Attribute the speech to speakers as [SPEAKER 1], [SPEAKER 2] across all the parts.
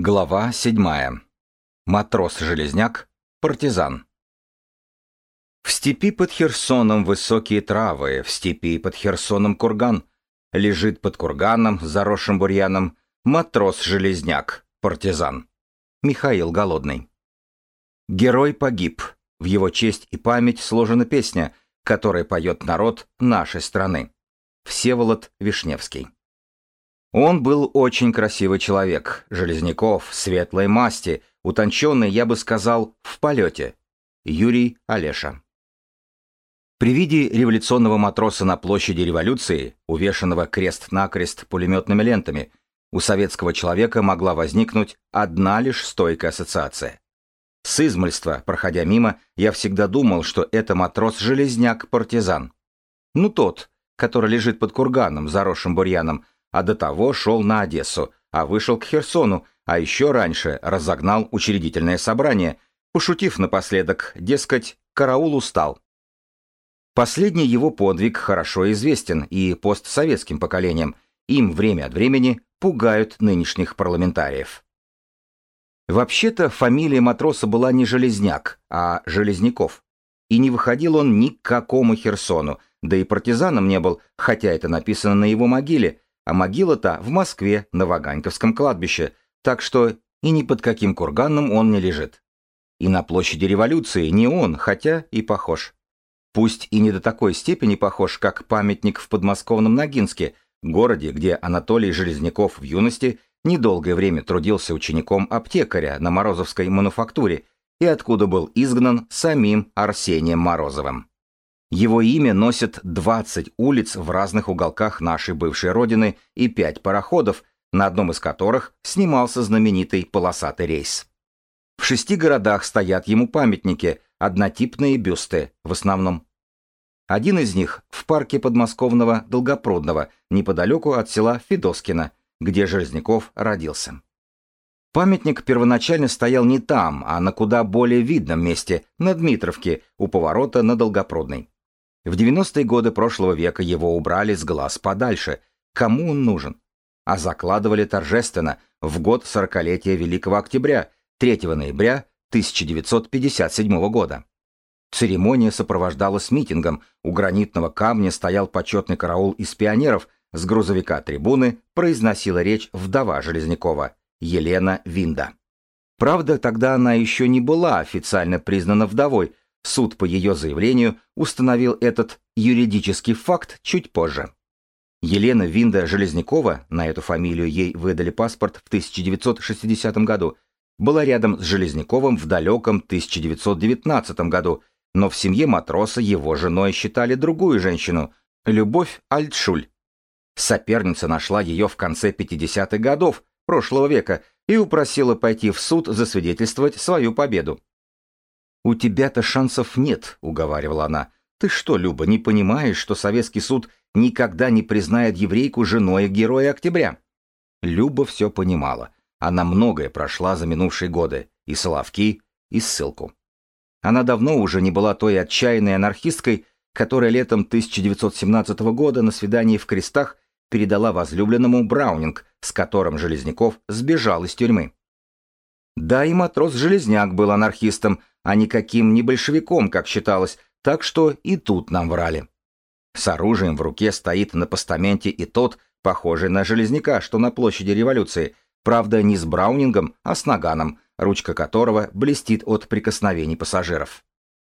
[SPEAKER 1] Глава 7. Матрос-железняк, партизан. В степи под Херсоном высокие травы, в степи под Херсоном курган. Лежит под курганом, заросшим бурьяном, матрос-железняк, партизан. Михаил Голодный. Герой погиб. В его честь и память сложена песня, которая поет народ нашей страны. Всеволод Вишневский. Он был очень красивый человек, Железняков, светлой масти, утонченный, я бы сказал, в полете. Юрий Олеша. При виде революционного матроса на площади революции, увешанного крест-накрест пулеметными лентами, у советского человека могла возникнуть одна лишь стойкая ассоциация. С измольства, проходя мимо, я всегда думал, что это матрос-железняк-партизан. Ну тот, который лежит под курганом, заросшим бурьяном, а до того шел на Одессу, а вышел к Херсону, а еще раньше разогнал учредительное собрание, пошутив напоследок, дескать, караул устал. Последний его подвиг хорошо известен и постсоветским поколениям, им время от времени пугают нынешних парламентариев. Вообще-то фамилия матроса была не Железняк, а Железняков. И не выходил он ни к какому Херсону, да и партизаном не был, хотя это написано на его могиле, а могила-то в Москве, на Ваганьковском кладбище, так что и ни под каким курганом он не лежит. И на площади революции не он, хотя и похож. Пусть и не до такой степени похож, как памятник в подмосковном Ногинске, городе, где Анатолий Железняков в юности недолгое время трудился учеником аптекаря на Морозовской мануфактуре и откуда был изгнан самим Арсением Морозовым. Его имя носит 20 улиц в разных уголках нашей бывшей родины и 5 пароходов, на одном из которых снимался знаменитый полосатый рейс. В шести городах стоят ему памятники, однотипные бюсты в основном. Один из них в парке подмосковного Долгопрудного, неподалеку от села Федоскино, где Железняков родился. Памятник первоначально стоял не там, а на куда более видном месте, на Дмитровке, у поворота на Долгопрудный. В 90-е годы прошлого века его убрали с глаз подальше. Кому он нужен? А закладывали торжественно, в год сорокалетия Великого Октября, 3 ноября 1957 года. Церемония сопровождалась митингом, у гранитного камня стоял почетный караул из пионеров, с грузовика трибуны произносила речь вдова Железнякова, Елена Винда. Правда, тогда она еще не была официально признана вдовой, Суд по ее заявлению установил этот юридический факт чуть позже. Елена Винда Железнякова, на эту фамилию ей выдали паспорт в 1960 году, была рядом с Железняковым в далеком 1919 году, но в семье матроса его женой считали другую женщину, Любовь Альтшуль. Соперница нашла ее в конце 50-х годов прошлого века и упросила пойти в суд засвидетельствовать свою победу. «У тебя-то шансов нет», — уговаривала она. «Ты что, Люба, не понимаешь, что советский суд никогда не признает еврейку женой героя октября?» Люба все понимала. Она многое прошла за минувшие годы. И Соловки, и ссылку. Она давно уже не была той отчаянной анархисткой, которая летом 1917 года на свидании в Крестах передала возлюбленному Браунинг, с которым Железняков сбежал из тюрьмы. Да, и матрос-железняк был анархистом, а никаким не большевиком, как считалось, так что и тут нам врали. С оружием в руке стоит на постаменте и тот, похожий на железняка, что на площади революции, правда не с Браунингом, а с наганом, ручка которого блестит от прикосновений пассажиров.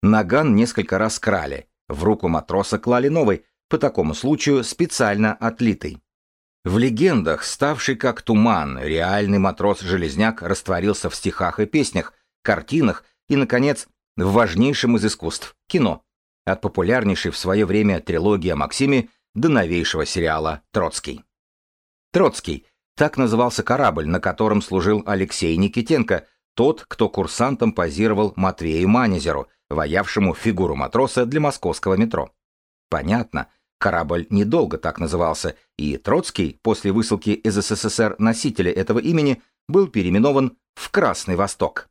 [SPEAKER 1] Наган несколько раз крали, в руку матроса клали новый, по такому случаю специально отлитый. В легендах, ставший как туман, реальный матрос-железняк растворился в стихах и песнях, картинах и, наконец, в важнейшем из искусств – кино. От популярнейшей в свое время трилогии о Максиме до новейшего сериала «Троцкий». «Троцкий» – так назывался корабль, на котором служил Алексей Никитенко, тот, кто курсантом позировал Матвею Манезеру, воявшему фигуру матроса для московского метро. Понятно, корабль недолго так назывался, и Троцкий после высылки из СССР носителя этого имени был переименован в Красный Восток.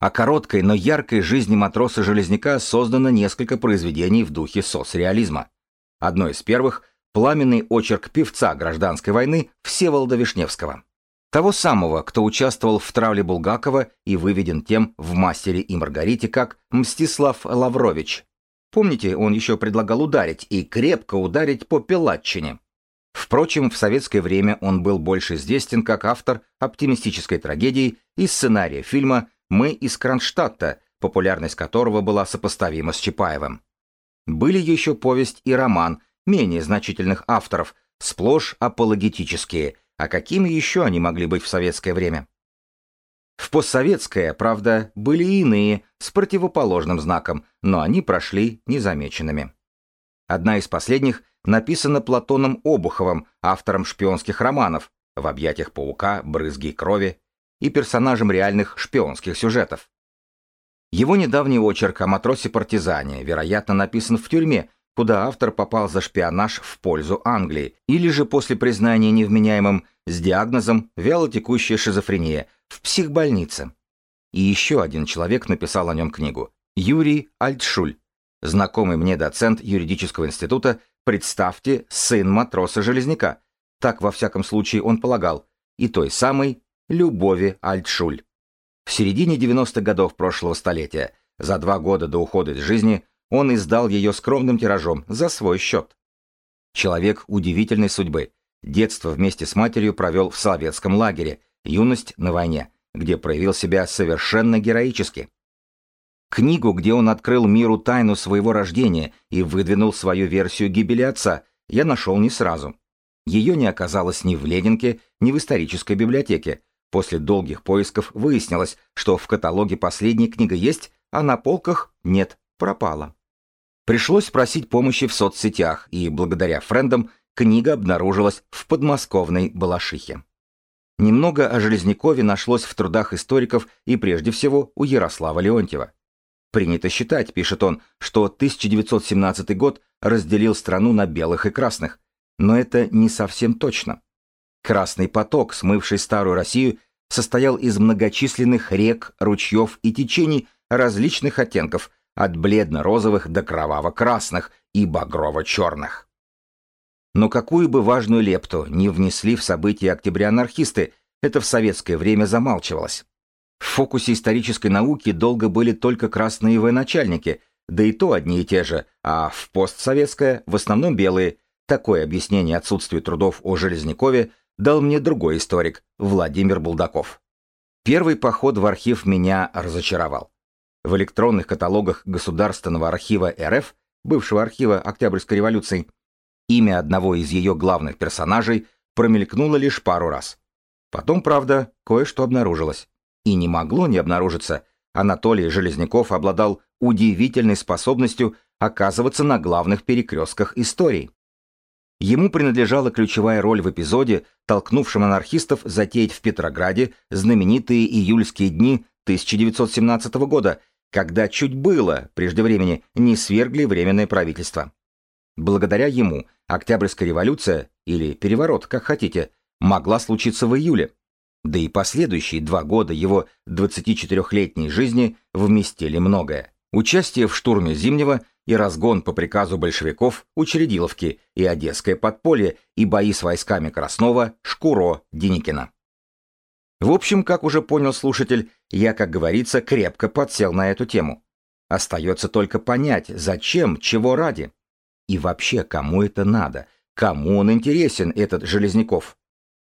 [SPEAKER 1] О короткой, но яркой жизни матроса-железняка создано несколько произведений в духе соцреализма. Одно из первых – пламенный очерк певца гражданской войны Всеволода Вишневского. Того самого, кто участвовал в травле Булгакова и выведен тем в «Мастере и Маргарите» как Мстислав Лаврович. Помните, он еще предлагал ударить, и крепко ударить по Пелатчине. Впрочем, в советское время он был больше известен как автор оптимистической трагедии и сценария фильма «Мы из Кронштадта», популярность которого была сопоставима с Чапаевым. Были еще повесть и роман менее значительных авторов, сплошь апологетические, а какими еще они могли быть в советское время? В постсоветское, правда, были иные, с противоположным знаком, но они прошли незамеченными. Одна из последних написана Платоном Обуховым, автором шпионских романов «В объятиях паука», «Брызги крови» и персонажем реальных шпионских сюжетов. Его недавний очерк о матросе-партизане, вероятно, написан в тюрьме, куда автор попал за шпионаж в пользу Англии, или же после признания невменяемым с диагнозом вялотекущая шизофрения в психбольнице. И еще один человек написал о нем книгу – Юрий Альтшуль, знакомый мне доцент юридического института, представьте, сын матроса-железняка. Так, во всяком случае, он полагал, и той самой Любови Альтшуль. В середине 90-х годов прошлого столетия, за два года до ухода из жизни, он издал ее скромным тиражом за свой счет. Человек удивительной судьбы. Детство вместе с матерью провел в советском лагере, юность на войне, где проявил себя совершенно героически. Книгу, где он открыл миру тайну своего рождения и выдвинул свою версию гибели отца, я нашел не сразу. Ее не оказалось ни в Ленинке, ни в исторической библиотеке, После долгих поисков выяснилось, что в каталоге последняя книга есть, а на полках нет, пропала. Пришлось просить помощи в соцсетях, и благодаря френдам книга обнаружилась в подмосковной Балашихе. Немного о Железнякове нашлось в трудах историков и прежде всего у Ярослава Леонтьева. Принято считать, пишет он, что 1917 год разделил страну на белых и красных, но это не совсем точно. Красный поток, смывший старую Россию, состоял из многочисленных рек, ручьев и течений различных оттенков, от бледно-розовых до кроваво-красных и багрово-черных. Но какую бы важную лепту не внесли в события октября анархисты, это в советское время замалчивалось. В фокусе исторической науки долго были только красные военачальники, да и то одни и те же, а в постсоветское в основном белые. Такое объяснение отсутствию трудов о Железнякове дал мне другой историк, Владимир Булдаков. Первый поход в архив меня разочаровал. В электронных каталогах Государственного архива РФ, бывшего архива Октябрьской революции, имя одного из ее главных персонажей промелькнуло лишь пару раз. Потом, правда, кое-что обнаружилось. И не могло не обнаружиться. Анатолий Железняков обладал удивительной способностью оказываться на главных перекрестках истории. Ему принадлежала ключевая роль в эпизоде, толкнувшем анархистов затеять в Петрограде знаменитые июльские дни 1917 года, когда чуть было, прежде времени, не свергли Временное правительство. Благодаря ему Октябрьская революция, или переворот, как хотите, могла случиться в июле. Да и последующие два года его 24-летней жизни вместили многое. Участие в штурме Зимнего и разгон по приказу большевиков Учредиловки и Одесское подполье и бои с войсками Краснова, Шкуро, Деникина. В общем, как уже понял слушатель, я, как говорится, крепко подсел на эту тему. Остается только понять, зачем, чего ради. И вообще, кому это надо, кому он интересен, этот Железняков.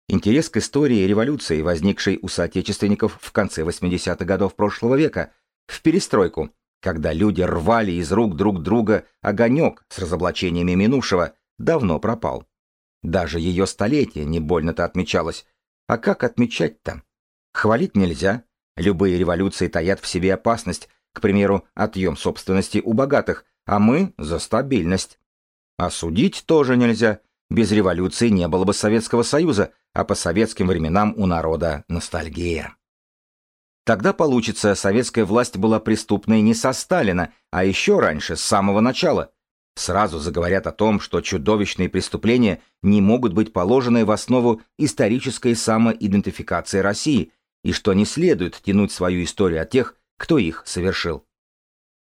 [SPEAKER 1] Интерес к истории революции, возникшей у соотечественников в конце 80-х годов прошлого века, в перестройку, когда люди рвали из рук друг друга огонек с разоблачениями минувшего, давно пропал. Даже ее столетие не больно-то отмечалось. А как отмечать-то? Хвалить нельзя. Любые революции таят в себе опасность, к примеру, отъем собственности у богатых, а мы за стабильность. Осудить тоже нельзя. Без революции не было бы Советского Союза, а по советским временам у народа ностальгия. Тогда получится, советская власть была преступной не со Сталина, а еще раньше, с самого начала. Сразу заговорят о том, что чудовищные преступления не могут быть положены в основу исторической самоидентификации России, и что не следует тянуть свою историю от тех, кто их совершил.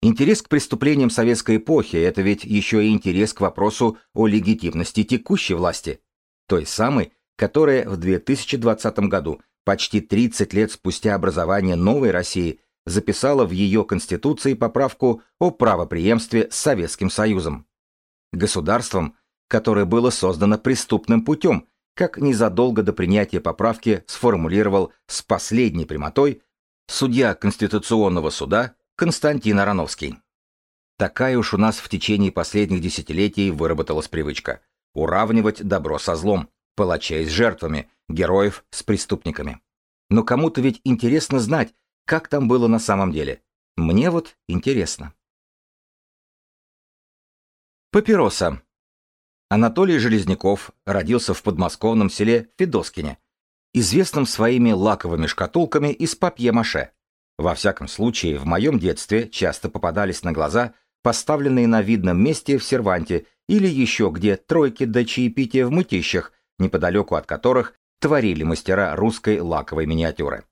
[SPEAKER 1] Интерес к преступлениям советской эпохи – это ведь еще и интерес к вопросу о легитимности текущей власти, той самой, которая в 2020 году, почти 30 лет спустя образование новой России, записала в ее Конституции поправку о правопреемстве с Советским Союзом. Государством, которое было создано преступным путем, как незадолго до принятия поправки сформулировал с последней прямотой судья Конституционного суда Константин Ароновский. Такая уж у нас в течение последних десятилетий выработалась привычка уравнивать добро со злом, палачей с жертвами, героев с преступниками. Но кому-то ведь интересно знать, как там было на самом деле. Мне вот интересно. Папироса. Анатолий Железняков родился в подмосковном селе Федоскине, известном своими лаковыми шкатулками из папье-маше. Во всяком случае, в моем детстве часто попадались на глаза поставленные на видном месте в серванте или еще где тройки до чаепития в мытищах, неподалеку от которых творили мастера русской лаковой миниатюры.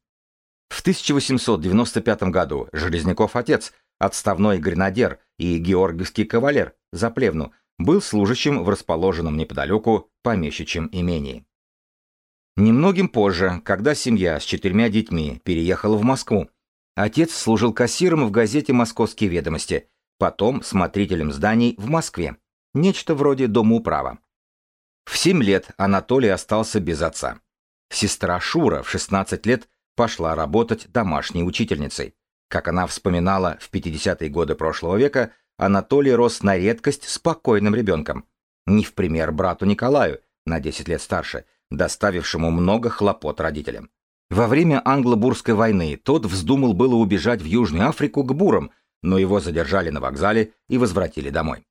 [SPEAKER 1] В 1895 году Железняков отец, отставной гренадер и георгиевский кавалер за плевну, был служащим в расположенном неподалеку помещичьем имении. Немногим позже, когда семья с четырьмя детьми переехала в Москву, отец служил кассиром в газете «Московские ведомости», потом смотрителем зданий в Москве, нечто вроде дома управа. В семь лет Анатолий остался без отца. Сестра Шура в 16 лет пошла работать домашней учительницей. Как она вспоминала в 50-е годы прошлого века, Анатолий рос на редкость спокойным ребенком. Не в пример брату Николаю, на 10 лет старше, доставившему много хлопот родителям. Во время англо-бурской войны тот вздумал было убежать в Южную Африку к бурам, но его задержали на вокзале и возвратили домой.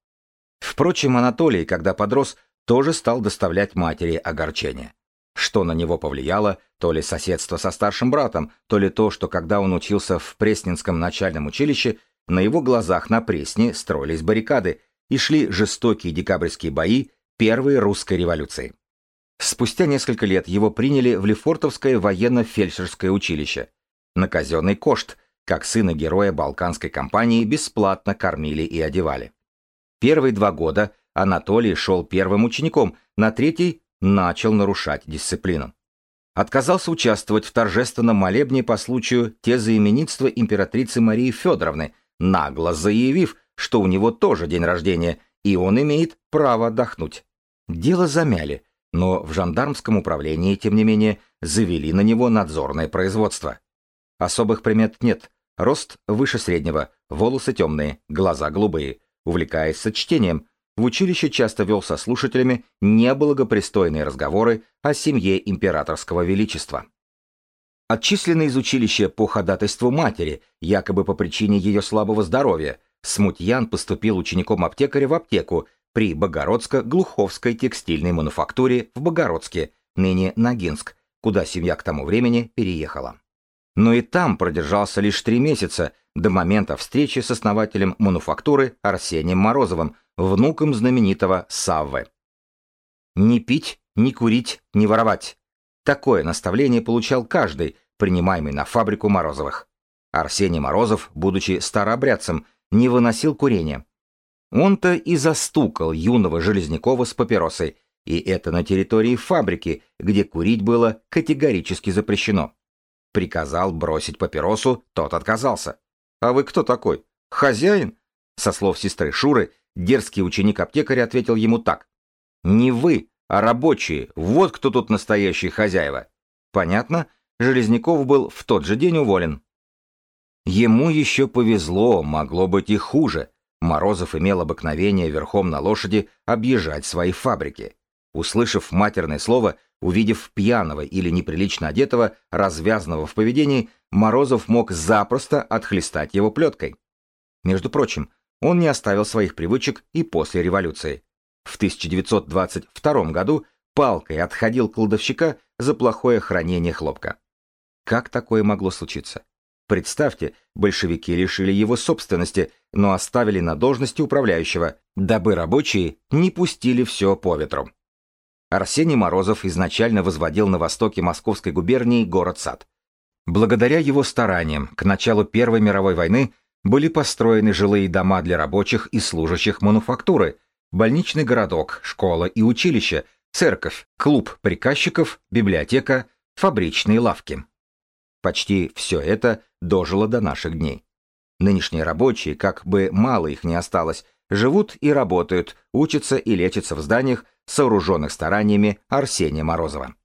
[SPEAKER 1] Впрочем, Анатолий, когда подрос, тоже стал доставлять матери огорчение. Что на него повлияло, то ли соседство со старшим братом, то ли то, что когда он учился в Пресненском начальном училище, на его глазах на Пресне строились баррикады и шли жестокие декабрьские бои первой русской революции. Спустя несколько лет его приняли в Лефортовское военно-фельдшерское училище. На казенный кошт, как сына героя Балканской кампании, бесплатно кормили и одевали. Первые два года Анатолий шел первым учеником, на третий начал нарушать дисциплину. Отказался участвовать в торжественном молебне по случаю тезоименитства императрицы Марии Федоровны, нагло заявив, что у него тоже день рождения, и он имеет право отдохнуть. Дело замяли, но в жандармском управлении, тем не менее, завели на него надзорное производство. Особых примет нет. Рост выше среднего, волосы темные, глаза голубые. Увлекаясь чтением, в училище часто вел со слушателями неблагопристойные разговоры о семье императорского величества. Отчисленный из училища по ходатайству матери, якобы по причине ее слабого здоровья, Смутьян поступил учеником аптекаря в аптеку при Богородско-Глуховской текстильной мануфактуре в Богородске, ныне Ногинск, куда семья к тому времени переехала. Но и там продержался лишь три месяца, до момента встречи с основателем мануфактуры Арсением Морозовым, внуком знаменитого Саввы. «Не пить, не курить, не воровать». Такое наставление получал каждый, принимаемый на фабрику Морозовых. Арсений Морозов, будучи старообрядцем, не выносил курения, он-то и застукал юного Железнякова с папиросой, и это на территории фабрики, где курить было категорически запрещено. Приказал бросить папиросу, тот отказался. «А вы кто такой? Хозяин?» Со слов сестры Шуры, дерзкий ученик аптекаря ответил ему так. «Не вы, а рабочие, вот кто тут настоящий хозяева». Понятно, Железняков был в тот же день уволен. Ему еще повезло, могло быть и хуже. Морозов имел обыкновение верхом на лошади объезжать свои фабрики. Услышав матерное слово, увидев пьяного или неприлично одетого, развязанного в поведении, Морозов мог запросто отхлестать его плеткой. Между прочим, он не оставил своих привычек и после революции. В 1922 году палкой отходил кладовщика за плохое хранение хлопка. Как такое могло случиться? Представьте, большевики лишили его собственности, но оставили на должности управляющего, дабы рабочие не пустили все по ветру. Арсений Морозов изначально возводил на востоке Московской губернии город-сад. Благодаря его стараниям к началу Первой мировой войны были построены жилые дома для рабочих и служащих мануфактуры, больничный городок, школа и училище, церковь, клуб приказчиков, библиотека, фабричные лавки. Почти все это дожило до наших дней. Нынешние рабочие, как бы мало их не осталось, живут и работают, учатся и лечатся в зданиях, сооруженных стараниями Арсения Морозова.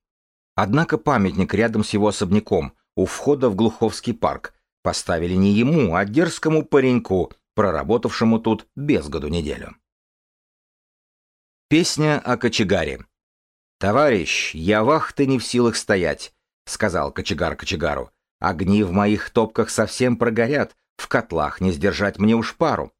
[SPEAKER 1] Однако памятник рядом с его особняком, у входа в Глуховский парк, поставили не ему, а дерзкому пареньку, проработавшему тут без году неделю. Песня о кочегаре. «Товарищ, я вахты не в силах стоять», — сказал кочегар кочегару. «Огни в моих топках совсем прогорят, в котлах не сдержать мне уж пару».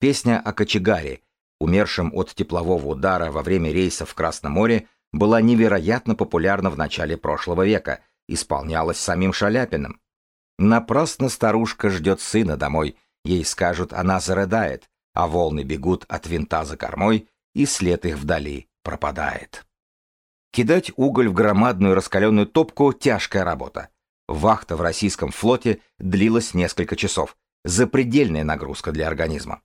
[SPEAKER 1] Песня о кочегаре, умершем от теплового удара во время рейса в Красном море, была невероятно популярна в начале прошлого века, исполнялась самим Шаляпиным. Напрасно старушка ждет сына домой, ей скажут, она зарыдает, а волны бегут от винта за кормой, и след их вдали пропадает. Кидать уголь в громадную раскаленную топку – тяжкая работа. Вахта в российском флоте длилась несколько часов. Запредельная нагрузка для организма.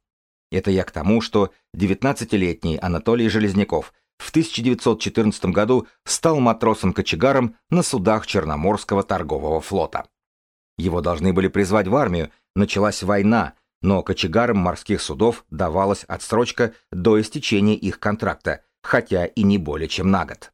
[SPEAKER 1] Это я к тому, что 19-летний Анатолий Железняков в 1914 году стал матросом-кочегаром на судах Черноморского торгового флота. Его должны были призвать в армию, началась война, но кочегарам морских судов давалась отсрочка до истечения их контракта, хотя и не более чем на год.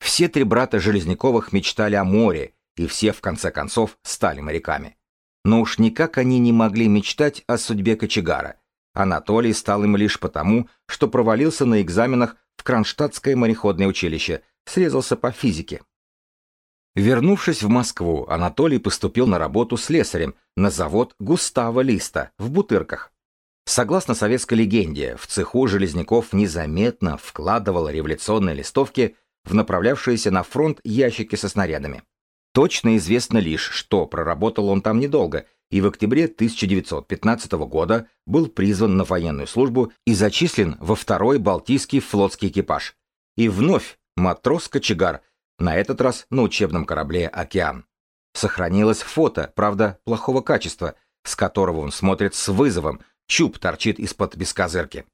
[SPEAKER 1] Все три брата Железняковых мечтали о море, и все в конце концов стали моряками. Но уж никак они не могли мечтать о судьбе кочегара – Анатолий стал им лишь потому, что провалился на экзаменах в Кронштадтское мореходное училище, срезался по физике. Вернувшись в Москву, Анатолий поступил на работу слесарем на завод Густава Листа в Бутырках. Согласно советской легенде, в цеху Железняков незаметно вкладывал революционные листовки в направлявшиеся на фронт ящики со снарядами. Точно известно лишь, что проработал он там недолго и в октябре 1915 года был призван на военную службу и зачислен во второй Балтийский флотский экипаж. И вновь матрос-кочегар, на этот раз на учебном корабле «Океан». Сохранилось фото, правда, плохого качества, с которого он смотрит с вызовом, чуб торчит из-под бескозырки.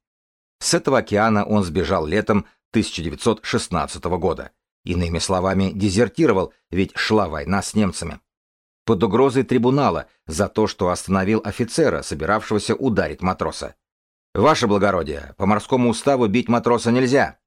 [SPEAKER 1] С этого океана он сбежал летом 1916 года. Иными словами, дезертировал, ведь шла война с немцами под угрозой трибунала за то, что остановил офицера, собиравшегося ударить матроса. «Ваше благородие, по морскому уставу бить матроса нельзя!»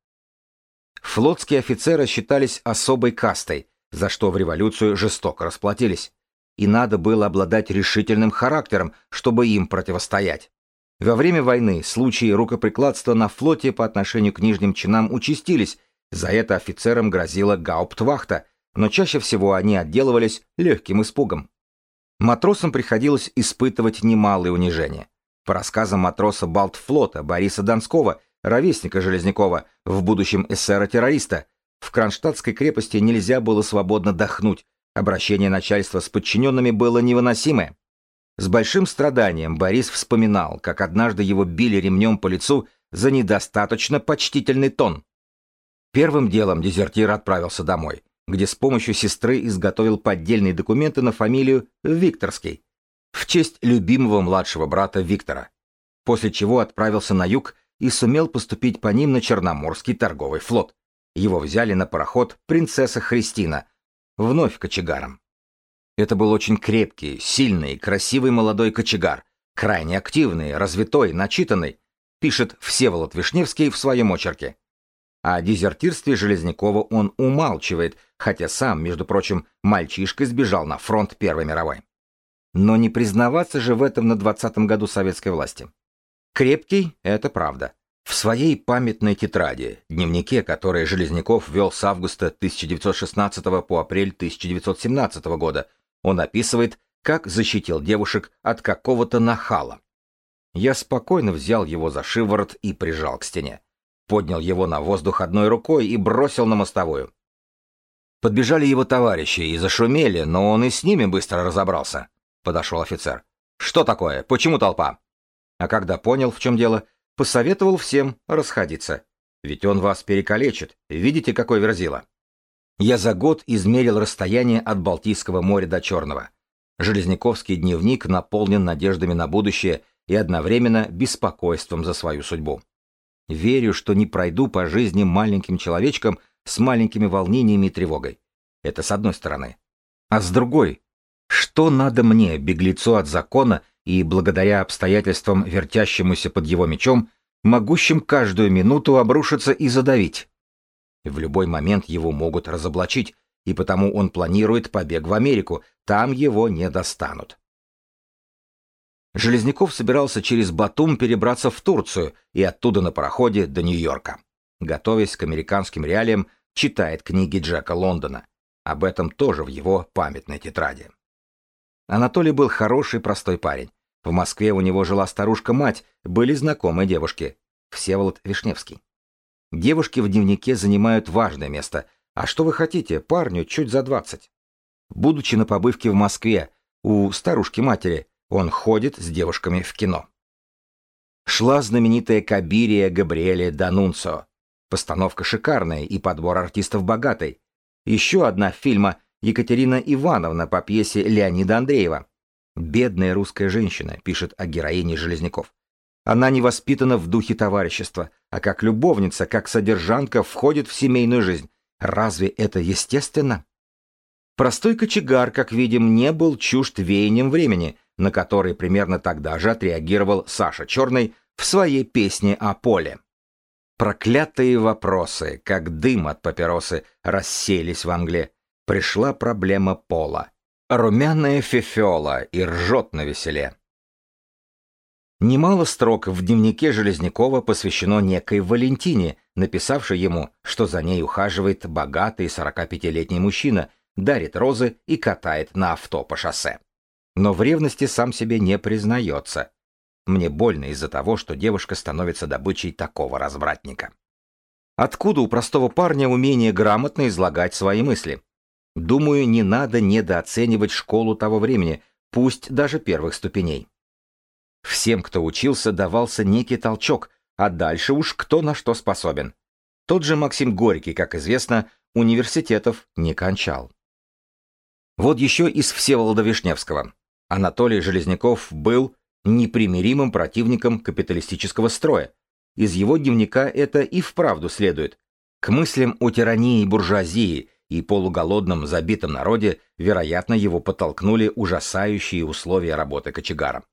[SPEAKER 1] Флотские офицеры считались особой кастой, за что в революцию жестоко расплатились. И надо было обладать решительным характером, чтобы им противостоять. Во время войны случаи рукоприкладства на флоте по отношению к нижним чинам участились, за это офицерам грозила гауптвахта, но чаще всего они отделывались легким испугом. Матросам приходилось испытывать немалые унижения. По рассказам матроса Балтфлота Бориса Донского, ровесника Железнякова, в будущем эсера-террориста, в Кронштадтской крепости нельзя было свободно дохнуть, обращение начальства с подчиненными было невыносимое. С большим страданием Борис вспоминал, как однажды его били ремнем по лицу за недостаточно почтительный тон. Первым делом дезертир отправился домой где с помощью сестры изготовил поддельные документы на фамилию Викторский в честь любимого младшего брата Виктора, после чего отправился на юг и сумел поступить по ним на Черноморский торговый флот. Его взяли на пароход «Принцесса Христина», вновь кочегаром. Это был очень крепкий, сильный, красивый молодой кочегар, крайне активный, развитой, начитанный, пишет Всеволод Вишневский в своем очерке. О дезертирстве Железнякова он умалчивает, хотя сам, между прочим, мальчишкой сбежал на фронт Первой мировой. Но не признаваться же в этом на 20-м году советской власти. Крепкий — это правда. В своей памятной тетради, дневнике, который Железняков вел с августа 1916 по апрель 1917 года, он описывает, как защитил девушек от какого-то нахала. Я спокойно взял его за шиворот и прижал к стене поднял его на воздух одной рукой и бросил на мостовую. Подбежали его товарищи и зашумели, но он и с ними быстро разобрался. Подошел офицер. «Что такое? Почему толпа?» А когда понял, в чем дело, посоветовал всем расходиться. Ведь он вас перекалечит. Видите, какой верзила? Я за год измерил расстояние от Балтийского моря до Черного. Железняковский дневник наполнен надеждами на будущее и одновременно беспокойством за свою судьбу. Верю, что не пройду по жизни маленьким человечком с маленькими волнениями и тревогой. Это с одной стороны. А с другой, что надо мне, беглецу от закона и благодаря обстоятельствам, вертящемуся под его мечом, могущим каждую минуту обрушиться и задавить? В любой момент его могут разоблачить, и потому он планирует побег в Америку, там его не достанут. Железняков собирался через Батум перебраться в Турцию и оттуда на пароходе до Нью-Йорка. Готовясь к американским реалиям, читает книги Джека Лондона. Об этом тоже в его памятной тетради. Анатолий был хороший, простой парень. В Москве у него жила старушка-мать, были знакомые девушки. Всеволод Вишневский. Девушки в дневнике занимают важное место. А что вы хотите, парню чуть за двадцать. Будучи на побывке в Москве, у старушки-матери, он ходит с девушками в кино. Шла знаменитая Кабирия Габриэле Данунцо. Постановка шикарная и подбор артистов богатый. Еще одна фильма Екатерина Ивановна по пьесе Леонида Андреева. «Бедная русская женщина», пишет о героине Железняков. Она не воспитана в духе товарищества, а как любовница, как содержанка входит в семейную жизнь. Разве это естественно? Простой кочегар, как видим, не был чужд веянием времени, на который примерно тогда же отреагировал Саша Черный в своей песне о поле. Проклятые вопросы, как дым от папиросы, расселись в Англии. Пришла проблема пола. Румяная фефела и ржет на веселе. Немало строк в дневнике Железнякова посвящено некой Валентине, написавшей ему, что за ней ухаживает богатый 45-летний мужчина, дарит розы и катает на авто по шоссе. Но в ревности сам себе не признается. Мне больно из-за того, что девушка становится добычей такого развратника. Откуда у простого парня умение грамотно излагать свои мысли? Думаю, не надо недооценивать школу того времени, пусть даже первых ступеней. Всем, кто учился, давался некий толчок, а дальше уж кто на что способен. Тот же Максим Горький, как известно, университетов не кончал. Вот еще из Всеволода Вишневского. Анатолий Железняков был непримиримым противником капиталистического строя. Из его дневника это и вправду следует. К мыслям о тирании буржуазии и полуголодном забитом народе, вероятно, его подтолкнули ужасающие условия работы кочегара.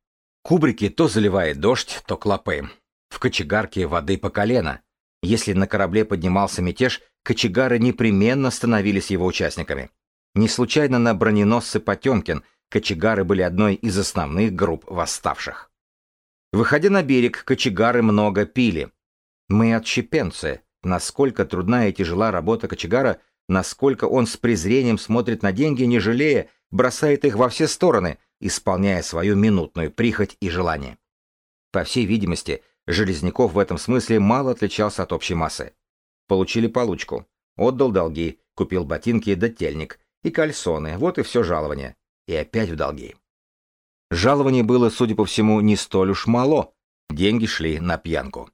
[SPEAKER 1] Кубрики то заливает дождь, то клопы. В кочегарке воды по колено. Если на корабле поднимался мятеж, кочегары непременно становились его участниками. Не случайно на броненосце Потемкин кочегары были одной из основных групп восставших. Выходя на берег, кочегары много пили. Мы отщепенцы. Насколько трудна и тяжела работа кочегара, насколько он с презрением смотрит на деньги, не жалея, бросает их во все стороны, исполняя свою минутную прихоть и желание. По всей видимости, Железняков в этом смысле мало отличался от общей массы. Получили получку. Отдал долги, купил ботинки да тельник и кальсоны, вот и все жалование и опять в долги. Жалование было, судя по всему, не столь уж мало. Деньги шли на пьянку.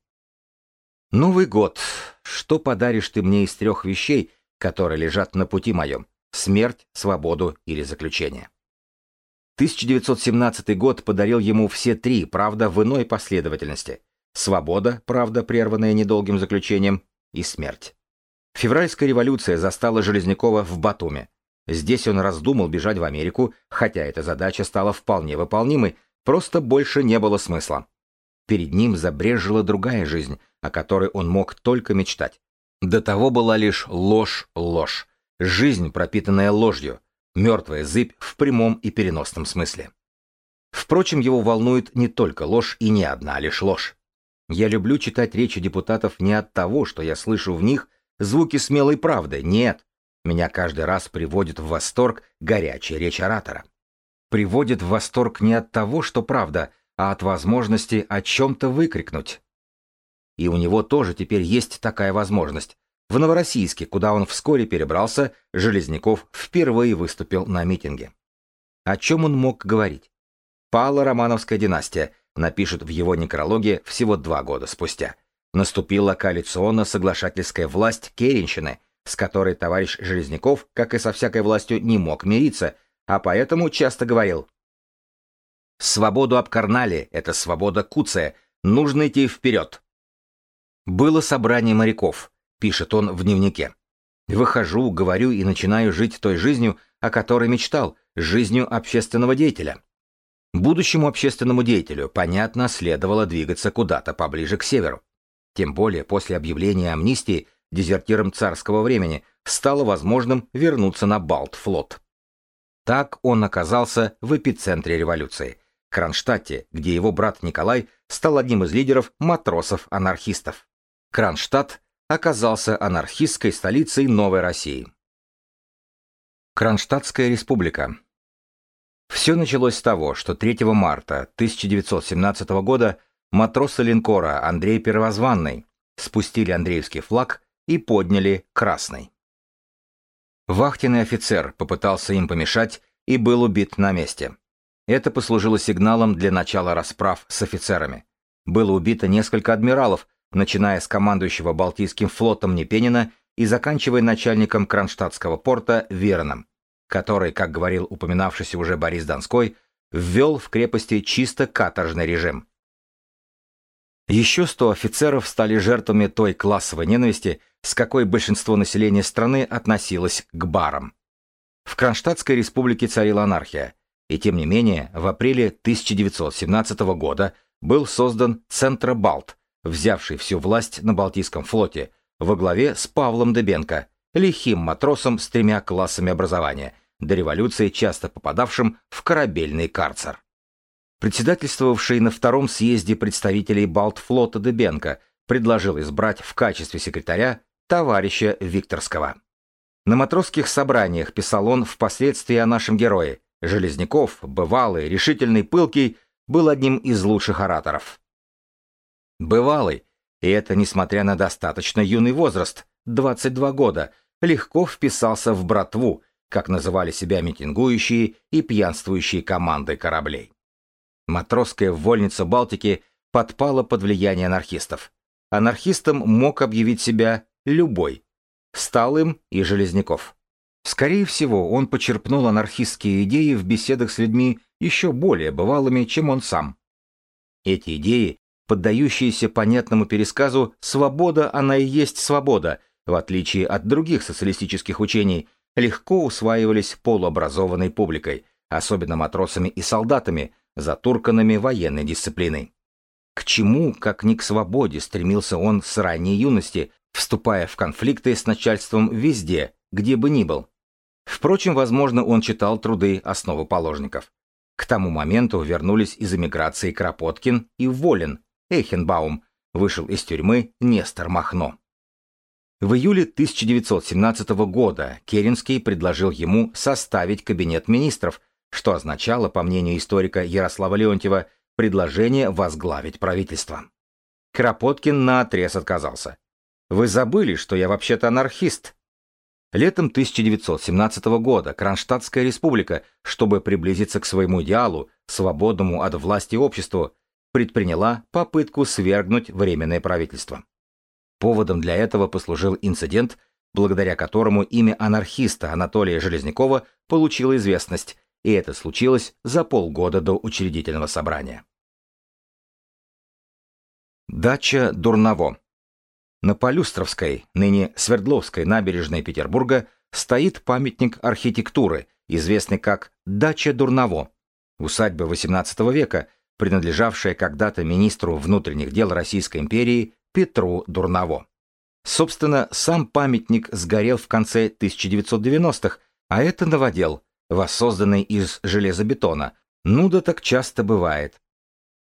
[SPEAKER 1] Новый год. Что подаришь ты мне из трех вещей, которые лежат на пути моем? Смерть, свободу или заключение? 1917 год подарил ему все три, правда, в иной последовательности. Свобода, правда, прерванная недолгим заключением, и смерть. Февральская революция застала Железнякова в Батуме. Здесь он раздумал бежать в Америку, хотя эта задача стала вполне выполнимой, просто больше не было смысла. Перед ним забрежила другая жизнь, о которой он мог только мечтать. До того была лишь ложь-ложь, жизнь, пропитанная ложью, мертвая зыбь в прямом и переносном смысле. Впрочем, его волнует не только ложь и не одна лишь ложь. Я люблю читать речи депутатов не от того, что я слышу в них звуки смелой правды, нет, меня каждый раз приводит в восторг горячая речь оратора. Приводит в восторг не от того, что правда, а от возможности о чем-то выкрикнуть. И у него тоже теперь есть такая возможность. В Новороссийске, куда он вскоре перебрался, Железняков впервые выступил на митинге. О чем он мог говорить? Пала Романовская династия, напишет в его некрологе всего два года спустя. Наступила коалиционно-соглашательская власть Керенщины, с которой товарищ Железняков, как и со всякой властью, не мог мириться, а поэтому часто говорил «Свободу обкарнали, это свобода куция, нужно идти вперед». Было собрание моряков, пишет он в дневнике. Выхожу, говорю и начинаю жить той жизнью, о которой мечтал, жизнью общественного деятеля. Будущему общественному деятелю, понятно, следовало двигаться куда-то поближе к северу. Тем более после объявления амнистии дезертирам царского времени стало возможным вернуться на Балтфлот. Так он оказался в эпицентре революции, Кронштадте, где его брат Николай стал одним из лидеров матросов-анархистов. Кронштадт оказался анархистской столицей Новой России. Кронштадтская республика. Все началось с того, что 3 марта 1917 года матросы линкора Андрей Первозванный спустили Андреевский флаг и подняли красный. Вахтенный офицер попытался им помешать и был убит на месте. Это послужило сигналом для начала расправ с офицерами. Было убито несколько адмиралов, начиная с командующего Балтийским флотом Непенина и заканчивая начальником Кронштадтского порта Верном, который, как говорил упоминавшийся уже Борис Донской, ввел в крепости чисто каторжный режим. Еще сто офицеров стали жертвами той классовой ненависти, с какой большинство населения страны относилось к барам. В Кронштадтской республике царила анархия, и тем не менее в апреле 1917 года был создан Центробалт, взявший всю власть на Балтийском флоте, во главе с Павлом Дебенко, лихим матросом с тремя классами образования, до революции часто попадавшим в корабельный карцер. Председательствовавший на втором съезде представителей Балтфлота Дебенко предложил избрать в качестве секретаря товарища Викторского. На матросских собраниях писал он впоследствии о нашем герое. Железняков, бывалый, решительный, пылкий, был одним из лучших ораторов. Бывалый, и это несмотря на достаточно юный возраст, 22 года, легко вписался в братву, как называли себя митингующие и пьянствующие команды кораблей. Матросская вольница Балтики подпала под влияние анархистов. Анархистом мог объявить себя любой. Стал им и Железняков. Скорее всего, он почерпнул анархистские идеи в беседах с людьми еще более бывалыми, чем он сам. Эти идеи, поддающиеся понятному пересказу «свобода, она и есть свобода», в отличие от других социалистических учений, легко усваивались полуобразованной публикой, особенно матросами и солдатами, затурканными военной дисциплиной. К чему, как ни к свободе, стремился он с ранней юности, вступая в конфликты с начальством везде, где бы ни был. Впрочем, возможно, он читал труды основоположников. К тому моменту вернулись из эмиграции Кропоткин и Волин, Эхенбаум, вышел из тюрьмы Нестор Махно. В июле 1917 года Керенский предложил ему составить кабинет министров, что означало, по мнению историка Ярослава Леонтьева, предложение возглавить правительство. Кропоткин наотрез отказался. «Вы забыли, что я вообще-то анархист». Летом 1917 года Кронштадтская республика, чтобы приблизиться к своему идеалу, свободному от власти обществу, предприняла попытку свергнуть Временное правительство. Поводом для этого послужил инцидент, благодаря которому имя анархиста Анатолия Железнякова получило известность, и это случилось за полгода до учредительного собрания. Дача Дурново. На Полюстровской, ныне Свердловской набережной Петербурга, стоит памятник архитектуры, известный как Дача Дурново, усадьба XVIII века, принадлежавшая когда-то министру внутренних дел Российской империи Петру Дурново. Собственно, сам памятник сгорел в конце 1990-х, а это новодел, воссозданный из железобетона. Ну да так часто бывает.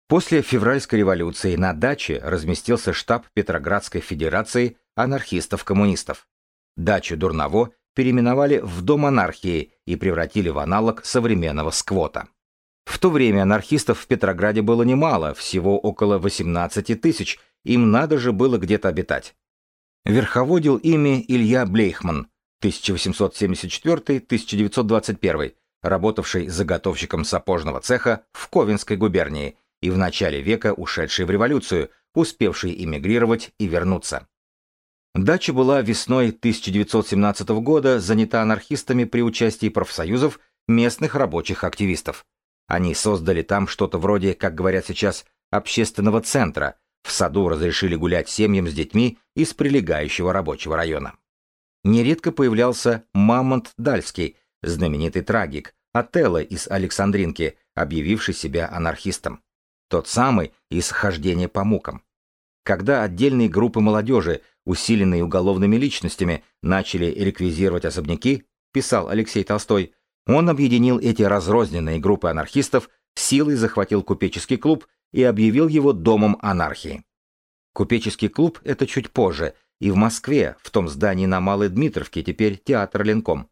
[SPEAKER 1] После февральской революции на даче разместился штаб Петроградской Федерации анархистов-коммунистов. Дачу Дурново переименовали в Дом анархии и превратили в аналог современного сквота. В то время анархистов в Петрограде было немало, всего около 18 тысяч, им надо же было где-то обитать. Верховодил ими Илья Блейхман, 1874-1921, работавший заготовщиком сапожного цеха в Ковенской губернии и в начале века ушедший в революцию, успевший эмигрировать и вернуться. Дача была весной 1917 года занята анархистами при участии профсоюзов местных рабочих активистов. Они создали там что-то вроде, как говорят сейчас, общественного центра, В саду разрешили гулять семьям с детьми из прилегающего рабочего района. Нередко появлялся Мамонт Дальский, знаменитый трагик, Отелло из Александринки, объявивший себя анархистом. Тот самый из хождения по мукам. Когда отдельные группы молодежи, усиленные уголовными личностями, начали реквизировать особняки, писал Алексей Толстой, он объединил эти разрозненные группы анархистов, силой захватил купеческий клуб и объявил его домом анархии. Купеческий клуб — это чуть позже, и в Москве, в том здании на Малой Дмитровке, теперь театр Ленком.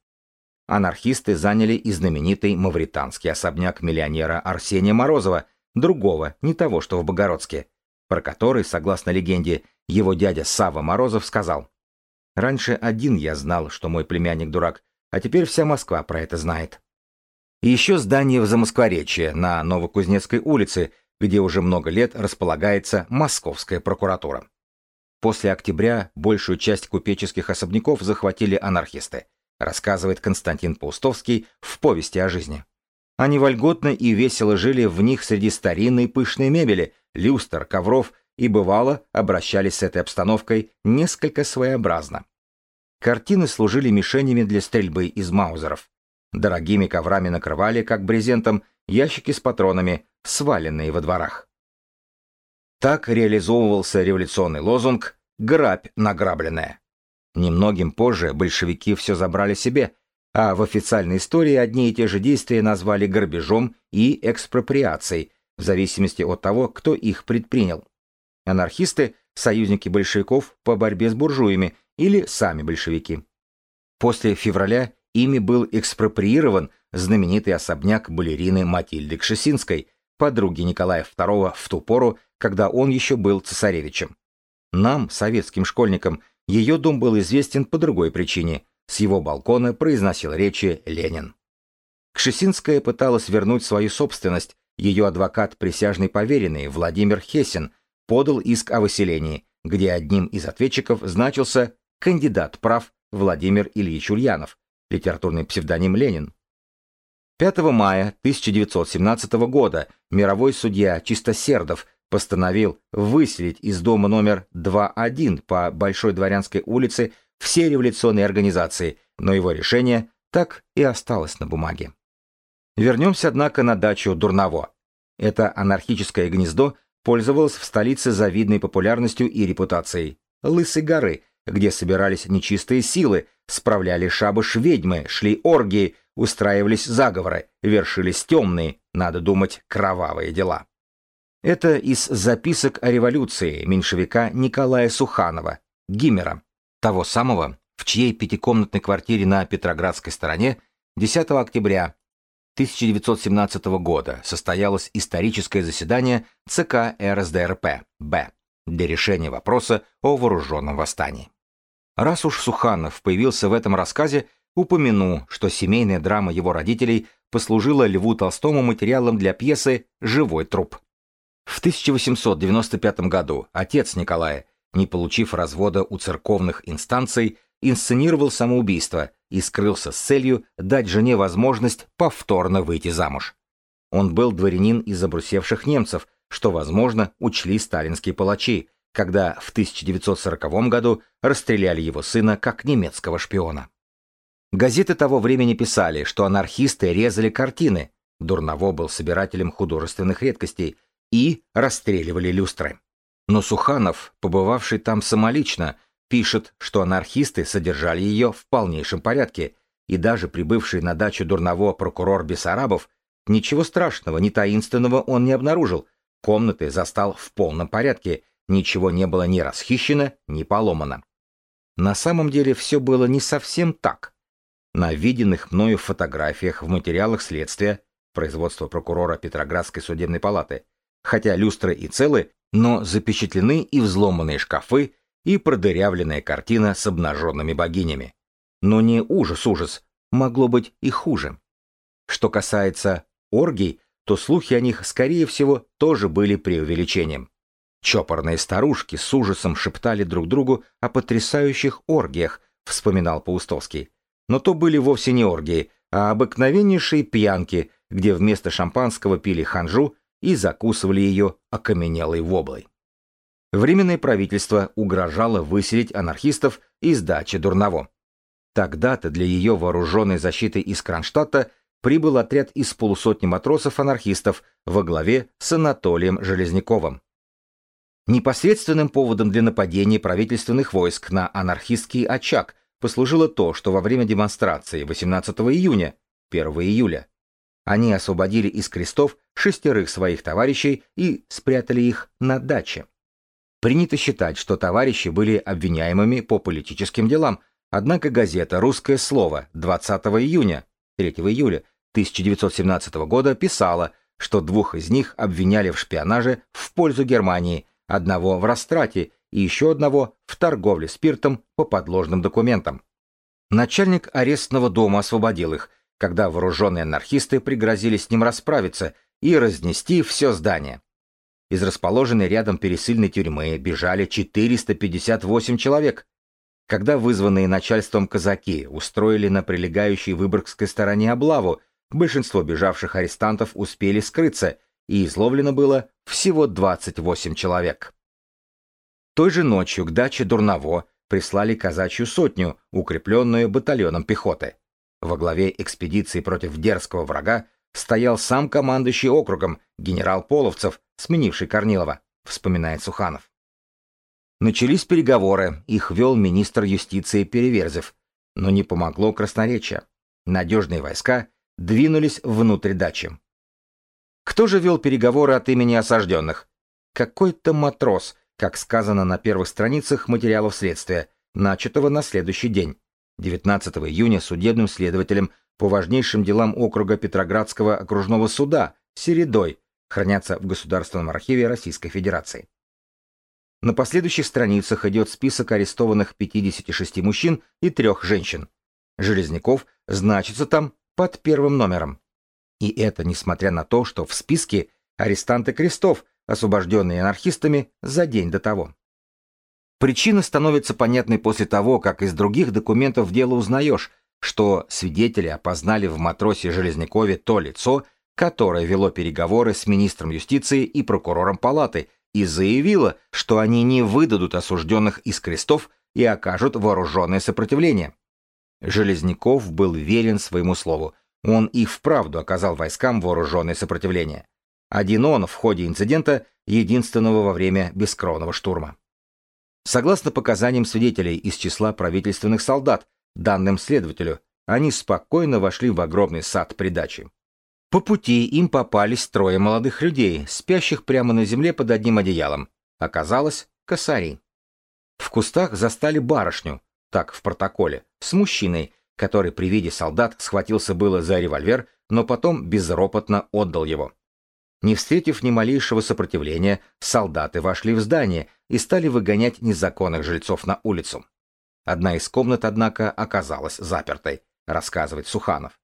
[SPEAKER 1] Анархисты заняли и знаменитый мавританский особняк миллионера Арсения Морозова, другого, не того, что в Богородске, про который, согласно легенде, его дядя Сава Морозов сказал «Раньше один я знал, что мой племянник дурак, а теперь вся Москва про это знает». И еще здание в Замоскворечье на Новокузнецкой улице, где уже много лет располагается Московская прокуратура. После октября большую часть купеческих особняков захватили анархисты, рассказывает Константин Паустовский в повести о жизни. Они вольготно и весело жили в них среди старинной пышной мебели, люстр, ковров и, бывало, обращались с этой обстановкой несколько своеобразно. Картины служили мишенями для стрельбы из маузеров. Дорогими коврами накрывали, как брезентом, ящики с патронами, сваленные во дворах. Так реализовывался революционный лозунг «Грабь награбленная». Немногим позже большевики все забрали себе, а в официальной истории одни и те же действия назвали грабежом и экспроприацией, в зависимости от того, кто их предпринял. Анархисты – союзники большевиков по борьбе с буржуями или сами большевики. После февраля ими был экспроприирован знаменитый особняк балерины Матильды Кшесинской, подруги Николая II в ту пору, когда он еще был цесаревичем. Нам, советским школьникам, ее дом был известен по другой причине. С его балкона произносил речи Ленин. Кшесинская пыталась вернуть свою собственность. Ее адвокат, присяжный поверенный Владимир Хесин, подал иск о выселении, где одним из ответчиков значился кандидат прав Владимир Ильич Ульянов, литературный псевдоним Ленин. 5 мая 1917 года мировой судья Чистосердов постановил выселить из дома номер 2.1 по Большой Дворянской улице все революционные организации, но его решение так и осталось на бумаге. Вернемся, однако, на дачу Дурново. Это анархическое гнездо пользовалось в столице завидной популярностью и репутацией. Лысой горы, где собирались нечистые силы, справляли шабаш ведьмы, шли оргии, устраивались заговоры, вершились темные, надо думать, кровавые дела. Это из записок о революции меньшевика Николая Суханова, Гиммера, того самого, в чьей пятикомнатной квартире на Петроградской стороне 10 октября 1917 года состоялось историческое заседание ЦК РСДРП Б для решения вопроса о вооруженном восстании. Раз уж Суханов появился в этом рассказе, упомяну, что семейная драма его родителей послужила Льву Толстому материалом для пьесы «Живой труп». В 1895 году отец Николая, не получив развода у церковных инстанций, инсценировал самоубийство и скрылся с целью дать жене возможность повторно выйти замуж. Он был дворянин из обрусевших немцев, что, возможно, учли сталинские палачи, когда в 1940 году расстреляли его сына как немецкого шпиона. Газеты того времени писали, что анархисты резали картины, Дурново был собирателем художественных редкостей, и расстреливали люстры. Но Суханов, побывавший там самолично, пишет, что анархисты содержали ее в полнейшем порядке, и даже прибывший на дачу Дурново прокурор Бессарабов ничего страшного, ни таинственного он не обнаружил, комнаты застал в полном порядке, ничего не было ни расхищено, ни поломано. На самом деле все было не совсем так. На виденных мною фотографиях в материалах следствия производства прокурора Петроградской судебной палаты хотя люстры и целы, но запечатлены и взломанные шкафы, и продырявленная картина с обнаженными богинями. Но не ужас-ужас, могло быть и хуже. Что касается оргий, то слухи о них, скорее всего, тоже были преувеличением. Чопорные старушки с ужасом шептали друг другу о потрясающих оргиях, вспоминал Паустовский. Но то были вовсе не оргии, а обыкновеннейшие пьянки, где вместо шампанского пили ханжу и закусывали ее окаменелой воблой. Временное правительство угрожало выселить анархистов из дачи Дурново. Тогда-то для ее вооруженной защиты из Кронштадта прибыл отряд из полусотни матросов-анархистов во главе с Анатолием Железняковым. Непосредственным поводом для нападения правительственных войск на анархистский очаг послужило то, что во время демонстрации 18 июня, 1 июля, они освободили из крестов шестерых своих товарищей и спрятали их на даче. Принято считать, что товарищи были обвиняемыми по политическим делам, однако газета «Русское слово» 20 июня, 3 июля 1917 года писала, что двух из них обвиняли в шпионаже в пользу Германии, одного в растрате и еще одного в торговле спиртом по подложным документам. Начальник арестного дома освободил их, когда вооруженные анархисты пригрозили с ним расправиться и разнести все здание. Из расположенной рядом пересыльной тюрьмы бежали 458 человек. Когда вызванные начальством казаки устроили на прилегающей Выборгской стороне облаву, большинство бежавших арестантов успели скрыться, и изловлено было всего 28 человек. Той же ночью к даче Дурново прислали казачью сотню, укрепленную батальоном пехоты. Во главе экспедиции против дерзкого врага стоял сам командующий округом, генерал Половцев, сменивший Корнилова, вспоминает Суханов. Начались переговоры, их вел министр юстиции Переверзев, но не помогло красноречие. Надежные войска двинулись внутрь дачи. Кто же вел переговоры от имени осажденных? Какой-то матрос, как сказано на первых страницах материалов следствия, начатого на следующий день, 19 июня судебным следователем по важнейшим делам округа Петроградского окружного суда Середой хранятся в Государственном архиве Российской Федерации. На последующих страницах идет список арестованных 56 мужчин и трех женщин. Железняков значится там под первым номером. И это несмотря на то, что в списке арестанты крестов, освобожденные анархистами за день до того. Причина становится понятной после того, как из других документов дела узнаешь, что свидетели опознали в матросе Железнякове то лицо, которое вело переговоры с министром юстиции и прокурором палаты и заявило, что они не выдадут осужденных из крестов и окажут вооруженное сопротивление. Железняков был верен своему слову. Он и вправду оказал войскам вооруженное сопротивление. Один он в ходе инцидента, единственного во время бескровного штурма. Согласно показаниям свидетелей из числа правительственных солдат, данным следователю, они спокойно вошли в огромный сад придачи. По пути им попались трое молодых людей, спящих прямо на земле под одним одеялом. Оказалось, косари. В кустах застали барышню, так в протоколе, с мужчиной, который при виде солдат схватился было за револьвер, но потом безропотно отдал его. Не встретив ни малейшего сопротивления, солдаты вошли в здание и стали выгонять незаконных жильцов на улицу. Одна из комнат, однако, оказалась запертой, рассказывает Суханов.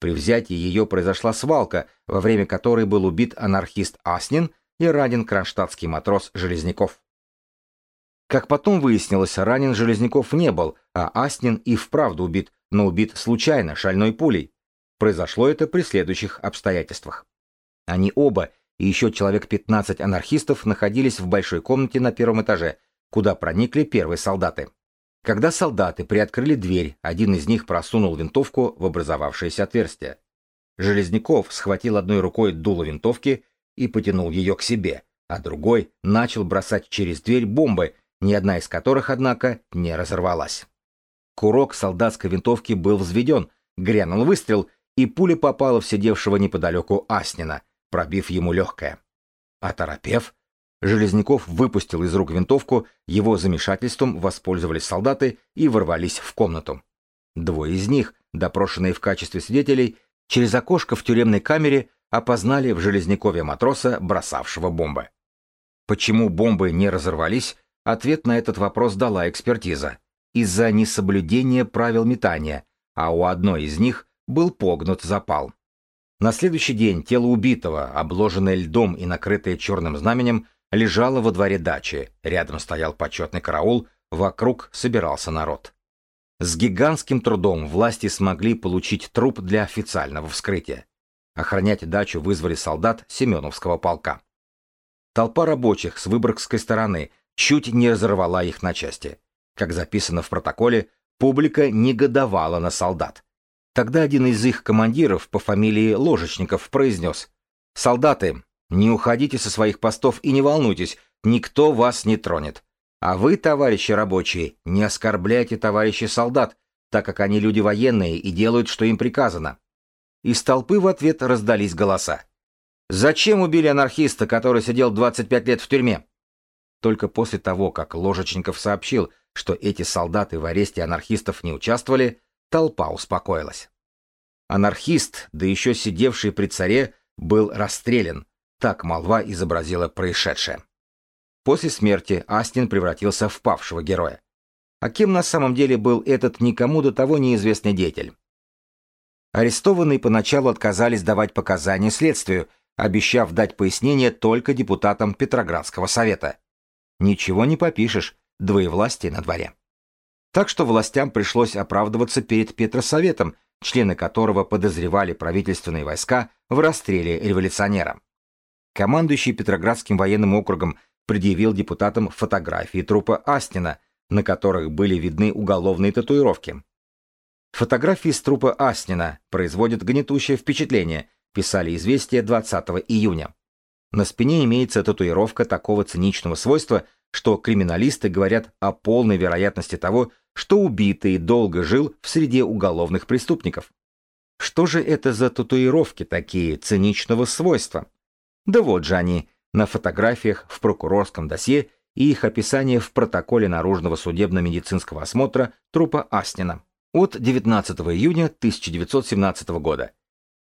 [SPEAKER 1] При взятии ее произошла свалка, во время которой был убит анархист Аснин и ранен кронштадтский матрос Железняков. Как потом выяснилось, ранен Железняков не был, а Аснин и вправду убит, но убит случайно, шальной пулей. Произошло это при следующих обстоятельствах. Они оба и еще человек 15 анархистов находились в большой комнате на первом этаже, куда проникли первые солдаты. Когда солдаты приоткрыли дверь, один из них просунул винтовку в образовавшееся отверстие. Железняков схватил одной рукой дуло винтовки и потянул ее к себе, а другой начал бросать через дверь бомбы, ни одна из которых, однако, не разорвалась. Курок солдатской винтовки был взведен, грянул выстрел, и пуля попала в сидевшего неподалеку Аснина — пробив ему легкое. Оторопев, Железняков выпустил из рук винтовку, его замешательством воспользовались солдаты и ворвались в комнату. Двое из них, допрошенные в качестве свидетелей, через окошко в тюремной камере опознали в Железнякове матроса, бросавшего бомбы. Почему бомбы не разорвались, ответ на этот вопрос дала экспертиза. Из-за несоблюдения правил метания, а у одной из них был погнут запал. На следующий день тело убитого, обложенное льдом и накрытое черным знаменем, лежало во дворе дачи, рядом стоял почетный караул, вокруг собирался народ. С гигантским трудом власти смогли получить труп для официального вскрытия. Охранять дачу вызвали солдат Семеновского полка. Толпа рабочих с Выборгской стороны, чуть не разорвала их на части. Как записано в протоколе, публика негодовала на солдат. Тогда один из их командиров по фамилии Ложечников произнес «Солдаты, не уходите со своих постов и не волнуйтесь, никто вас не тронет. А вы, товарищи рабочие, не оскорбляйте товарищей солдат, так как они люди военные и делают, что им приказано». Из толпы в ответ раздались голоса. «Зачем убили анархиста, который сидел 25 лет в тюрьме?» Только после того, как Ложечников сообщил, что эти солдаты в аресте анархистов не участвовали, толпа успокоилась. Анархист, да еще сидевший при царе, был расстрелян. Так молва изобразила происшедшее. После смерти Астин превратился в павшего героя. А кем на самом деле был этот никому до того неизвестный деятель? Арестованные поначалу отказались давать показания следствию, обещав дать пояснение только депутатам Петроградского совета. Ничего не попишешь, двоевластие на дворе. Так что властям пришлось оправдываться перед Петросоветом, члены которого подозревали правительственные войска в расстреле революционера. Командующий Петроградским военным округом предъявил депутатам фотографии трупа Астина, на которых были видны уголовные татуировки. Фотографии с трупа Астина производят гнетущее впечатление, писали известия 20 июня. На спине имеется татуировка такого циничного свойства, что криминалисты говорят о полной вероятности того, что убитый долго жил в среде уголовных преступников. Что же это за татуировки такие циничного свойства? Да вот же они, на фотографиях в прокурорском досье и их описание в протоколе наружного судебно-медицинского осмотра трупа Астина от 19 июня 1917 года.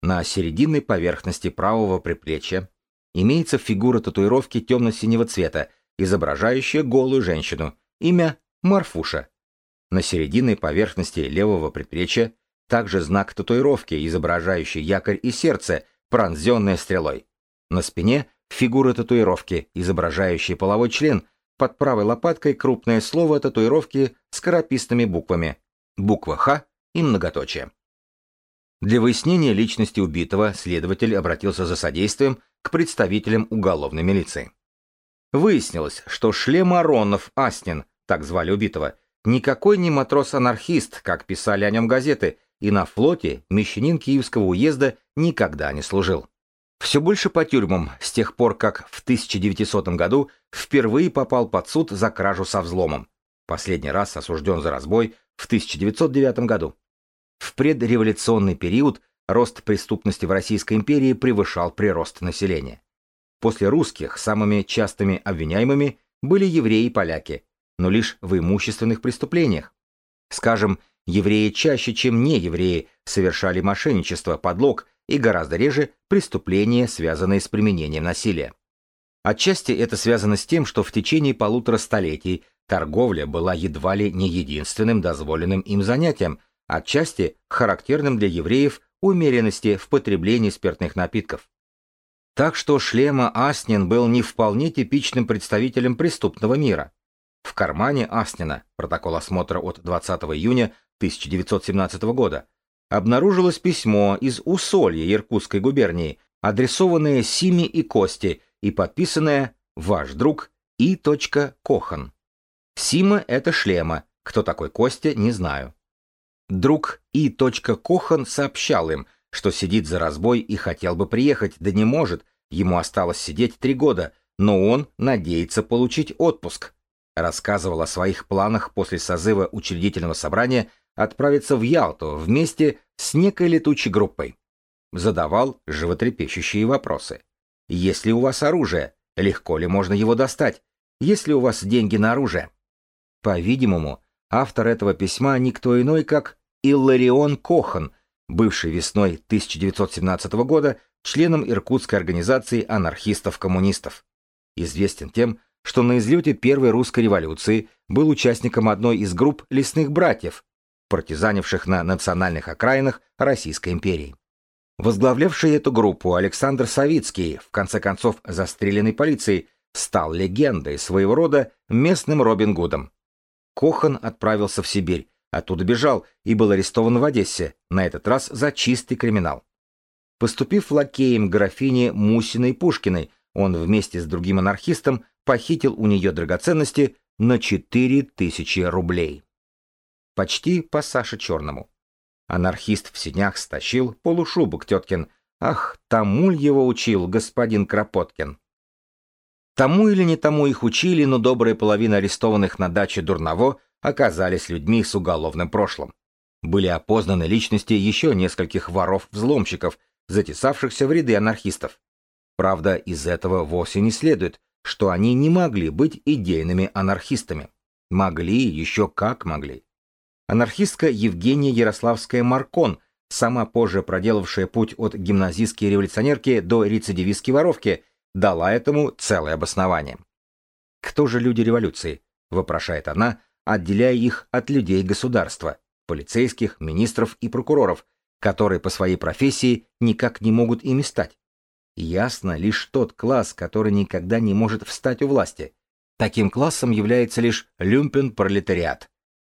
[SPEAKER 1] На серединной поверхности правого предплечья имеется фигура татуировки темно-синего цвета, изображающая голую женщину, имя Марфуша. На серединной поверхности левого предплечья также знак татуировки, изображающий якорь и сердце, пронзенное стрелой. На спине фигура татуировки, изображающая половой член, под правой лопаткой крупное слово татуировки с скорописными буквами, буква «Х» и многоточие. Для выяснения личности убитого следователь обратился за содействием к представителям уголовной милиции. Выяснилось, что Шлем Аронов Астин, так звали убитого, никакой не матрос-анархист, как писали о нем газеты, и на флоте мещанин Киевского уезда никогда не служил. Все больше по тюрьмам с тех пор, как в 1900 году впервые попал под суд за кражу со взломом. Последний раз осужден за разбой в 1909 году. В предреволюционный период рост преступности в Российской империи превышал прирост населения. После русских самыми частыми обвиняемыми были евреи и поляки, но лишь в имущественных преступлениях. Скажем, евреи чаще, чем неевреи, совершали мошенничество, подлог и гораздо реже преступления, связанные с применением насилия. Отчасти это связано с тем, что в течение полутора столетий торговля была едва ли не единственным дозволенным им занятием, отчасти характерным для евреев умеренности в потреблении спиртных напитков. Так что шлема Аснин был не вполне типичным представителем преступного мира. В кармане Аснина, протокол осмотра от 20 июня 1917 года, обнаружилось письмо из Усолья Иркутской губернии, адресованное Симе и Косте и подписанное «Ваш друг И. Кохан». Сима — это шлема, кто такой Костя, не знаю. Друг И. Кохан сообщал им, что сидит за разбой и хотел бы приехать, да не может, ему осталось сидеть три года, но он надеется получить отпуск. Рассказывал о своих планах после созыва учредительного собрания отправиться в Ялту вместе с некой летучей группой. Задавал животрепещущие вопросы. Есть ли у вас оружие? Легко ли можно его достать? Есть ли у вас деньги на оружие? По-видимому, автор этого письма никто иной, как Илларион Кохан, бывший весной 1917 года членом Иркутской организации анархистов-коммунистов. Известен тем, что на излете Первой русской революции был участником одной из групп лесных братьев, партизанивших на национальных окраинах Российской империи. Возглавлявший эту группу Александр Савицкий, в конце концов застреленный полицией, стал легендой своего рода местным Робин Гудом. Кохан отправился в Сибирь, оттуда бежал и был арестован в Одессе, на этот раз за чистый криминал. Поступив лакеем графине Мусиной Пушкиной, он вместе с другим анархистом похитил у нее драгоценности на 4000 рублей. Почти по Саше Черному. Анархист в синях стащил полушубок теткин. Ах, тому его учил господин Кропоткин. Тому или не тому их учили, но добрая половина арестованных на даче Дурново оказались людьми с уголовным прошлым. Были опознаны личности еще нескольких воров-взломщиков, затесавшихся в ряды анархистов. Правда, из этого вовсе не следует, что они не могли быть идейными анархистами. Могли, еще как могли. Анархистка Евгения Ярославская-Маркон, сама позже проделавшая путь от гимназистской революционерки до рецидивистской воровки, дала этому целое обоснование. «Кто же люди революции?» – вопрошает она, отделяя их от людей государства, полицейских, министров и прокуроров, которые по своей профессии никак не могут ими стать. Ясно лишь тот класс, который никогда не может встать у власти. Таким классом является лишь люмпен-пролетариат.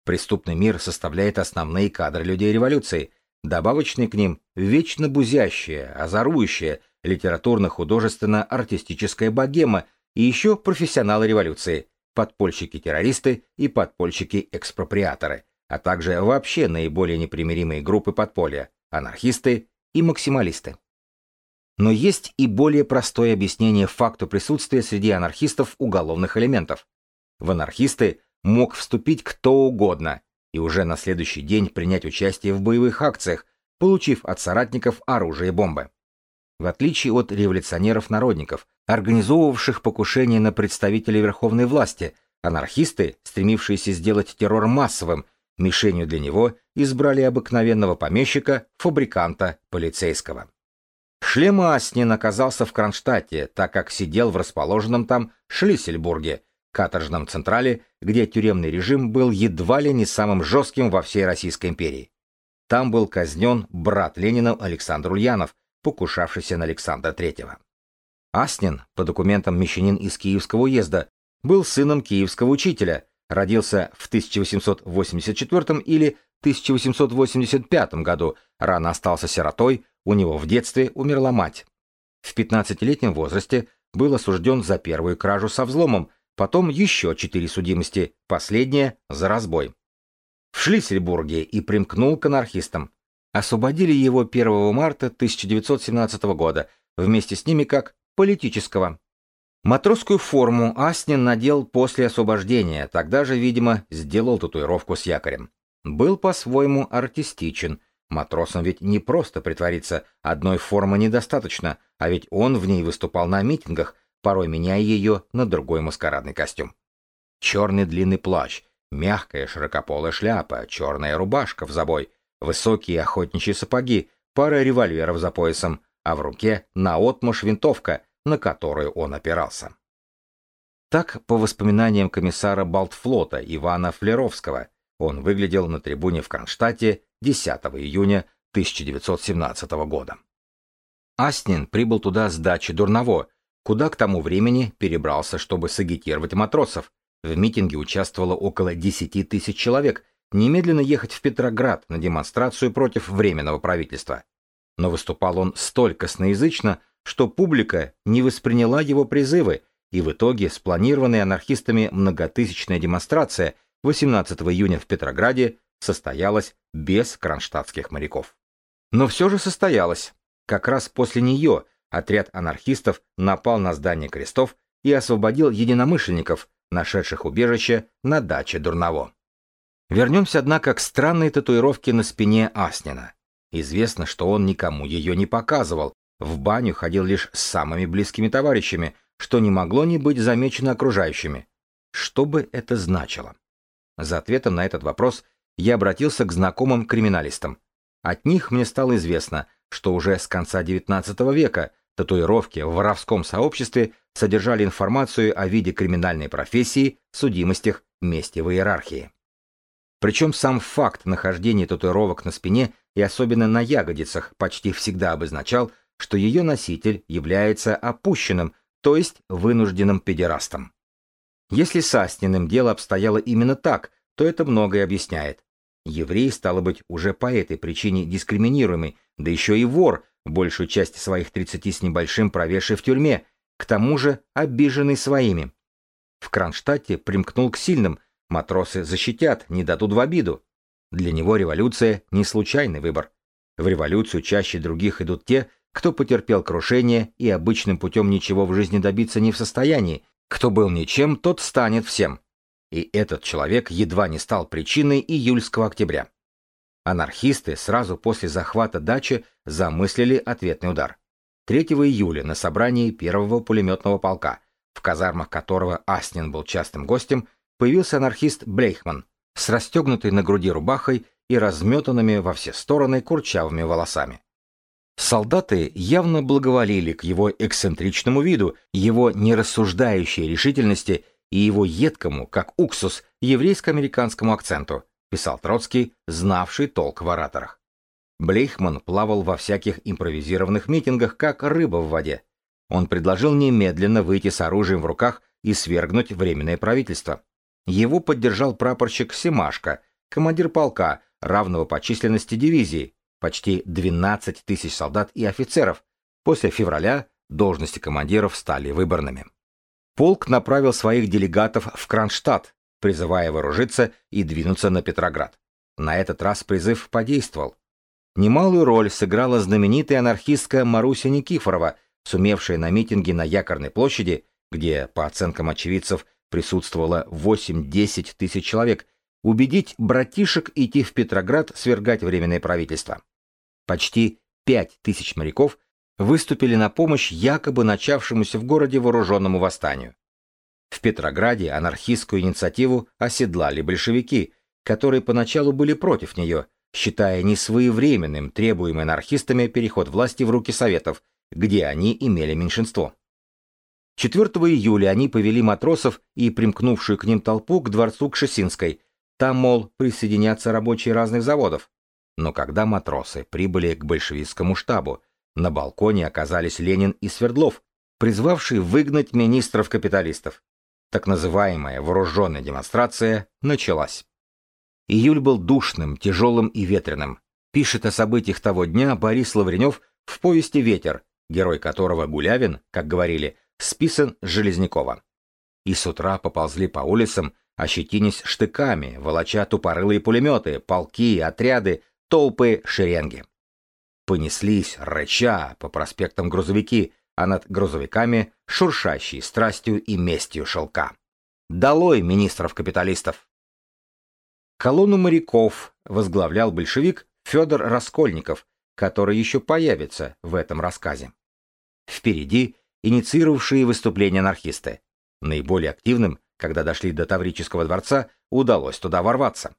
[SPEAKER 1] Преступный мир составляет основные кадры людей революции, добавочные к ним вечно бузящие, озорующие, литературно-художественно-артистическая богема и еще профессионалы революции, подпольщики-террористы и подпольщики-экспроприаторы, а также вообще наиболее непримиримые группы подполья, анархисты и максималисты. Но есть и более простое объяснение факту присутствия среди анархистов уголовных элементов. В анархисты мог вступить кто угодно и уже на следующий день принять участие в боевых акциях, получив от соратников оружие и бомбы. В отличие от революционеров-народников, организовывавших покушения на представителей верховной власти, анархисты, стремившиеся сделать террор массовым, мишенью для него избрали обыкновенного помещика, фабриканта, полицейского. Шлем Аснин оказался в Кронштадте, так как сидел в расположенном там Шлиссельбурге, каторжном централе, где тюремный режим был едва ли не самым жестким во всей Российской империи. Там был казнен брат Ленина Александр Ульянов, покушавшийся на Александра III. Аснин, по документам мещанин из Киевского уезда, был сыном киевского учителя, родился в 1884 или 1885 году, рано остался сиротой, у него в детстве умерла мать. В 15-летнем возрасте был осужден за первую кражу со взломом, потом еще четыре судимости, последняя за разбой. В Шлиссельбурге и примкнул к анархистам. Освободили его 1 марта 1917 года, вместе с ними как политического. Матросскую форму Аснин надел после освобождения, тогда же, видимо, сделал татуировку с якорем. Был по-своему артистичен, Матросам ведь не просто притвориться, одной формы недостаточно, а ведь он в ней выступал на митингах, порой меняя ее на другой маскарадный костюм. Черный длинный плащ, мягкая широкополая шляпа, черная рубашка в забой, высокие охотничьи сапоги, пара револьверов за поясом, а в руке наотмашь винтовка, на которую он опирался. Так, по воспоминаниям комиссара Балтфлота Ивана Флеровского, он выглядел на трибуне в Кронштадте 10 июня 1917 года. Астнин прибыл туда с дачи Дурново, куда к тому времени перебрался, чтобы сагитировать матросов. В митинге участвовало около 10 тысяч человек, немедленно ехать в Петроград на демонстрацию против Временного правительства. Но выступал он столь косноязычно, что публика не восприняла его призывы, и в итоге спланированная анархистами многотысячная демонстрация 18 июня в Петрограде состоялась без кронштадтских моряков. Но все же состоялась. Как раз после нее отряд анархистов напал на здание крестов и освободил единомышленников, нашедших убежище на даче Дурново. Вернемся, однако, к странной татуировке на спине Аснина. Известно, что он никому ее не показывал, в баню ходил лишь с самыми близкими товарищами, что не могло не быть замечено окружающими. Что бы это значило? За ответом на этот вопрос я обратился к знакомым криминалистам. От них мне стало известно, что уже с конца XIX века татуировки в воровском сообществе содержали информацию о виде криминальной профессии, судимостях, месте в иерархии. Причем сам факт нахождения татуировок на спине и особенно на ягодицах почти всегда обозначал, что ее носитель является опущенным, то есть вынужденным педерастом. Если с Астиным дело обстояло именно так, то это многое объясняет. Еврей, стало быть, уже по этой причине дискриминируемый, да еще и вор, большую часть своих 30 с небольшим провеший в тюрьме. к тому же обиженный своими. В Кронштадте примкнул к сильным, матросы защитят, не дадут в обиду. Для него революция – не случайный выбор. В революцию чаще других идут те, кто потерпел крушение и обычным путем ничего в жизни добиться не в состоянии, кто был ничем, тот станет всем. И этот человек едва не стал причиной июльского октября. Анархисты сразу после захвата дачи замыслили ответный удар. 3 июля на собрании первого пулеметного полка, в казармах которого Аснин был частым гостем, появился анархист Блейхман с расстегнутой на груди рубахой и разметанными во все стороны курчавыми волосами. Солдаты явно благоволили к его эксцентричному виду, его нерассуждающей решительности и его едкому, как уксус, еврейско-американскому акценту, писал Троцкий, знавший толк в ораторах. Блейхман плавал во всяких импровизированных митингах, как рыба в воде. Он предложил немедленно выйти с оружием в руках и свергнуть Временное правительство. Его поддержал прапорщик Семашко, командир полка, равного по численности дивизии, почти 12 тысяч солдат и офицеров. После февраля должности командиров стали выборными. Полк направил своих делегатов в Кронштадт, призывая вооружиться и двинуться на Петроград. На этот раз призыв подействовал. Немалую роль сыграла знаменитая анархистка Маруся Никифорова, сумевшая на митинге на Якорной площади, где, по оценкам очевидцев, присутствовало 8-10 тысяч человек, убедить братишек идти в Петроград свергать Временное правительство. Почти 5 тысяч моряков выступили на помощь якобы начавшемуся в городе вооруженному восстанию. В Петрограде анархистскую инициативу оседлали большевики, которые поначалу были против нее, считая несвоевременным требуемый анархистами переход власти в руки Советов, где они имели меньшинство. 4 июля они повели матросов и примкнувшую к ним толпу к дворцу Кшесинской. Там, мол, присоединятся рабочие разных заводов. Но когда матросы прибыли к большевистскому штабу, на балконе оказались Ленин и Свердлов, призвавшие выгнать министров-капиталистов. Так называемая вооруженная демонстрация началась. Июль был душным, тяжелым и ветреным. Пишет о событиях того дня Борис Лавренев в повести «Ветер», герой которого Гулявин, как говорили, списан с Железнякова. И с утра поползли по улицам, ощетинясь штыками, волоча тупорылые пулеметы, полки, отряды, толпы, шеренги. Понеслись, рыча, по проспектам грузовики, а над грузовиками шуршащие страстью и местью шелка. Долой министров-капиталистов! Колонну моряков возглавлял большевик Федор Раскольников, который еще появится в этом рассказе. Впереди инициировавшие выступление анархисты. Наиболее активным, когда дошли до Таврического дворца, удалось туда ворваться.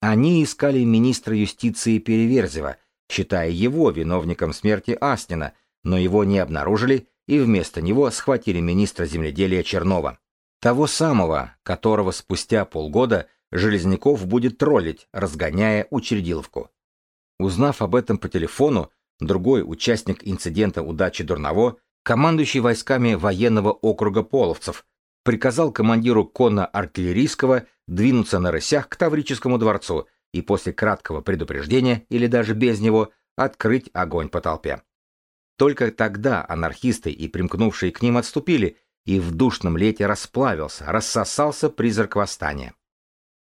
[SPEAKER 1] Они искали министра юстиции Переверзева, считая его виновником смерти Астина, но его не обнаружили и вместо него схватили министра земледелия Чернова. Того самого, которого спустя полгода Железняков будет троллить, разгоняя учредиловку. Узнав об этом по телефону, другой участник инцидента удачи Дурново, командующий войсками военного округа Половцев, приказал командиру конно-артиллерийского двинуться на рысях к Таврическому дворцу и после краткого предупреждения, или даже без него, открыть огонь по толпе. Только тогда анархисты и примкнувшие к ним отступили, и в душном лете расплавился, рассосался призрак восстания.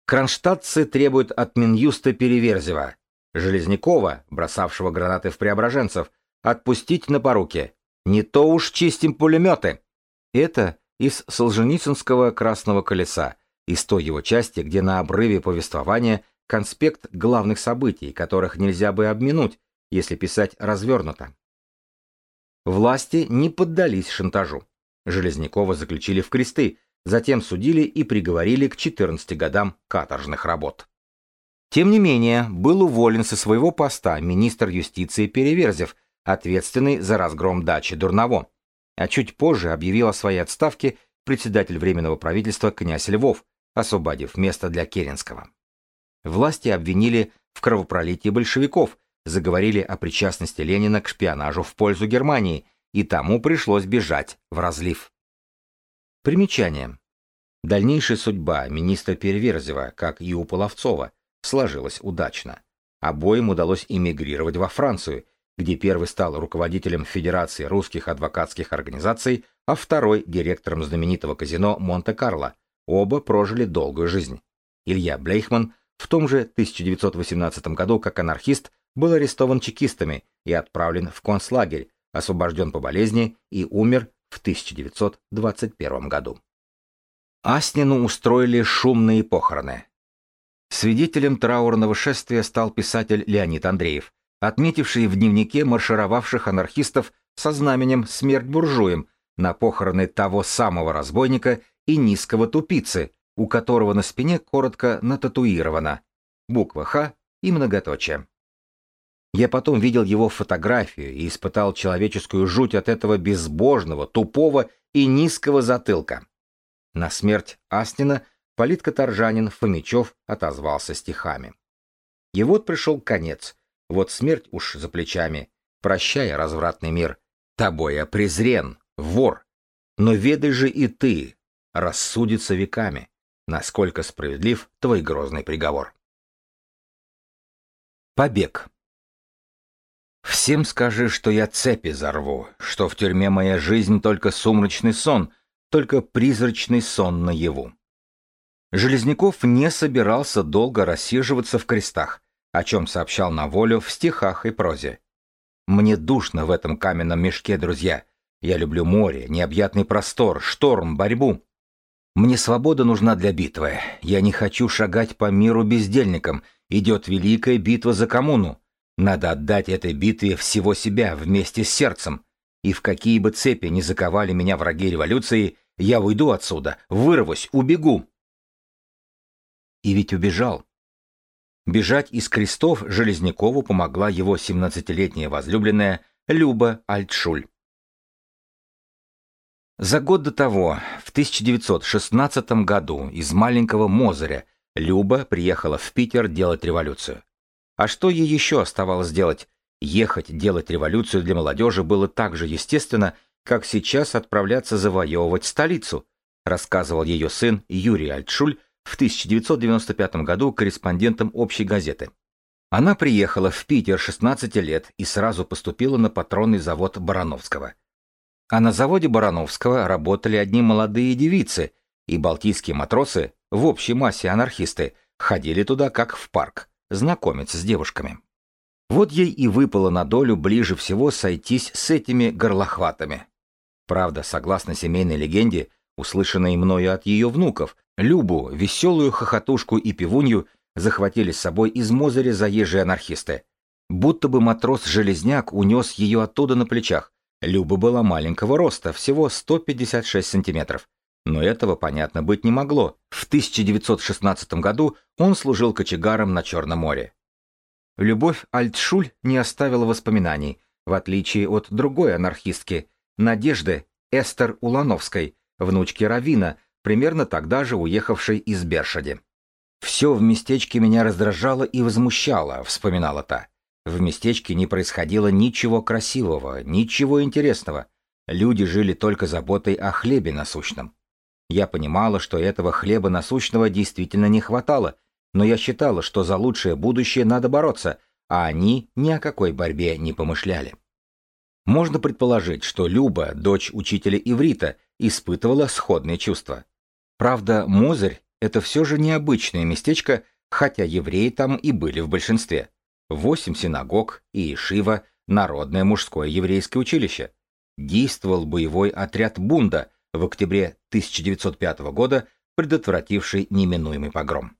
[SPEAKER 1] Кронштадтцы требуют от Минюста Переверзева, Железнякова, бросавшего гранаты в преображенцев, отпустить на поруки. Не то уж чистим пулеметы. Это из Солженицынского «Красного колеса», из той его части, где на обрыве повествования конспект главных событий, которых нельзя бы обминуть, если писать развернуто. Власти не поддались шантажу. Железнякова заключили в кресты, затем судили и приговорили к 14 годам каторжных работ. Тем не менее, был уволен со своего поста министр юстиции Переверзев, ответственный за разгром дачи Дурново, а чуть позже объявил о своей отставке председатель Временного правительства князь Львов, освободив место для Керенского. Власти обвинили в кровопролитии большевиков, заговорили о причастности Ленина к шпионажу в пользу Германии, и тому пришлось бежать в разлив. Примечание. Дальнейшая судьба министра Переверзева, как и у Половцова, сложилась удачно. Обоим удалось эмигрировать во Францию, где первый стал руководителем Федерации русских адвокатских организаций, а второй — директором знаменитого казино Монте-Карло. Оба прожили долгую жизнь. Илья Блейхман в том же 1918 году как анархист был арестован чекистами и отправлен в концлагерь, освобожден по болезни и умер в 1921 году. Аснину устроили шумные похороны. Свидетелем траурного шествия стал писатель Леонид Андреев, отметивший в дневнике маршировавших анархистов со знаменем «Смерть буржуям» на похороны того самого разбойника и низкого тупицы, у которого на спине коротко нататуировано буква «Х» и многоточие. Я потом видел его фотографию и испытал человеческую жуть от этого безбожного, тупого и низкого затылка. На смерть Астина политкоторжанин Фомичев отозвался стихами. И вот пришел конец, вот смерть уж за плечами. Прощай, развратный мир, тобой я презрен, вор. Но ведай же и ты, рассудится веками, насколько справедлив твой грозный приговор. Побег. Всем скажи, что я цепи зарву, что в тюрьме моя жизнь только сумрачный сон, только призрачный сон наяву. Железняков не собирался долго рассиживаться в крестах, о чем сообщал на волю в стихах и прозе. «Мне душно в этом каменном мешке, друзья. Я люблю море, необъятный простор, шторм, борьбу. Мне свобода нужна для битвы. Я не хочу шагать по миру бездельником. Идет великая битва за коммуну. Надо отдать этой битве всего себя вместе с сердцем. И в какие бы цепи не заковали меня враги революции, я уйду отсюда, вырвусь, убегу. И ведь убежал. Бежать из крестов Железнякову помогла его 17-летняя возлюбленная Люба Альтшуль. За год до того, в 1916 году, из маленького Мозыря, Люба приехала в Питер делать революцию. А что ей еще оставалось делать? Ехать делать революцию для молодежи было так же естественно, как сейчас отправляться завоевывать столицу, рассказывал ее сын Юрий Альтшуль в 1995 году корреспондентом общей газеты. Она приехала в Питер 16 лет и сразу поступила на патронный завод Барановского. А на заводе Барановского работали одни молодые девицы, и балтийские матросы, в общей массе анархисты, ходили туда как в парк знакомиться с девушками. Вот ей и выпало на долю ближе всего сойтись с этими горлохватами. Правда, согласно семейной легенде, услышанной мною от ее внуков, Любу, веселую хохотушку и пивунью захватили с собой из Мозыря заезжие анархисты. Будто бы матрос-железняк унес ее оттуда на плечах. Люба была маленького роста, всего 156 сантиметров. Но этого, понятно, быть не могло. В 1916 году он служил кочегаром на Черном море. Любовь Альтшуль не оставила воспоминаний, в отличие от другой анархистки, Надежды Эстер Улановской, внучки Равина, примерно тогда же уехавшей из Бершади. «Все в местечке меня раздражало и возмущало», — вспоминала та. В местечке не происходило ничего красивого, ничего интересного. Люди жили только заботой о хлебе насущном. Я понимала, что этого хлеба насущного действительно не хватало, но я считала, что за лучшее будущее надо бороться, а они ни о какой борьбе не помышляли. Можно предположить, что Люба, дочь учителя иврита, испытывала сходные чувства. Правда, Мозырь — это все же необычное местечко, хотя евреи там и были в большинстве. Восемь синагог и Ишива — народное мужское еврейское училище. Действовал боевой отряд Бунда — в октябре 1905 года предотвративший неминуемый погром.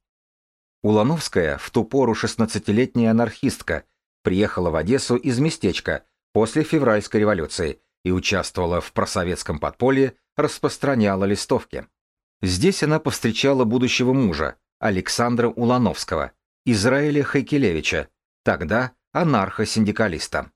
[SPEAKER 1] Улановская, в ту пору 16-летняя анархистка, приехала в Одессу из местечка после февральской революции и участвовала в просоветском подполье, распространяла листовки. Здесь она повстречала будущего мужа, Александра Улановского, Израиля Хайкелевича, тогда анархо-синдикалиста.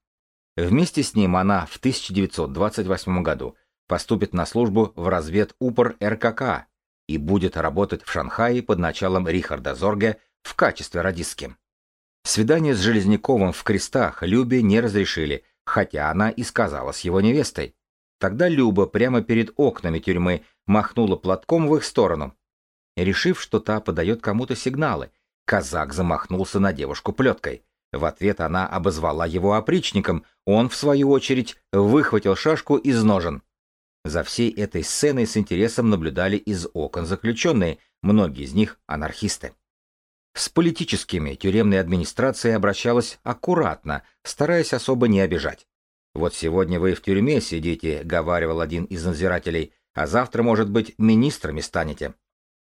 [SPEAKER 1] Вместе с ним она в 1928 году поступит на службу в разведупор РКК и будет работать в Шанхае под началом Рихарда Зорге в качестве радистки. Свидание с Железняковым в крестах Любе не разрешили, хотя она и сказала с его невестой. Тогда Люба прямо перед окнами тюрьмы махнула платком в их сторону. Решив, что та подает кому-то сигналы, казак замахнулся на девушку плеткой. В ответ она обозвала его опричником, он, в свою очередь, выхватил шашку из ножен. За всей этой сценой с интересом наблюдали из окон заключенные, многие из них анархисты. С политическими тюремная администрация обращалась аккуратно, стараясь особо не обижать. «Вот сегодня вы в тюрьме сидите», — говаривал один из надзирателей, «а завтра, может быть, министрами станете».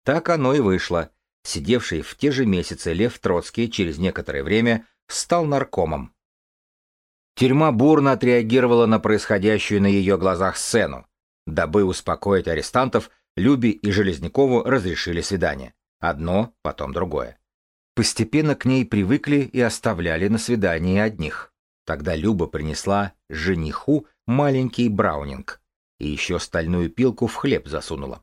[SPEAKER 1] Так оно и вышло. Сидевший в те же месяцы Лев Троцкий через некоторое время стал наркомом. Тюрьма бурно отреагировала на происходящую на ее глазах сцену. Дабы успокоить арестантов, Люби и Железнякову разрешили свидание. Одно, потом другое. Постепенно к ней привыкли и оставляли на свидании одних. Тогда Люба принесла жениху маленький браунинг и еще стальную пилку в хлеб засунула.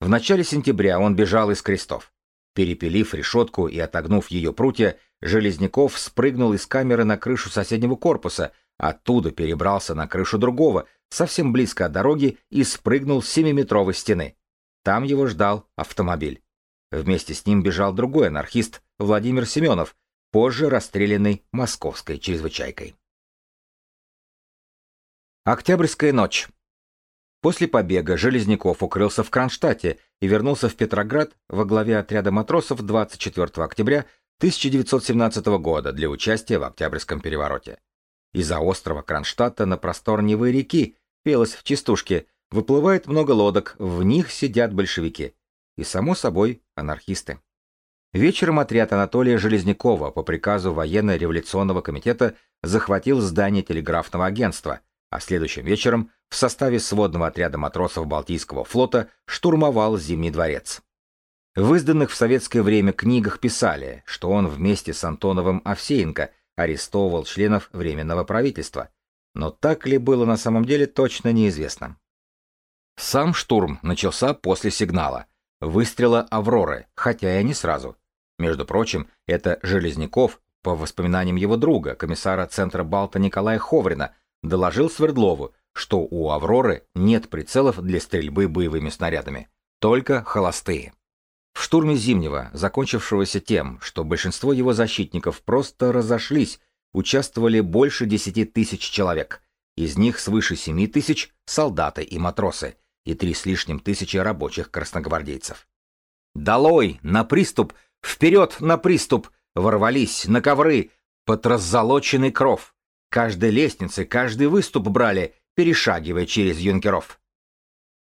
[SPEAKER 1] В начале сентября он бежал из крестов. Перепилив решетку и отогнув ее прутья, Железняков спрыгнул из камеры на крышу соседнего корпуса, оттуда перебрался на крышу другого, совсем близко от дороги, и спрыгнул с семиметровой стены. Там его ждал автомобиль. Вместе с ним бежал другой анархист, Владимир Семенов, позже расстрелянный московской чрезвычайкой. Октябрьская ночь. После побега Железняков укрылся в Кронштадте и вернулся в Петроград во главе отряда матросов 24 октября 1917 года для участия в Октябрьском перевороте. Из-за острова Кронштадта на простор Невы реки, пелось в частушке, выплывает много лодок, в них сидят большевики. И, само собой, анархисты. Вечером отряд Анатолия Железнякова по приказу военно-революционного комитета захватил здание телеграфного агентства, а следующим вечером в составе сводного отряда матросов Балтийского флота штурмовал Зимний дворец. В изданных в советское время книгах писали, что он вместе с Антоновым Овсеенко арестовывал членов Временного правительства, но так ли было на самом деле точно неизвестно. Сам штурм начался после сигнала, выстрела «Авроры», хотя и не сразу. Между прочим, это Железняков, по воспоминаниям его друга, комиссара Центра Балта Николая Ховрина, доложил Свердлову, что у «Авроры» нет прицелов для стрельбы боевыми снарядами, только холостые. В штурме Зимнего, закончившегося тем, что большинство его защитников просто разошлись, участвовали больше 10 тысяч человек, из них свыше 7 тысяч – солдаты и матросы, и три с лишним тысячи рабочих красногвардейцев. «Долой! На приступ! Вперед на приступ!» Ворвались на ковры под раззолоченный кров. Каждой лестницы, каждый выступ брали, перешагивая через юнкеров.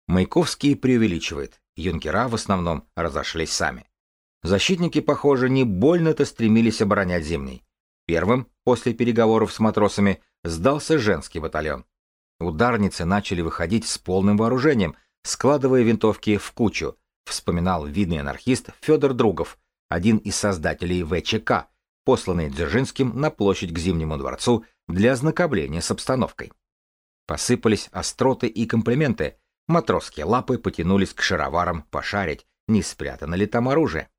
[SPEAKER 1] Маяковский преувеличивает. Юнкера в основном разошлись сами. Защитники, похоже, не больно-то стремились оборонять Зимний. Первым, после переговоров с матросами, сдался женский батальон. Ударницы начали выходить с полным вооружением, складывая винтовки в кучу, вспоминал видный анархист Федор Другов, один из создателей ВЧК, посланный Дзержинским на площадь к Зимнему дворцу для ознакомления с обстановкой. Посыпались остроты и комплименты, Матросские лапы потянулись к шароварам пошарить, не спрятано ли там оружие.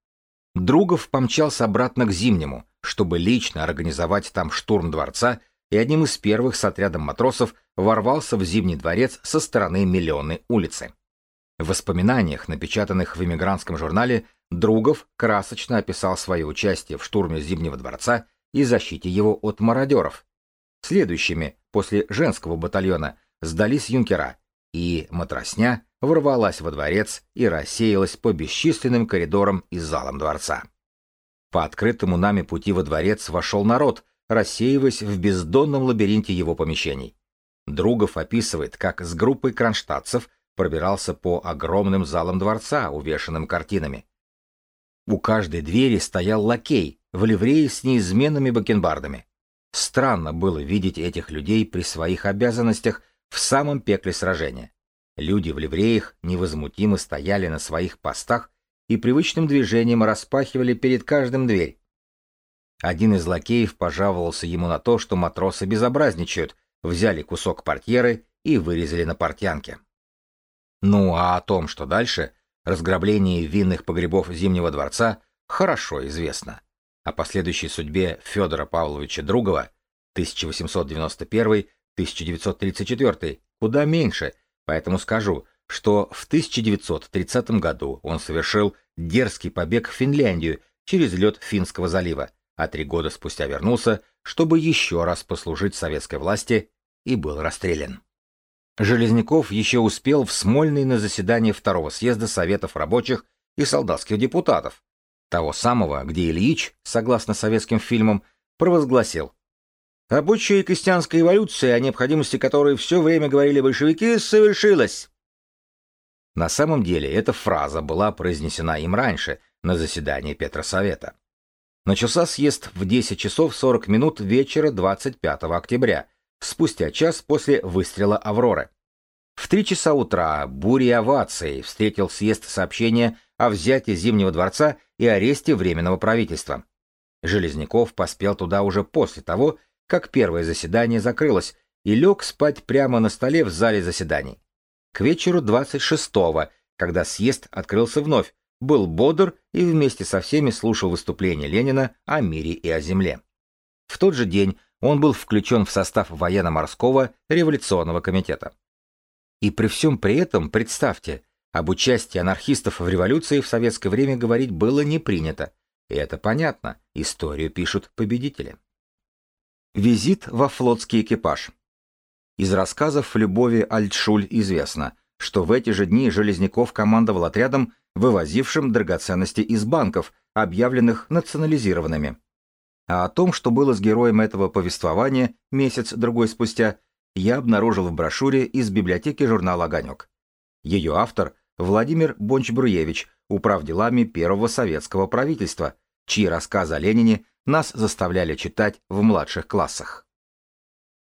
[SPEAKER 1] Другов помчался обратно к Зимнему, чтобы лично организовать там штурм дворца, и одним из первых с отрядом матросов ворвался в Зимний дворец со стороны Миллионной улицы. В воспоминаниях, напечатанных в эмигрантском журнале, Другов красочно описал свое участие в штурме Зимнего дворца и защите его от мародеров. Следующими, после женского батальона, сдались юнкера, и матросня ворвалась во дворец и рассеялась по бесчисленным коридорам и залам дворца. По открытому нами пути во дворец вошел народ, рассеиваясь в бездонном лабиринте его помещений. Другов описывает, как с группой кронштадтцев пробирался по огромным залам дворца, увешанным картинами. У каждой двери стоял лакей в ливрее с неизменными бакенбардами. Странно было видеть этих людей при своих обязанностях в самом пекле сражения. Люди в ливреях невозмутимо стояли на своих постах и привычным движением распахивали перед каждым дверь. Один из лакеев пожаловался ему на то, что матросы безобразничают, взяли кусок портьеры и вырезали на портянке. Ну а о том, что дальше, разграбление винных погребов Зимнего дворца, хорошо известно. О последующей судьбе Федора Павловича Другова 1891 1934, куда меньше, поэтому скажу, что в 1930 году он совершил дерзкий побег в Финляндию через лед Финского залива, а три года спустя вернулся, чтобы еще раз послужить советской власти, и был расстрелян. Железняков еще успел в Смольный на заседание второго съезда Советов рабочих и солдатских депутатов, того самого, где Ильич, согласно советским фильмам, провозгласил «Рабочая и крестьянская эволюция, о необходимости которой все время говорили большевики, совершилась». На самом деле эта фраза была произнесена им раньше, на заседании Петросовета. Начался съезд в 10 часов 40 минут вечера 25 октября, спустя час после выстрела «Авроры». В три часа утра бурей оваций встретил съезд сообщение о взятии Зимнего дворца и аресте Временного правительства. Железняков поспел туда уже после того, как первое заседание закрылось, и лег спать прямо на столе в зале заседаний. К вечеру 26-го, когда съезд открылся вновь, был бодр и вместе со всеми слушал выступление Ленина о мире и о земле. В тот же день он был включен в состав военно-морского революционного комитета. И при всем при этом, представьте, об участии анархистов в революции в советское время говорить было не принято. И это понятно, историю пишут победители. Визит во флотский экипаж. Из рассказов Любови Альтшуль известно, что в эти же дни Железняков командовал отрядом, вывозившим драгоценности из банков, объявленных национализированными. А о том, что было с героем этого повествования месяц-другой спустя, я обнаружил в брошюре из библиотеки журнала «Огонек». Ее автор – Владимир Бонч-Бруевич, управ делами первого советского правительства, чьи рассказы о Ленине нас заставляли читать в младших классах.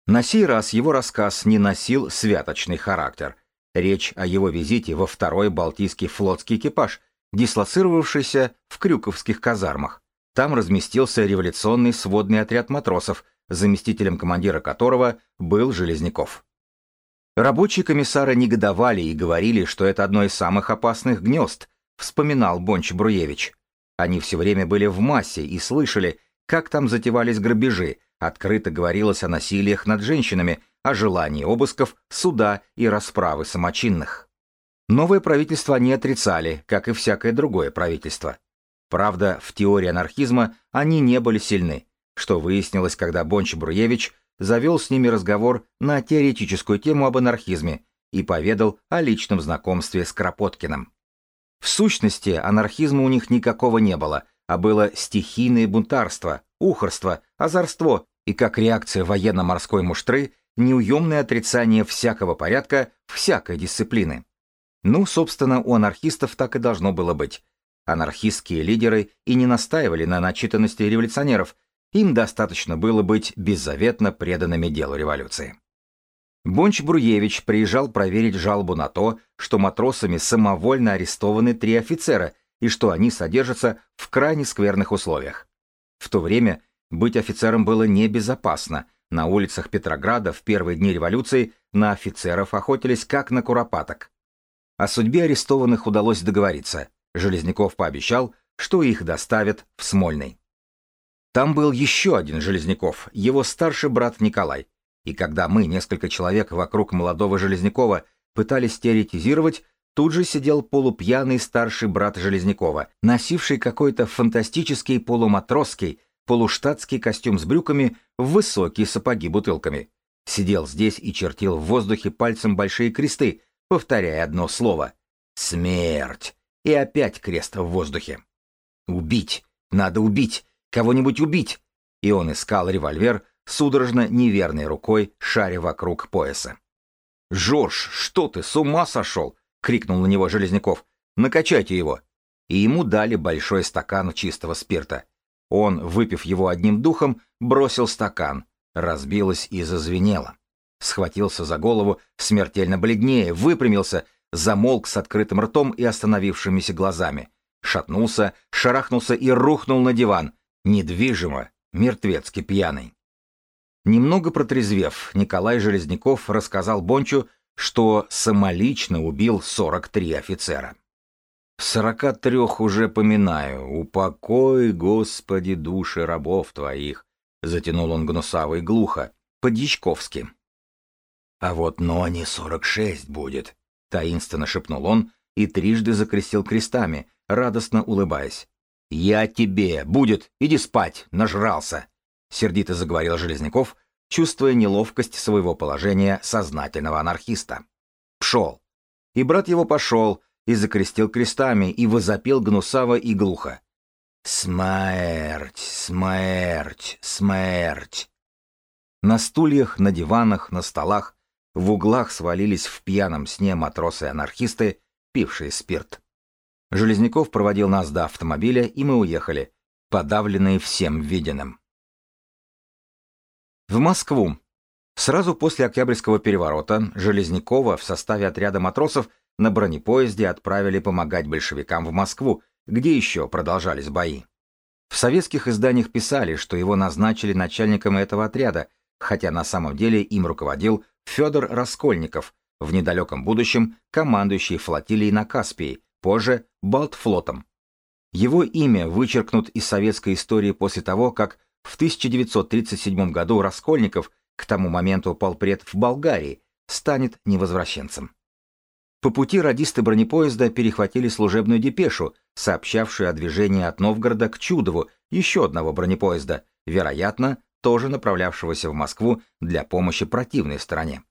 [SPEAKER 1] На сей раз его рассказ не носил святочный характер. Речь о его визите во второй Балтийский флотский экипаж, дислоцировавшийся в Крюковских казармах. Там разместился революционный сводный отряд матросов, заместителем командира которого был Железняков. Рабочие комиссары негодовали и говорили, что это одно из самых опасных гнезд, вспоминал Бонч Бруевич. Они все время были в массе и слышали, как там затевались грабежи, открыто говорилось о насилиях над женщинами, о желании обысков, суда и расправы самочинных. Новое правительство они отрицали, как и всякое другое правительство. Правда, в теории анархизма они не были сильны, что выяснилось, когда Бонч Бруевич завел с ними разговор на теоретическую тему об анархизме и поведал о личном знакомстве с Кропоткиным. В сущности, анархизма у них никакого не было, а было стихийное бунтарство, ухорство, озорство и, как реакция военно-морской муштры, неуемное отрицание всякого порядка, всякой дисциплины. Ну, собственно, у анархистов так и должно было быть. Анархистские лидеры и не настаивали на начитанности революционеров, им достаточно было быть беззаветно преданными делу революции. Бонч Бруевич приезжал проверить жалобу на то, что матросами самовольно арестованы три офицера и что они содержатся в крайне скверных условиях. В то время быть офицером было небезопасно. На улицах Петрограда в первые дни революции на офицеров охотились как на куропаток. О судьбе арестованных удалось договориться. Железняков пообещал, что их доставят в Смольный. Там был еще один Железняков, его старший брат Николай. И когда мы, несколько человек вокруг молодого Железнякова, пытались теоретизировать, тут же сидел полупьяный старший брат Железнякова, носивший какой-то фантастический полуматросский, полуштатский костюм с брюками высокие сапоги бутылками. Сидел здесь и чертил в воздухе пальцем большие кресты, повторяя одно слово «Смерть!» И опять крест в воздухе. «Убить! Надо убить! Кого-нибудь убить!» И он искал револьвер, судорожно неверной рукой, шаря вокруг пояса. «Жорж, что ты, с ума сошел?» — крикнул на него Железняков. «Накачайте его!» И ему дали большой стакан чистого спирта. Он, выпив его одним духом, бросил стакан. Разбилось и зазвенело. Схватился за голову, смертельно бледнее, выпрямился, замолк с открытым ртом и остановившимися глазами. Шатнулся, шарахнулся и рухнул на диван, недвижимо, мертвецки пьяный. Немного протрезвев, Николай Железняков рассказал Бончу, что самолично убил 43 офицера. «Сорока трех уже поминаю. Упокой, Господи, души рабов твоих!» — затянул он гнусаво и глухо, по-дьячковски. «А вот Нони сорок шесть будет», — таинственно шепнул он и трижды закрестил крестами, радостно улыбаясь. «Я тебе! Будет! Иди спать! Нажрался!» — сердито заговорил Железняков, чувствуя неловкость своего положения сознательного анархиста. Пшел. И брат его пошел, и закрестил крестами, и возопил гнусаво и глухо. «Смерть! Смерть! Смерть!» На стульях, на диванах, на столах, в углах свалились в пьяном сне матросы-анархисты, пившие спирт. Железняков проводил нас до автомобиля, и мы уехали, подавленные всем виденным. В Москву. Сразу после Октябрьского переворота Железнякова в составе отряда матросов на бронепоезде отправили помогать большевикам в Москву, где еще продолжались бои. В советских изданиях писали, что его назначили начальником этого отряда, хотя на самом деле им руководил Федор Раскольников, в недалеком будущем командующий флотилией на Каспии, позже Балтфлотом. Его имя вычеркнут из советской истории после того, как в 1937 году Раскольников, к тому моменту полпред в Болгарии, станет невозвращенцем. По пути радисты бронепоезда перехватили служебную депешу, сообщавшую о движении от Новгорода к Чудову еще одного бронепоезда, вероятно, тоже направлявшегося в Москву для помощи противной стороне.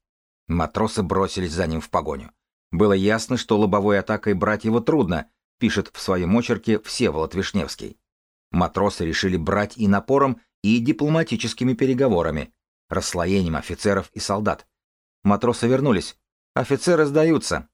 [SPEAKER 1] Матросы бросились за ним в погоню. Было ясно, что лобовой атакой брать его трудно, пишет в своем очерке Всеволод Вишневский. Матросы решили брать и напором, и дипломатическими переговорами, расслоением офицеров и солдат. Матросы вернулись. Офицеры сдаются.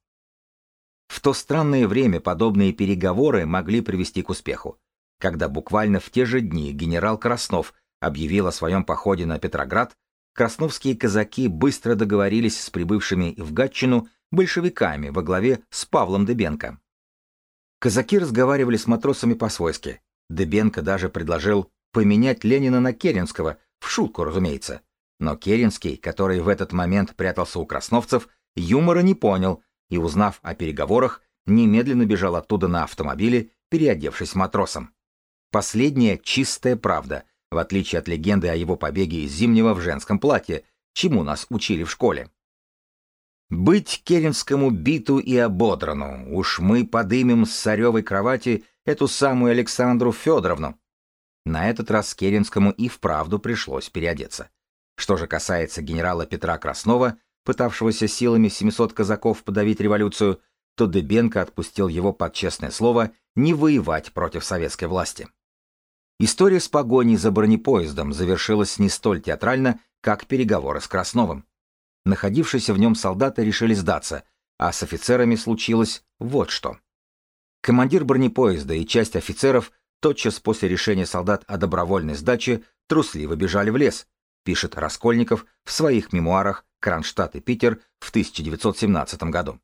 [SPEAKER 1] В то странное время подобные переговоры могли привести к успеху, когда буквально в те же дни генерал Краснов объявил о своем походе на Петроград, красновские казаки быстро договорились с прибывшими в Гатчину большевиками во главе с Павлом Дебенко. Казаки разговаривали с матросами по-свойски. Дебенко даже предложил поменять Ленина на Керенского, в шутку, разумеется. Но Керенский, который в этот момент прятался у красновцев, юмора не понял и, узнав о переговорах, немедленно бежал оттуда на автомобиле, переодевшись матросом. Последняя чистая правда, в отличие от легенды о его побеге из Зимнего в женском платье, чему нас учили в школе. Быть Керенскому биту и ободрану, уж мы подымем с царевой кровати эту самую Александру Федоровну. На этот раз Керенскому и вправду пришлось переодеться. Что же касается генерала Петра Краснова, пытавшегося силами 700 казаков подавить революцию, то Дебенко отпустил его под честное слово не воевать против советской власти. История с погоней за бронепоездом завершилась не столь театрально, как переговоры с Красновым. Находившиеся в нем солдаты решили сдаться, а с офицерами случилось вот что. Командир бронепоезда и часть офицеров тотчас после решения солдат о добровольной сдаче трусливо бежали в лес, пишет Раскольников в своих мемуарах «Кронштадт и Питер» в 1917 году.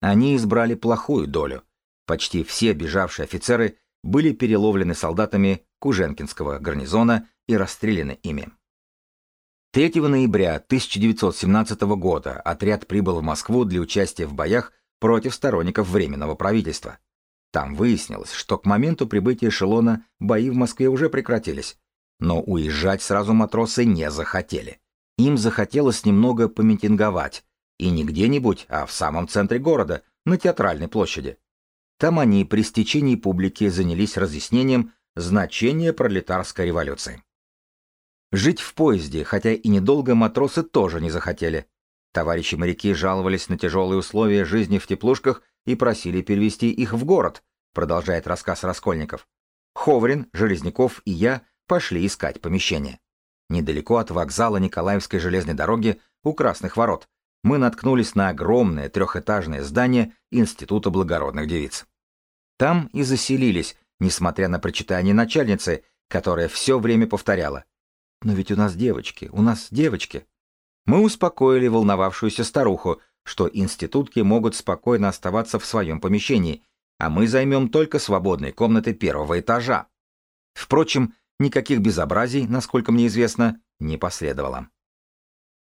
[SPEAKER 1] Они избрали плохую долю. Почти все бежавшие офицеры были переловлены солдатами Куженкинского гарнизона и расстреляны ими. 3 ноября 1917 года отряд прибыл в Москву для участия в боях против сторонников Временного правительства. Там выяснилось, что к моменту прибытия эшелона бои в Москве уже прекратились. Но уезжать сразу матросы не захотели. Им захотелось немного помитинговать. И не где-нибудь, а в самом центре города, на театральной площади. Там они при стечении публики занялись разъяснением значения пролетарской революции. Жить в поезде, хотя и недолго, матросы тоже не захотели. Товарищи моряки жаловались на тяжелые условия жизни в теплушках и просили перевести их в город, продолжает рассказ Раскольников. Ховрин, Железняков и я пошли искать помещение. Недалеко от вокзала Николаевской железной дороги у Красных ворот мы наткнулись на огромное трехэтажное здание Института благородных девиц. Там и заселились, несмотря на прочитание начальницы, которая все время повторяла но ведь у нас девочки, у нас девочки. Мы успокоили волновавшуюся старуху, что институтки могут спокойно оставаться в своем помещении, а мы займем только свободные комнаты первого этажа. Впрочем, никаких безобразий, насколько мне известно, не последовало.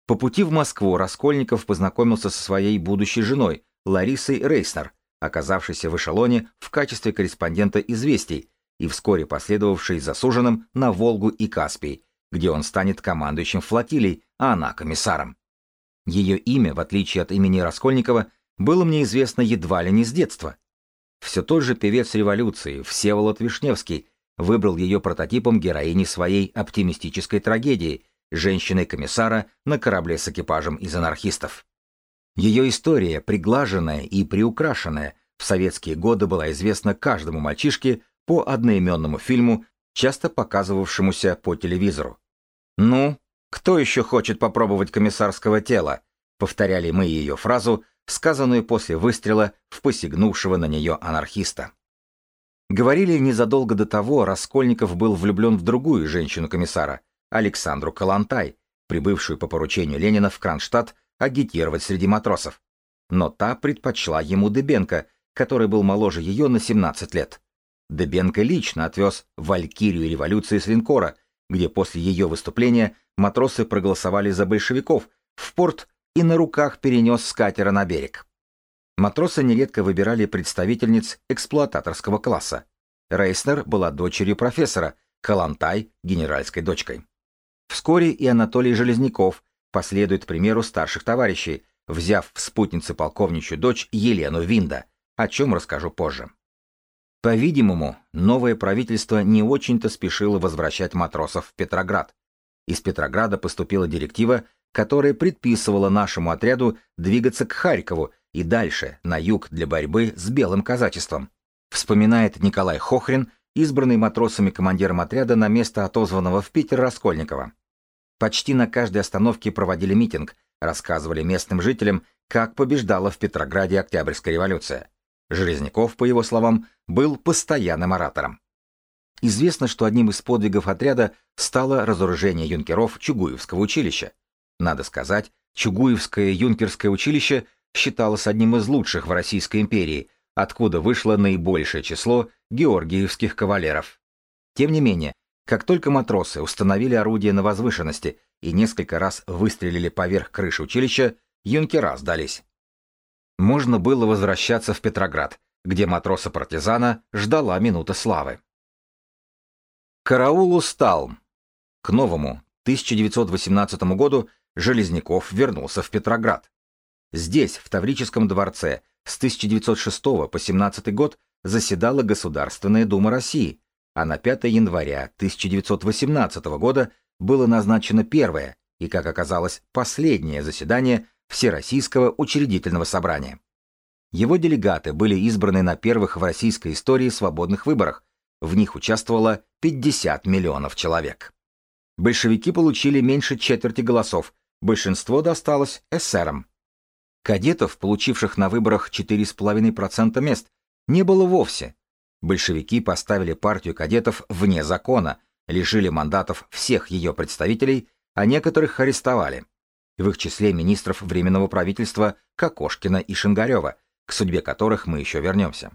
[SPEAKER 1] По пути в Москву Раскольников познакомился со своей будущей женой, Ларисой Рейснер, оказавшейся в эшелоне в качестве корреспондента «Известий» и вскоре последовавшей за суженым на Волгу и Каспий, где он станет командующим флотилией, а она комиссаром. Ее имя, в отличие от имени Раскольникова, было мне известно едва ли не с детства. Все тот же певец революции, Всеволод Вишневский, выбрал ее прототипом героини своей оптимистической трагедии, женщиной комиссара на корабле с экипажем из анархистов. Ее история, приглаженная и приукрашенная, в советские годы была известна каждому мальчишке по одноименному фильму, часто показывавшемуся по телевизору. «Ну, кто еще хочет попробовать комиссарского тела?» повторяли мы ее фразу, сказанную после выстрела в посягнувшего на нее анархиста. Говорили незадолго до того, Раскольников был влюблен в другую женщину-комиссара, Александру Калантай, прибывшую по поручению Ленина в Кронштадт агитировать среди матросов. Но та предпочла ему Дебенко, который был моложе ее на 17 лет. Дебенко лично отвез Валькирию революции с линкора, где после ее выступления матросы проголосовали за большевиков, в порт и на руках перенес с катера на берег. Матросы нередко выбирали представительниц эксплуататорского класса. Рейснер была дочерью профессора, Калантай – генеральской дочкой. Вскоре и Анатолий Железняков последует примеру старших товарищей, взяв в спутнице полковничью дочь Елену Винда, о чем расскажу позже. По-видимому, новое правительство не очень-то спешило возвращать матросов в Петроград. Из Петрограда поступила директива, которая предписывала нашему отряду двигаться к Харькову и дальше, на юг, для борьбы с белым казачеством. Вспоминает Николай Хохрин, избранный матросами командиром отряда на место отозванного в Питер Раскольникова. Почти на каждой остановке проводили митинг, рассказывали местным жителям, как побеждала в Петрограде Октябрьская революция. Железняков, по его словам, был постоянным оратором. Известно, что одним из подвигов отряда стало разоружение юнкеров Чугуевского училища. Надо сказать, Чугуевское юнкерское училище считалось одним из лучших в Российской империи, откуда вышло наибольшее число георгиевских кавалеров. Тем не менее, как только матросы установили орудие на возвышенности и несколько раз выстрелили поверх крыши училища, юнкера сдались. Можно было возвращаться в Петроград, где матроса-партизана ждала минута славы. Караул устал. К новому, 1918 году Железняков вернулся в Петроград. Здесь, в Таврическом дворце, с 1906 по 17 год заседала Государственная Дума России, а на 5 января 1918 года было назначено первое и, как оказалось, последнее заседание Всероссийского учредительного собрания. Его делегаты были избраны на первых в российской истории свободных выборах, в них участвовало 50 миллионов человек. Большевики получили меньше четверти голосов, большинство досталось эсерам. Кадетов, получивших на выборах 4,5% мест, не было вовсе. Большевики поставили партию кадетов вне закона, лишили мандатов всех ее представителей, а некоторых арестовали. В их числе министров Временного правительства Кокошкина и Шингарева, к судьбе которых мы еще вернемся.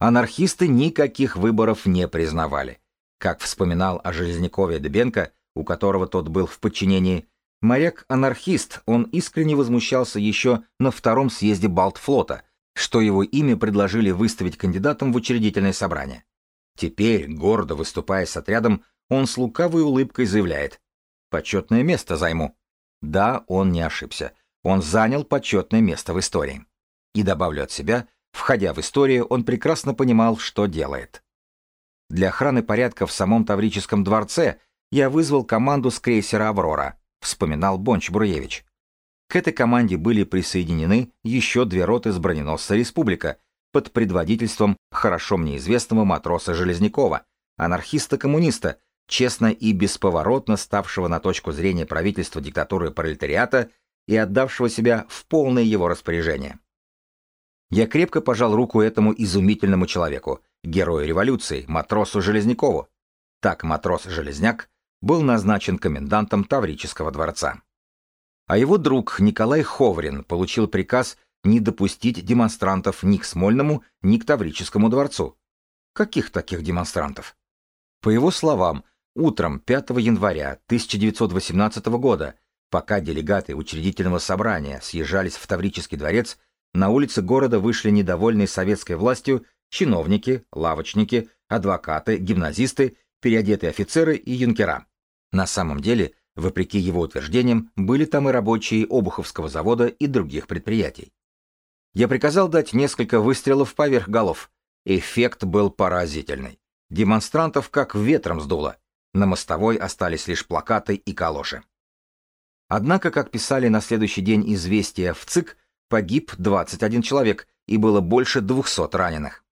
[SPEAKER 1] Анархисты никаких выборов не признавали. Как вспоминал о Железнякове Дебенко, у которого тот был в подчинении, Моряк-анархист, он искренне возмущался еще на втором съезде Балтфлота, что его имя предложили выставить кандидатом в учредительное собрание. Теперь, гордо выступая с отрядом, он с лукавой улыбкой заявляет «Почетное место займу». Да, он не ошибся. Он занял почетное место в истории. И добавлю от себя, входя в историю, он прекрасно понимал, что делает. Для охраны порядка в самом Таврическом дворце я вызвал команду с крейсера «Аврора», вспоминал Бонч Бруевич. К этой команде были присоединены еще две роты с броненосца «Республика» под предводительством хорошо мне известного матроса Железнякова, анархиста-коммуниста, честно и бесповоротно ставшего на точку зрения правительства диктатуры пролетариата и отдавшего себя в полное его распоряжение. Я крепко пожал руку этому изумительному человеку, герою революции, матросу Железнякову. Так матрос Железняк был назначен комендантом Таврического дворца. А его друг Николай Ховрин получил приказ не допустить демонстрантов ни к Смольному, ни к Таврическому дворцу. Каких таких демонстрантов? По его словам, утром 5 января 1918 года, пока делегаты учредительного собрания съезжались в Таврический дворец, на улицы города вышли недовольные советской властью чиновники, лавочники, адвокаты, гимназисты, переодетые офицеры и юнкера. На самом деле, вопреки его утверждениям, были там и рабочие Обуховского завода и других предприятий. Я приказал дать несколько выстрелов поверх голов. Эффект был поразительный. Демонстрантов как ветром сдуло. На мостовой остались лишь плакаты и калоши. Однако, как писали на следующий день известия в ЦИК, погиб 21 человек и было больше 200 раненых.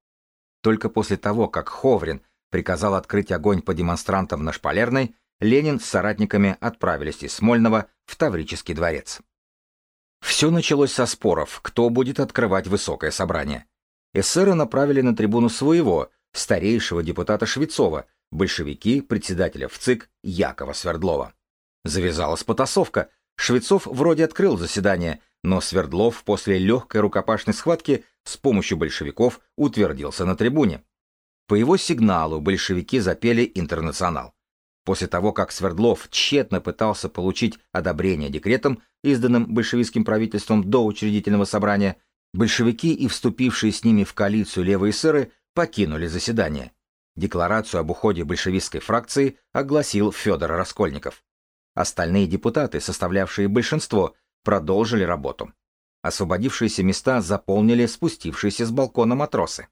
[SPEAKER 1] Только после того, как Ховрин приказал открыть огонь по демонстрантам на Шпалерной, Ленин с соратниками отправились из Смольного в Таврический дворец. Все началось со споров, кто будет открывать высокое собрание. Эсеры направили на трибуну своего, старейшего депутата Швецова, большевики, председателя в ЦИК Якова Свердлова. Завязалась потасовка. Швецов вроде открыл заседание, но Свердлов после легкой рукопашной схватки с помощью большевиков утвердился на трибуне. По его сигналу большевики запели «Интернационал». После того, как Свердлов тщетно пытался получить одобрение декретом, изданным большевистским правительством до учредительного собрания, большевики и вступившие с ними в коалицию левые сыры покинули заседание. Декларацию об уходе большевистской фракции огласил Федор Раскольников. Остальные депутаты, составлявшие большинство, продолжили работу. Освободившиеся места заполнили спустившиеся с балкона матросы.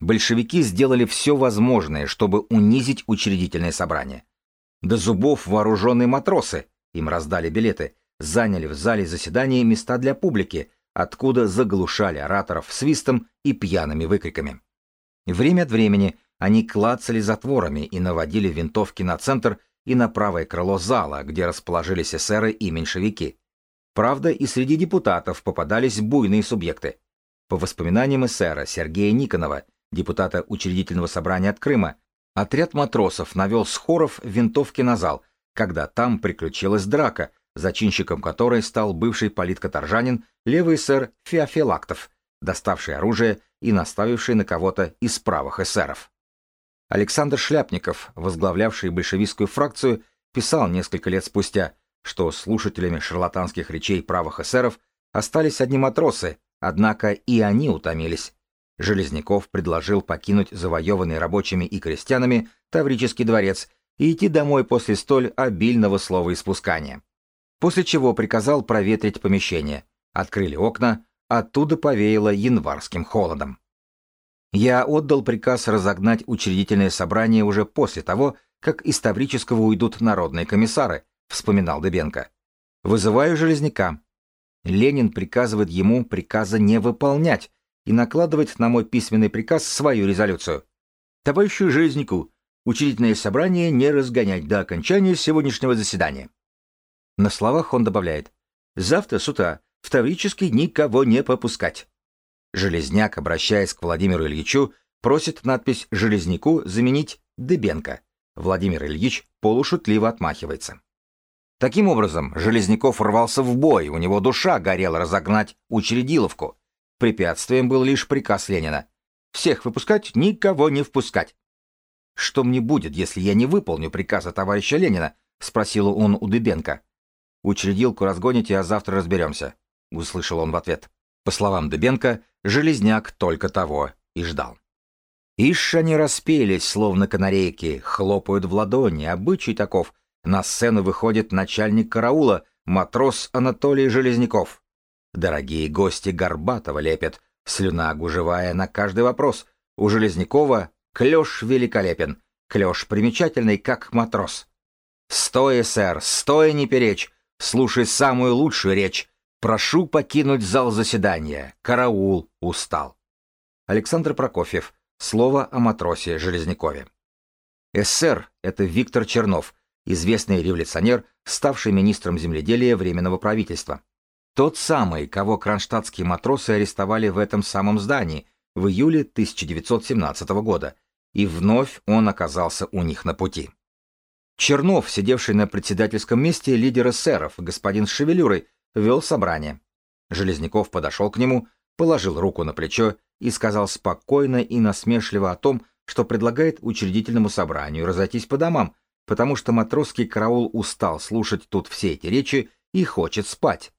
[SPEAKER 1] Большевики сделали все возможное, чтобы унизить учредительное собрание. До зубов вооруженные матросы, им раздали билеты, заняли в зале заседания места для публики, откуда заглушали ораторов свистом и пьяными выкриками. Время от времени они клацали затворами и наводили винтовки на центр и на правое крыло зала, где расположились эсеры и меньшевики. Правда, и среди депутатов попадались буйные субъекты. По воспоминаниям эсера Сергея Никонова, депутата учредительного собрания от Крыма, отряд матросов навел с хоров винтовки на зал, когда там приключилась драка, зачинщиком которой стал бывший политкоторжанин левый эсер Феофилактов, доставший оружие и наставивший на кого-то из правых эсеров. Александр Шляпников, возглавлявший большевистскую фракцию, писал несколько лет спустя, что слушателями шарлатанских речей правых эсеров остались одни матросы, однако и они утомились. Железняков предложил покинуть завоеванный рабочими и крестьянами Таврический дворец и идти домой после столь обильного слова испускания. После чего приказал проветрить помещение. Открыли окна, оттуда повеяло январским холодом. Я отдал приказ разогнать учредительное собрание уже после того, как из Таврического уйдут народные комиссары, вспоминал Дебенко. Вызываю Железняка. Ленин приказывает ему приказа не выполнять, и накладывать на мой письменный приказ свою резолюцию. Товарищу Железняку, учредительное собрание не разгонять до окончания сегодняшнего заседания. На словах он добавляет «Завтра с утра в Таврический никого не попускать». Железняк, обращаясь к Владимиру Ильичу, просит надпись «Железняку» заменить «Дыбенко». Владимир Ильич полушутливо отмахивается. Таким образом, Железняков рвался в бой, у него душа горела разогнать учредиловку, Препятствием был лишь приказ Ленина. Всех выпускать, никого не впускать. «Что мне будет, если я не выполню приказа товарища Ленина?» — спросил он у Дыбенко. «Учредилку разгоните, а завтра разберемся», — услышал он в ответ. По словам Дыбенко, Железняк только того и ждал. Ишь они распелись, словно канарейки, хлопают в ладони, обычай таков. На сцену выходит начальник караула, матрос Анатолий Железняков. Дорогие гости Горбатова лепят, слюна гужевая на каждый вопрос. У Железнякова клёш великолепен, клёш примечательный, как матрос. «Стой, сэр, стой, не перечь, слушай самую лучшую речь. Прошу покинуть зал заседания, караул устал». Александр Прокофьев. Слово о матросе Железнякове. СССР — это Виктор Чернов, известный революционер, ставший министром земледелия Временного правительства. Тот самый, кого кронштадтские матросы арестовали в этом самом здании в июле 1917 года, и вновь он оказался у них на пути. Чернов, сидевший на председательском месте лидера эсеров, господин с шевелюрой, вел собрание. Железняков подошел к нему, положил руку на плечо и сказал спокойно и насмешливо о том, что предлагает учредительному собранию разойтись по домам, потому что матросский караул устал слушать тут все эти речи и хочет спать.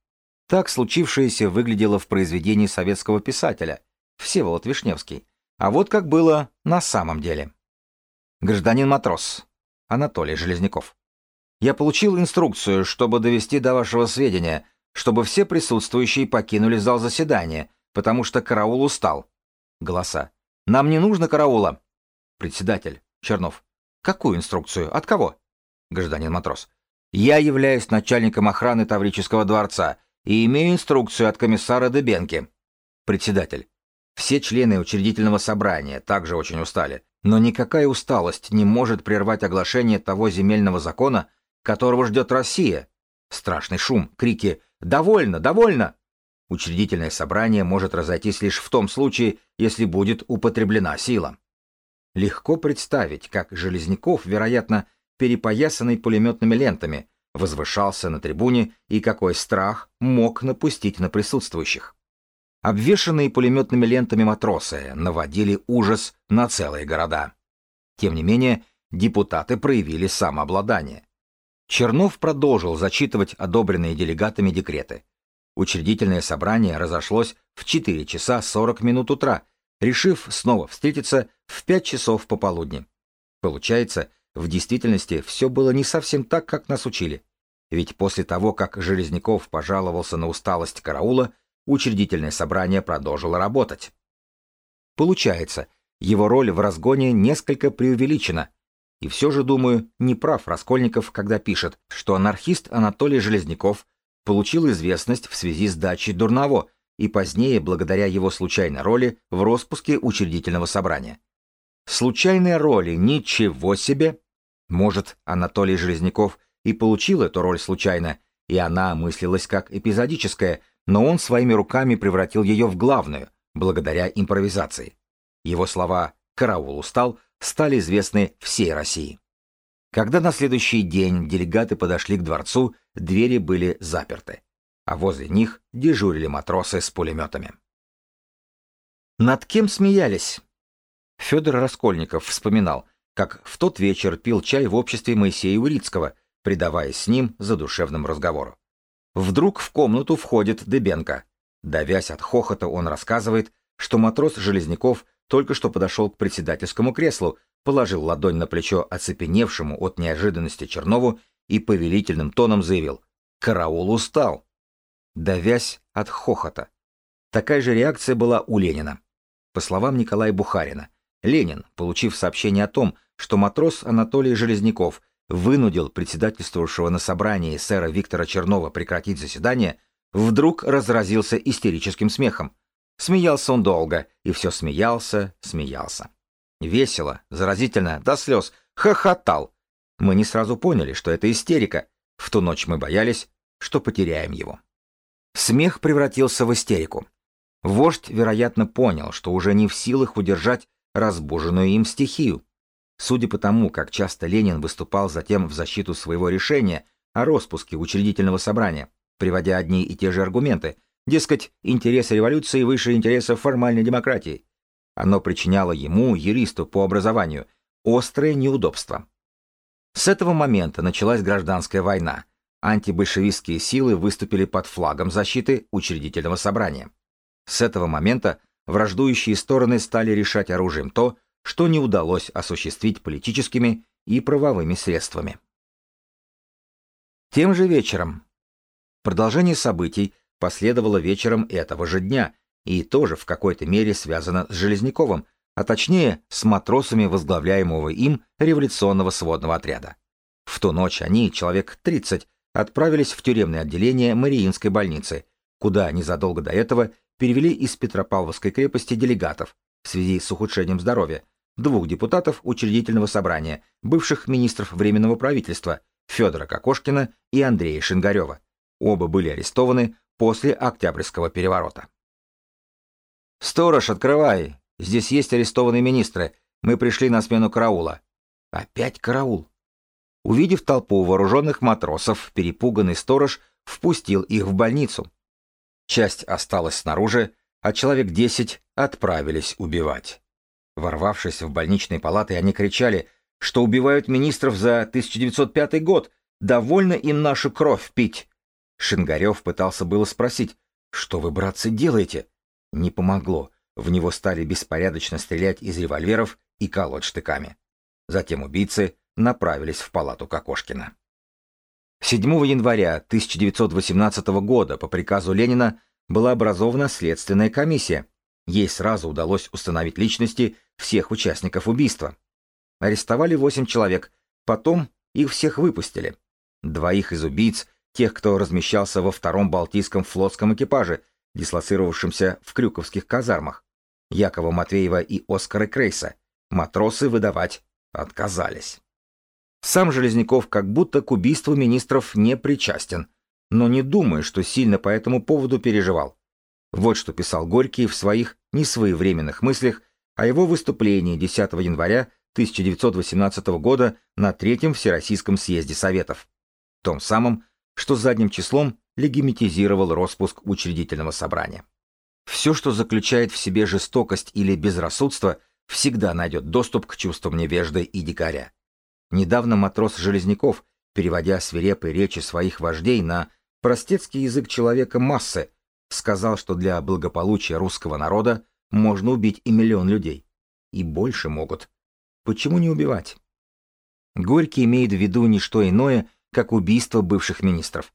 [SPEAKER 1] Так случившееся выглядело в произведении советского писателя Всеволод Вишневский. А вот как было на самом деле. Гражданин матрос Анатолий Железняков. Я получил инструкцию, чтобы довести до вашего сведения, чтобы все присутствующие покинули зал заседания, потому что караул устал. Голоса. Нам не нужно караула. Председатель. Чернов. Какую инструкцию? От кого? Гражданин матрос. Я являюсь начальником охраны Таврического дворца и имею инструкцию от комиссара Дебенки. Председатель. Все члены учредительного собрания также очень устали, но никакая усталость не может прервать оглашение того земельного закона, которого ждет Россия. Страшный шум, крики «Довольно! Довольно!» Учредительное собрание может разойтись лишь в том случае, если будет употреблена сила. Легко представить, как Железняков, вероятно, перепоясанный пулеметными лентами, возвышался на трибуне и какой страх мог напустить на присутствующих. Обвешанные пулеметными лентами матросы наводили ужас на целые города. Тем не менее, депутаты проявили самообладание. Чернов продолжил зачитывать одобренные делегатами декреты. Учредительное собрание разошлось в 4 часа 40 минут утра, решив снова встретиться в 5 часов пополудни. Получается, в действительности все было не совсем так, как нас учили. Ведь после того, как Железняков пожаловался на усталость караула, учредительное собрание продолжило работать. Получается, его роль в разгоне несколько преувеличена. И все же, думаю, не прав Раскольников, когда пишет, что анархист Анатолий Железняков получил известность в связи с дачей Дурново и позднее благодаря его случайной роли в распуске учредительного собрания. Случайные роли ничего себе! Может, Анатолий Железняков и получил эту роль случайно, и она мыслилась как эпизодическая, но он своими руками превратил ее в главную, благодаря импровизации. Его слова «караул устал» стали известны всей России. Когда на следующий день делегаты подошли к дворцу, двери были заперты, а возле них дежурили матросы с пулеметами. Над кем смеялись? Федор Раскольников вспоминал, как в тот вечер пил чай в обществе Моисея Урицкого, предаваясь с ним задушевному разговору. Вдруг в комнату входит Дебенко. Давясь от хохота, он рассказывает, что матрос Железняков только что подошел к председательскому креслу, положил ладонь на плечо оцепеневшему от неожиданности Чернову и повелительным тоном заявил «Караул устал!» Давясь от хохота. Такая же реакция была у Ленина. По словам Николая Бухарина, Ленин, получив сообщение о том, что матрос Анатолий Железняков вынудил председательствовавшего на собрании сэра Виктора Чернова прекратить заседание, вдруг разразился истерическим смехом. Смеялся он долго, и все смеялся, смеялся. Весело, заразительно, до слез, хохотал. Мы не сразу поняли, что это истерика. В ту ночь мы боялись, что потеряем его. Смех превратился в истерику. Вождь, вероятно, понял, что уже не в силах удержать разбуженную им стихию. Судя по тому, как часто Ленин выступал затем в защиту своего решения о распуске учредительного собрания, приводя одни и те же аргументы, дескать, интересы революции выше интересов формальной демократии, оно причиняло ему, юристу по образованию, острое неудобство. С этого момента началась гражданская война. Антибольшевистские силы выступили под флагом защиты учредительного собрания. С этого момента враждующие стороны стали решать оружием то, что не удалось осуществить политическими и правовыми средствами. Тем же вечером. Продолжение событий последовало вечером этого же дня и тоже в какой-то мере связано с Железняковым, а точнее с матросами возглавляемого им революционного сводного отряда. В ту ночь они, человек 30, отправились в тюремное отделение Мариинской больницы, куда незадолго до этого перевели из Петропавловской крепости делегатов в связи с ухудшением здоровья, двух депутатов учредительного собрания, бывших министров Временного правительства Федора Кокошкина и Андрея Шингарева. Оба были арестованы после Октябрьского переворота. «Сторож, открывай! Здесь есть арестованные министры. Мы пришли на смену караула». «Опять караул?» Увидев толпу вооруженных матросов, перепуганный сторож впустил их в больницу. Часть осталась снаружи, а человек десять отправились убивать. Ворвавшись в больничные палаты, они кричали, что убивают министров за 1905 год, довольно им нашу кровь пить. Шингарев пытался было спросить, что вы, братцы, делаете? Не помогло, в него стали беспорядочно стрелять из револьверов и колоть штыками. Затем убийцы направились в палату Кокошкина. 7 января 1918 года по приказу Ленина была образована следственная комиссия, Ей сразу удалось установить личности всех участников убийства. Арестовали восемь человек, потом их всех выпустили. Двоих из убийц, тех, кто размещался во втором Балтийском флотском экипаже, дислоцировавшемся в Крюковских казармах, Якова Матвеева и Оскара Крейса, матросы выдавать отказались. Сам Железняков как будто к убийству министров не причастен, но не думаю, что сильно по этому поводу переживал. Вот что писал Горький в своих несвоевременных мыслях о его выступлении 10 января 1918 года на Третьем Всероссийском съезде Советов, том самом, что задним числом легимитизировал распуск учредительного собрания. Все, что заключает в себе жестокость или безрассудство, всегда найдет доступ к чувствам невежды и дикаря. Недавно матрос Железняков, переводя свирепые речи своих вождей на простецкий язык человека массы, сказал, что для благополучия русского народа можно убить и миллион людей. И больше могут. Почему не убивать? Горький имеет в виду не что иное, как убийство бывших министров.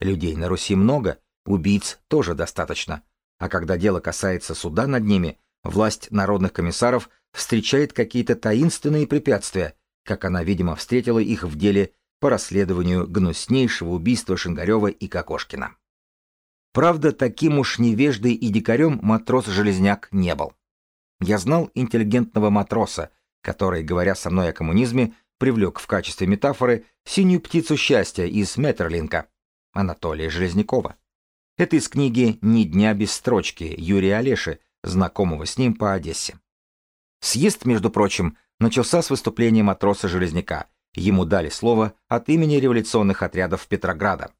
[SPEAKER 1] Людей на Руси много, убийц тоже достаточно. А когда дело касается суда над ними, власть народных комиссаров встречает какие-то таинственные препятствия, как она, видимо, встретила их в деле по расследованию гнуснейшего убийства Шингарева и Кокошкина. Правда, таким уж невеждой и дикарем матрос-железняк не был. Я знал интеллигентного матроса, который, говоря со мной о коммунизме, привлек в качестве метафоры синюю птицу счастья из Меттерлинка, Анатолия Железнякова. Это из книги «Ни дня без строчки» Юрия Олеши, знакомого с ним по Одессе. Съезд, между прочим, начался с выступления матроса Железняка. Ему дали слово от имени революционных отрядов Петрограда.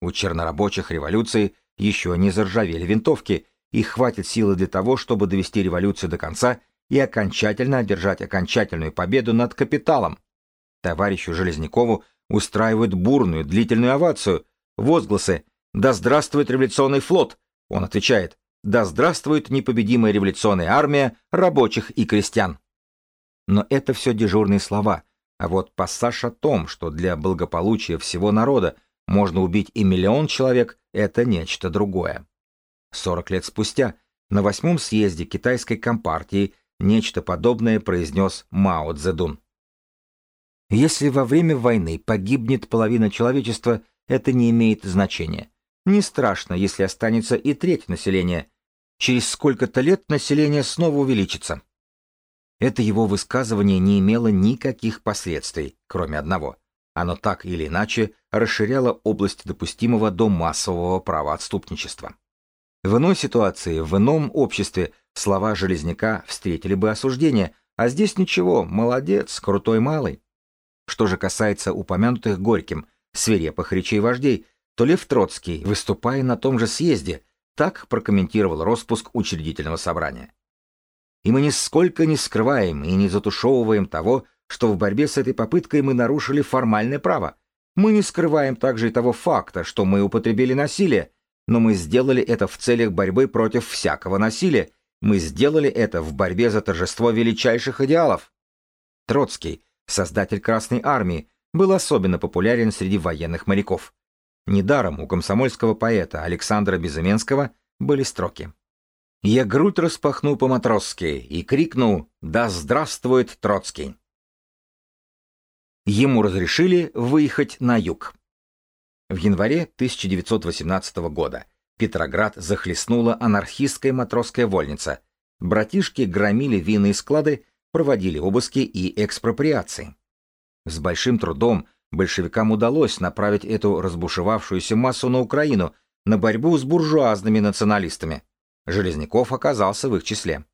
[SPEAKER 1] У чернорабочих революции еще не заржавели винтовки, их хватит силы для того, чтобы довести революцию до конца и окончательно одержать окончательную победу над капиталом. Товарищу Железнякову устраивают бурную, длительную овацию, возгласы «Да здравствует революционный флот!» Он отвечает «Да здравствует непобедимая революционная армия рабочих и крестьян!» Но это все дежурные слова, а вот пассаж о том, что для благополучия всего народа можно убить и миллион человек, это нечто другое. 40 лет спустя, на восьмом съезде китайской компартии, нечто подобное произнес Мао Цзэдун. Если во время войны погибнет половина человечества, это не имеет значения. Не страшно, если останется и треть населения. Через сколько-то лет население снова увеличится. Это его высказывание не имело никаких последствий, кроме одного. Оно так или иначе расширяло область допустимого до массового правоотступничества. В иной ситуации, в ином обществе слова Железняка встретили бы осуждение, а здесь ничего, молодец, крутой малый. Что же касается упомянутых Горьким, свирепых речей вождей, то Лев Троцкий, выступая на том же съезде, так прокомментировал распуск учредительного собрания. И мы нисколько не скрываем и не затушевываем того, что в борьбе с этой попыткой мы нарушили формальное право. Мы не скрываем также и того факта, что мы употребили насилие, но мы сделали это в целях борьбы против всякого насилия. Мы сделали это в борьбе за торжество величайших идеалов. Троцкий, создатель Красной Армии, был особенно популярен среди военных моряков. Недаром у комсомольского поэта Александра Безыменского были строки. «Я грудь распахну по-матросски и крикну «Да здравствует Троцкий!» Ему разрешили выехать на юг. В январе 1918 года Петроград захлестнула анархистская матросская вольница. Братишки громили винные склады, проводили обыски и экспроприации. С большим трудом большевикам удалось направить эту разбушевавшуюся массу на Украину, на борьбу с буржуазными националистами. Железняков оказался в их числе.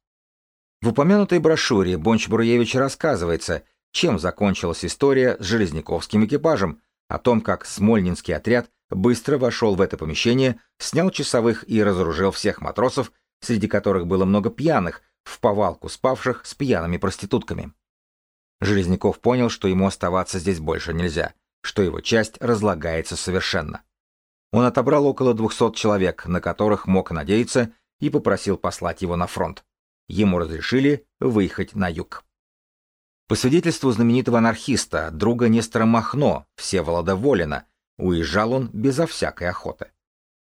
[SPEAKER 1] В упомянутой брошюре Бонч-Бруевич рассказывается, чем закончилась история с железняковским экипажем, о том, как Смольнинский отряд быстро вошел в это помещение, снял часовых и разоружил всех матросов, среди которых было много пьяных, в повалку спавших с пьяными проститутками. Железняков понял, что ему оставаться здесь больше нельзя, что его часть разлагается совершенно. Он отобрал около 200 человек, на которых мог надеяться, и попросил послать его на фронт. Ему разрешили выехать на юг. По свидетельству знаменитого анархиста, друга Нестора Махно, Всеволода Волина, уезжал он безо всякой охоты.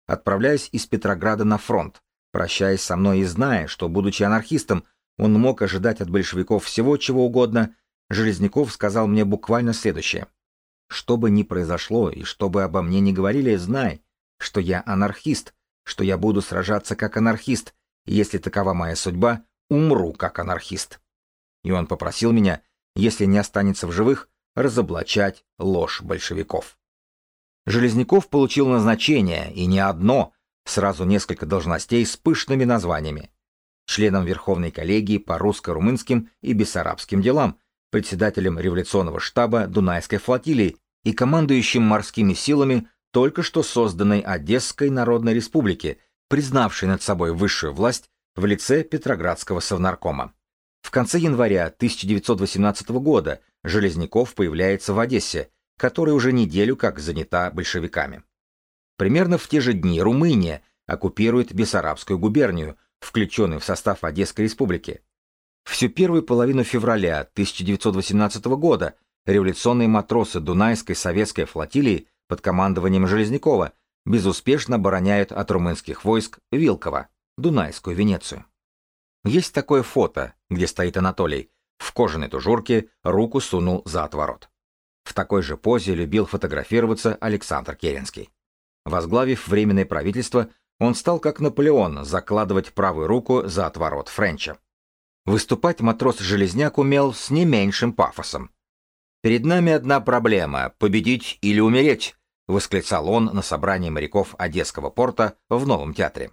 [SPEAKER 1] Отправляясь из Петрограда на фронт, прощаясь со мной и зная, что, будучи анархистом, он мог ожидать от большевиков всего чего угодно, Железняков сказал мне буквально следующее. что бы ни произошло и что бы обо мне ни говорили, знай, что я анархист, что я буду сражаться как анархист, и если такова моя судьба, умру как анархист. И он попросил меня, если не останется в живых, разоблачать ложь большевиков. Железняков получил назначение, и не одно, сразу несколько должностей с пышными названиями. Членом Верховной коллегии по русско-румынским и бессарабским делам, председателем революционного штаба Дунайской флотилии и командующим морскими силами только что созданной Одесской Народной Республики, признавшей над собой высшую власть в лице Петроградского совнаркома. В конце января 1918 года Железняков появляется в Одессе, которая уже неделю как занята большевиками. Примерно в те же дни Румыния оккупирует Бессарабскую губернию, включенную в состав Одесской республики. Всю первую половину февраля 1918 года революционные матросы Дунайской советской флотилии под командованием Железнякова безуспешно обороняют от румынских войск Вилково, Дунайскую Венецию. Есть такое фото, где стоит Анатолий, в кожаной тужурке руку сунул за отворот. В такой же позе любил фотографироваться Александр Керенский. Возглавив Временное правительство, он стал как Наполеон закладывать правую руку за отворот Френча. Выступать матрос-железняк умел с не меньшим пафосом. «Перед нами одна проблема — победить или умереть», — восклицал он на собрании моряков Одесского порта в Новом театре.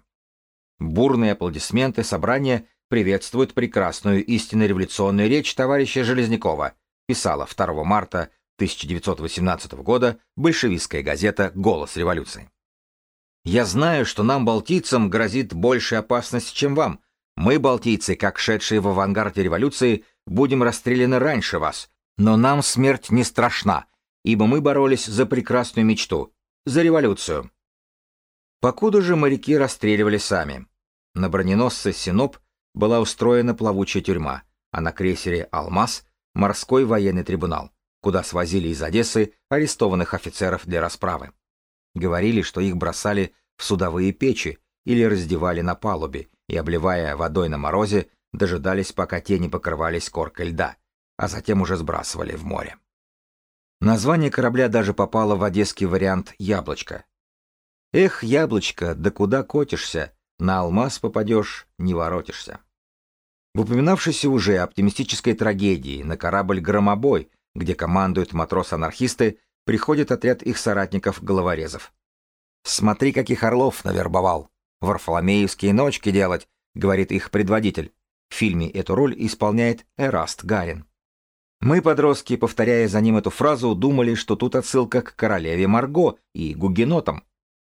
[SPEAKER 1] Бурные аплодисменты собрания приветствуют прекрасную истинно революционную речь товарища Железнякова, писала 2 марта 1918 года большевистская газета «Голос революции». «Я знаю, что нам, балтийцам, грозит большая опасность, чем вам. Мы, балтийцы, как шедшие в авангарде революции, будем расстреляны раньше вас, но нам смерть не страшна, ибо мы боролись за прекрасную мечту, за революцию. Покуда же моряки расстреливали сами. На броненосце «Синоп» была устроена плавучая тюрьма, а на крейсере «Алмаз» — морской военный трибунал, куда свозили из Одессы арестованных офицеров для расправы. Говорили, что их бросали в судовые печи или раздевали на палубе и, обливая водой на морозе, дожидались, пока те не покрывались коркой льда, а затем уже сбрасывали в море. Название корабля даже попало в одесский вариант «Яблочко». Эх, яблочко, да куда котишься, на алмаз попадешь, не воротишься. В упоминавшейся уже оптимистической трагедии на корабль «Громобой», где командуют матрос-анархисты, приходит отряд их соратников-головорезов. «Смотри, каких орлов навербовал! Варфоломеевские ночки делать!» — говорит их предводитель. В фильме эту роль исполняет Эраст Гарин. Мы, подростки, повторяя за ним эту фразу, думали, что тут отсылка к королеве Марго и гугенотам.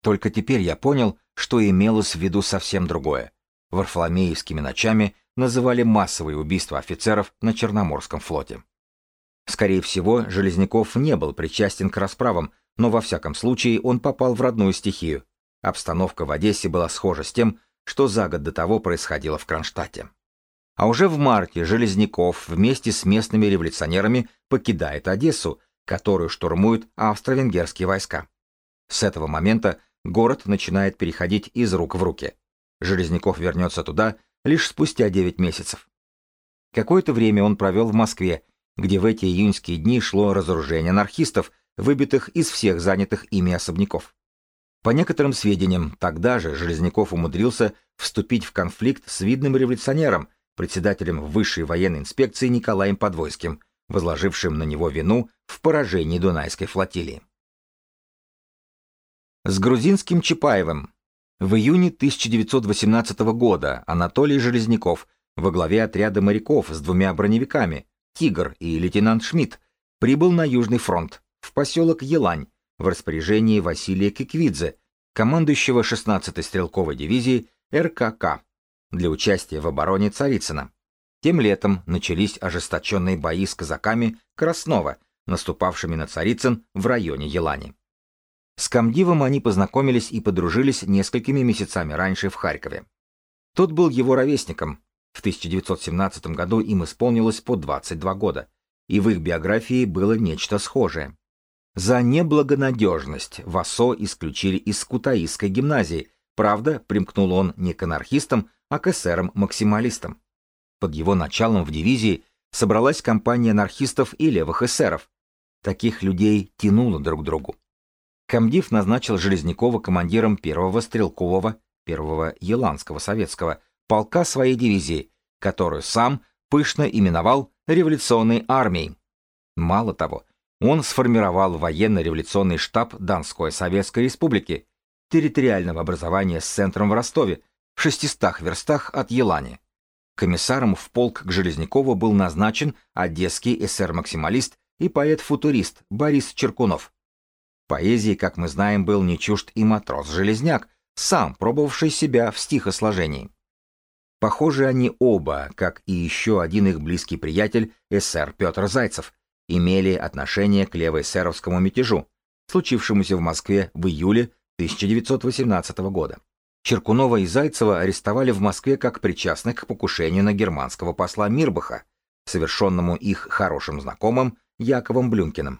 [SPEAKER 1] Только теперь я понял, что имелось в виду совсем другое. Варфоломеевскими ночами называли массовые убийства офицеров на Черноморском флоте. Скорее всего, Железняков не был причастен к расправам, но во всяком случае он попал в родную стихию. Обстановка в Одессе была схожа с тем, что за год до того происходило в Кронштадте. А уже в марте Железняков вместе с местными революционерами покидает Одессу, которую штурмуют австро-венгерские войска. С этого момента город начинает переходить из рук в руки. Железняков вернется туда лишь спустя 9 месяцев. Какое-то время он провел в Москве, где в эти июньские дни шло разоружение анархистов, выбитых из всех занятых ими особняков. По некоторым сведениям, тогда же Железняков умудрился вступить в конфликт с видным революционером, председателем высшей военной инспекции Николаем Подвойским, возложившим на него вину в поражении Дунайской флотилии. С грузинским Чапаевым. В июне 1918 года Анатолий Железняков во главе отряда моряков с двумя броневиками «Тигр» и лейтенант Шмидт прибыл на Южный фронт, в поселок Елань, в распоряжении Василия Киквидзе, командующего 16-й стрелковой дивизии РКК для участия в обороне Царицына. Тем летом начались ожесточенные бои с казаками Краснова, наступавшими на Царицын в районе Елани. С комдивом они познакомились и подружились несколькими месяцами раньше в Харькове. Тот был его ровесником. В 1917 году им исполнилось по 22 года, и в их биографии было нечто схожее. За неблагонадежность Васо исключили из Кутаисской гимназии, правда, примкнул он не к анархистам, а к эсерам-максималистам. Под его началом в дивизии собралась компания анархистов и левых эсеров. Таких людей тянуло друг к другу. Комдив назначил Железнякова командиром первого стрелкового, первого Еланского советского полка своей дивизии, которую сам пышно именовал революционной армией. Мало того, он сформировал военно-революционный штаб Донской Советской Республики, территориального образования с центром в Ростове, в 600 верстах от Елани. Комиссаром в полк к Железнякову был назначен одесский эсер-максималист и поэт-футурист Борис Черкунов. Поэзии, как мы знаем, был не чужд и матрос Железняк, сам пробовавший себя в стихосложении. Похоже, они оба, как и еще один их близкий приятель, эсер Петр Зайцев, имели отношение к левоэсеровскому мятежу, случившемуся в Москве в июле 1918 года. Черкунова и Зайцева арестовали в Москве как причастных к покушению на германского посла Мирбаха, совершенному их хорошим знакомым Яковом Блюмкиным.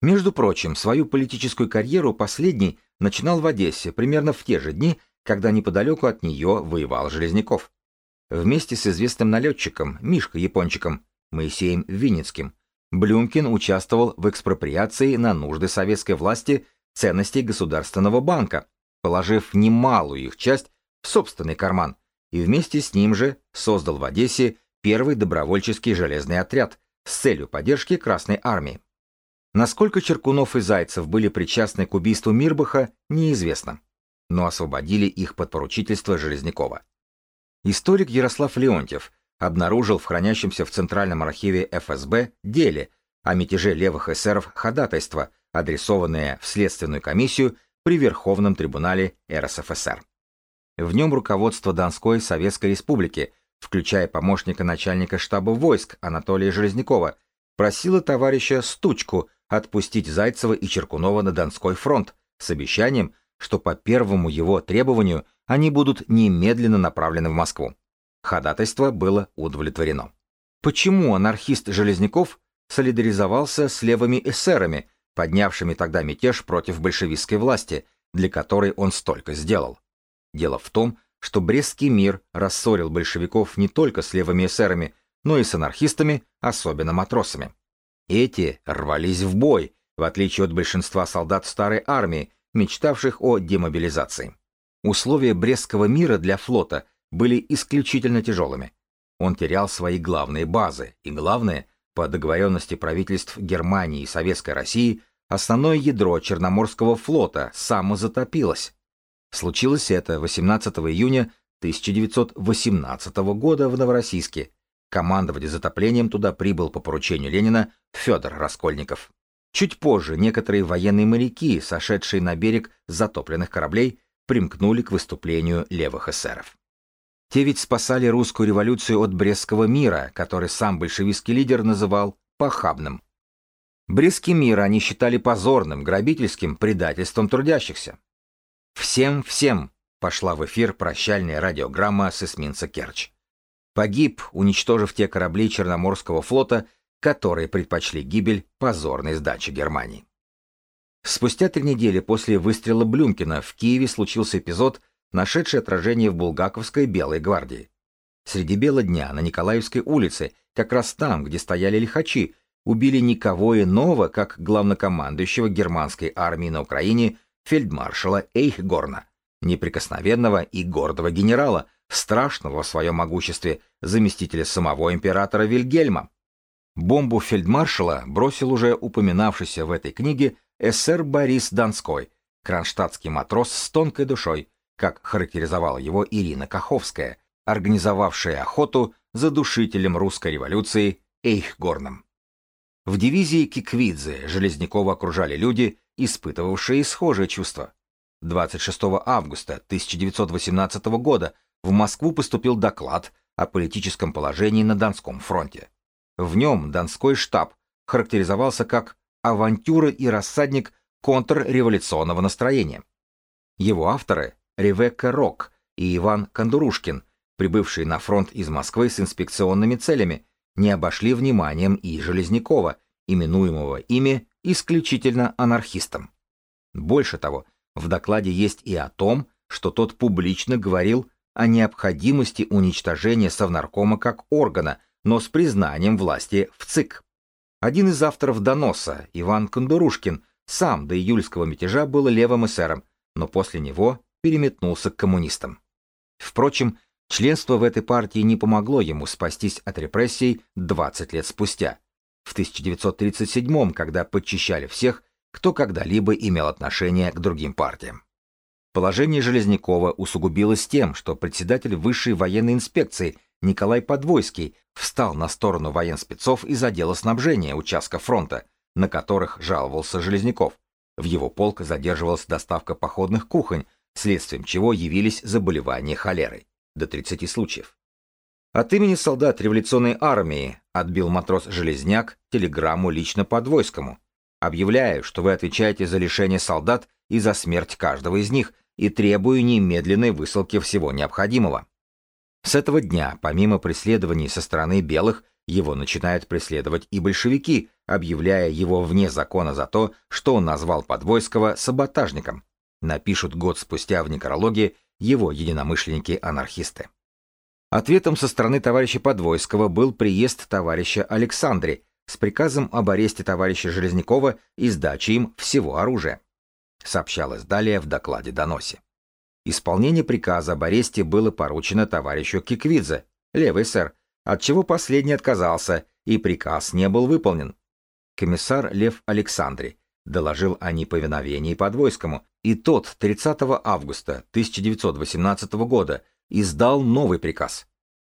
[SPEAKER 1] Между прочим, свою политическую карьеру последний начинал в Одессе примерно в те же дни, когда неподалеку от нее воевал Железняков. Вместе с известным налетчиком Мишкой Япончиком Моисеем Винницким Блюмкин участвовал в экспроприации на нужды советской власти ценностей Государственного банка, положив немалую их часть в собственный карман, и вместе с ним же создал в Одессе первый добровольческий железный отряд с целью поддержки Красной Армии. Насколько Черкунов и Зайцев были причастны к убийству Мирбаха, неизвестно, но освободили их под поручительство Железнякова. Историк Ярослав Леонтьев обнаружил в хранящемся в Центральном архиве ФСБ деле о мятеже левых эсеров ходатайство, адресованное в Следственную комиссию при Верховном трибунале РСФСР. В нем руководство Донской Советской Республики, включая помощника начальника штаба войск Анатолия Железнякова, просило товарища Стучку отпустить Зайцева и Черкунова на Донской фронт с обещанием, что по первому его требованию они будут немедленно направлены в Москву. Ходатайство было удовлетворено. Почему анархист Железняков солидаризовался с левыми эсерами, поднявшими тогда мятеж против большевистской власти, для которой он столько сделал. Дело в том, что Брестский мир рассорил большевиков не только с левыми эсерами, но и с анархистами, особенно матросами. Эти рвались в бой, в отличие от большинства солдат старой армии, мечтавших о демобилизации. Условия Брестского мира для флота были исключительно тяжелыми. Он терял свои главные базы, и главное, по договоренности правительств Германии и Советской России основное ядро Черноморского флота самозатопилось. Случилось это 18 июня 1918 года в Новороссийске. Командовать затоплением туда прибыл по поручению Ленина Федор Раскольников. Чуть позже некоторые военные моряки, сошедшие на берег затопленных кораблей, примкнули к выступлению левых эсеров. Те ведь спасали русскую революцию от Брестского мира, который сам большевистский лидер называл похабным. Брестский мир они считали позорным, грабительским предательством трудящихся. «Всем-всем!» — пошла в эфир прощальная радиограмма с эсминца Керчь. Погиб, уничтожив те корабли Черноморского флота, которые предпочли гибель позорной сдачи Германии. Спустя три недели после выстрела Блюмкина в Киеве случился эпизод, нашедший отражение в Булгаковской Белой гвардии. Среди бела дня на Николаевской улице, как раз там, где стояли лихачи, убили никого иного, как главнокомандующего германской армии на Украине фельдмаршала Эйхгорна, неприкосновенного и гордого генерала, страшного в своем могуществе заместителя самого императора Вильгельма. Бомбу фельдмаршала бросил уже упоминавшийся в этой книге эсэр Борис Донской, кронштадтский матрос с тонкой душой, как характеризовала его Ирина Каховская, организовавшая охоту за душителем русской революции Эйхгорном. В дивизии Киквидзе Железнякова окружали люди, испытывавшие схожие чувства. 26 августа 1918 года в Москву поступил доклад о политическом положении на Донском фронте. В нем Донской штаб характеризовался как авантюра и рассадник контрреволюционного настроения. Его авторы Ревекка Рок и Иван Кондурушкин, прибывшие на фронт из Москвы с инспекционными целями, не обошли вниманием и Железнякова, именуемого ими исключительно анархистом. Больше того, в докладе есть и о том, что тот публично говорил о необходимости уничтожения Совнаркома как органа, но с признанием власти в ЦИК. Один из авторов доноса, Иван Кондурушкин, сам до июльского мятежа был левым эсером, но после него переметнулся к коммунистам. Впрочем, членство в этой партии не помогло ему спастись от репрессий 20 лет спустя, в 1937 когда подчищали всех, кто когда-либо имел отношение к другим партиям. Положение Железнякова усугубилось тем, что председатель высшей военной инспекции Николай Подвойский встал на сторону военспецов из отдела снабжения участка фронта, на которых жаловался Железняков. В его полк задерживалась доставка походных кухонь, следствием чего явились заболевания холерой. До 30 случаев. От имени солдат революционной армии отбил матрос Железняк телеграмму лично Подвойскому. Объявляю, что вы отвечаете за лишение солдат и за смерть каждого из них, и требую немедленной высылки всего необходимого. С этого дня, помимо преследований со стороны белых, его начинают преследовать и большевики, объявляя его вне закона за то, что он назвал Подвойского саботажником. Напишут год спустя в некрологе его единомышленники-анархисты. Ответом со стороны товарища Подвойского был приезд товарища Александре с приказом об аресте товарища Железнякова и сдаче им всего оружия. Сообщалось далее в докладе-доносе. Исполнение приказа об аресте было поручено товарищу Киквидзе, левый сэр, от чего последний отказался, и приказ не был выполнен. Комиссар Лев Александри доложил о неповиновении Подвойскому, и тот 30 августа 1918 года издал новый приказ.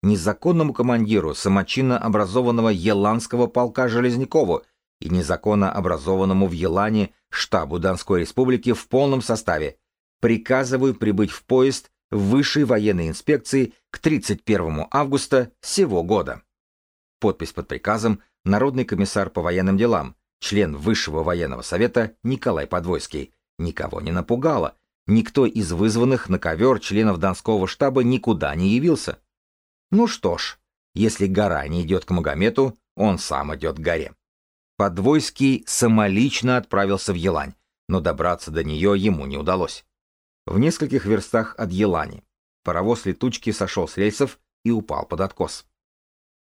[SPEAKER 1] Незаконному командиру самочинно образованного Еланского полка Железнякову и незаконно образованному в Елане штабу Донской республики в полном составе приказываю прибыть в поезд Высшей военной инспекции к 31 августа сего года. Подпись под приказом Народный комиссар по военным делам, член Высшего военного совета Николай Подвойский. Никого не напугало. Никто из вызванных на ковер членов Донского штаба никуда не явился. Ну что ж, если гора не идет к Магомету, он сам идет к горе. Подвойский самолично отправился в Елань, но добраться до нее ему не удалось. В нескольких верстах от Елани паровоз летучки сошел с рельсов и упал под откос.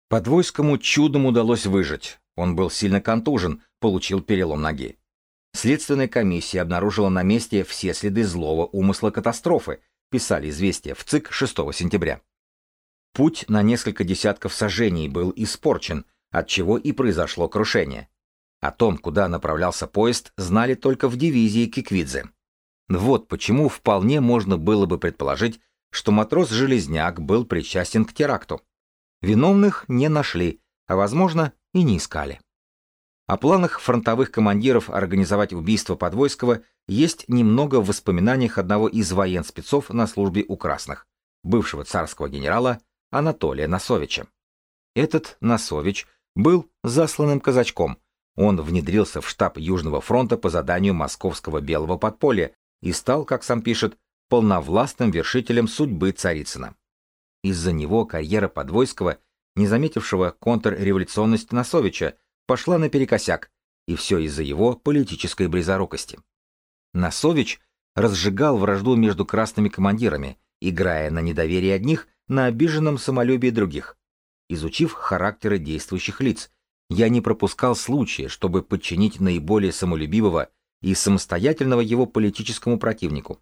[SPEAKER 1] Подвойскому чудом удалось выжить. Он был сильно контужен, получил перелом ноги. Следственная комиссия обнаружила на месте все следы злого умысла катастрофы, писали известия в ЦИК 6 сентября. Путь на несколько десятков сожжений был испорчен, от чего и произошло крушение. О том, куда направлялся поезд, знали только в дивизии Киквидзе. Вот почему вполне можно было бы предположить, что матрос-железняк был причастен к теракту. Виновных не нашли, а, возможно, и не искали. О планах фронтовых командиров организовать убийство Подвойского есть немного в воспоминаниях одного из военспецов на службе у красных, бывшего царского генерала Анатолия Носовича. Этот Носович был засланным казачком. Он внедрился в штаб Южного фронта по заданию московского белого подполья и стал, как сам пишет, полновластным вершителем судьбы Царицына. Из-за него карьера Подвойского, не заметившего контрреволюционность Носовича, пошла наперекосяк, и все из-за его политической близорукости. Носович разжигал вражду между красными командирами, играя на недоверие одних, на обиженном самолюбии других. Изучив характеры действующих лиц, я не пропускал случая, чтобы подчинить наиболее самолюбивого и самостоятельного его политическому противнику.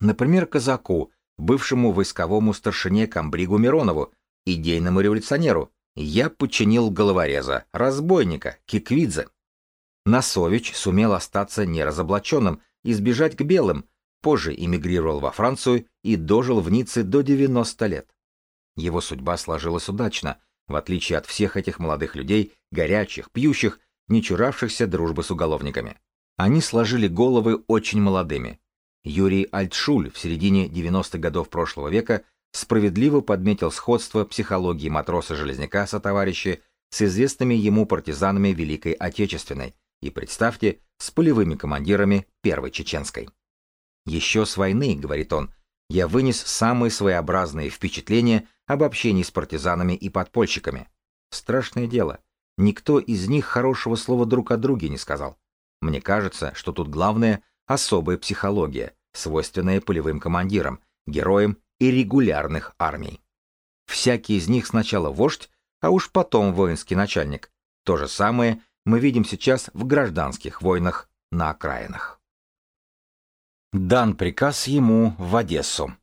[SPEAKER 1] Например, казаку, бывшему войсковому старшине Камбригу Миронову, идейному революционеру, я подчинил головореза, разбойника, Киквидзе. Носович сумел остаться неразоблаченным и сбежать к белым, позже эмигрировал во Францию и дожил в Ницце до 90 лет. Его судьба сложилась удачно, в отличие от всех этих молодых людей, горячих, пьющих, не чуравшихся дружбы с уголовниками. Они сложили головы очень молодыми. Юрий Альтшуль в середине 90-х годов прошлого века справедливо подметил сходство психологии матроса-железняка сотоварища с известными ему партизанами Великой Отечественной и, представьте, с полевыми командирами Первой Чеченской. «Еще с войны, — говорит он, — я вынес самые своеобразные впечатления об общении с партизанами и подпольщиками. Страшное дело, никто из них хорошего слова друг о друге не сказал. Мне кажется, что тут главное — особая психология, свойственная полевым командирам, героям и регулярных армий. Всякий из них сначала вождь, а уж потом воинский начальник. То же самое мы видим сейчас в гражданских войнах на окраинах. Дан приказ ему в Одессу.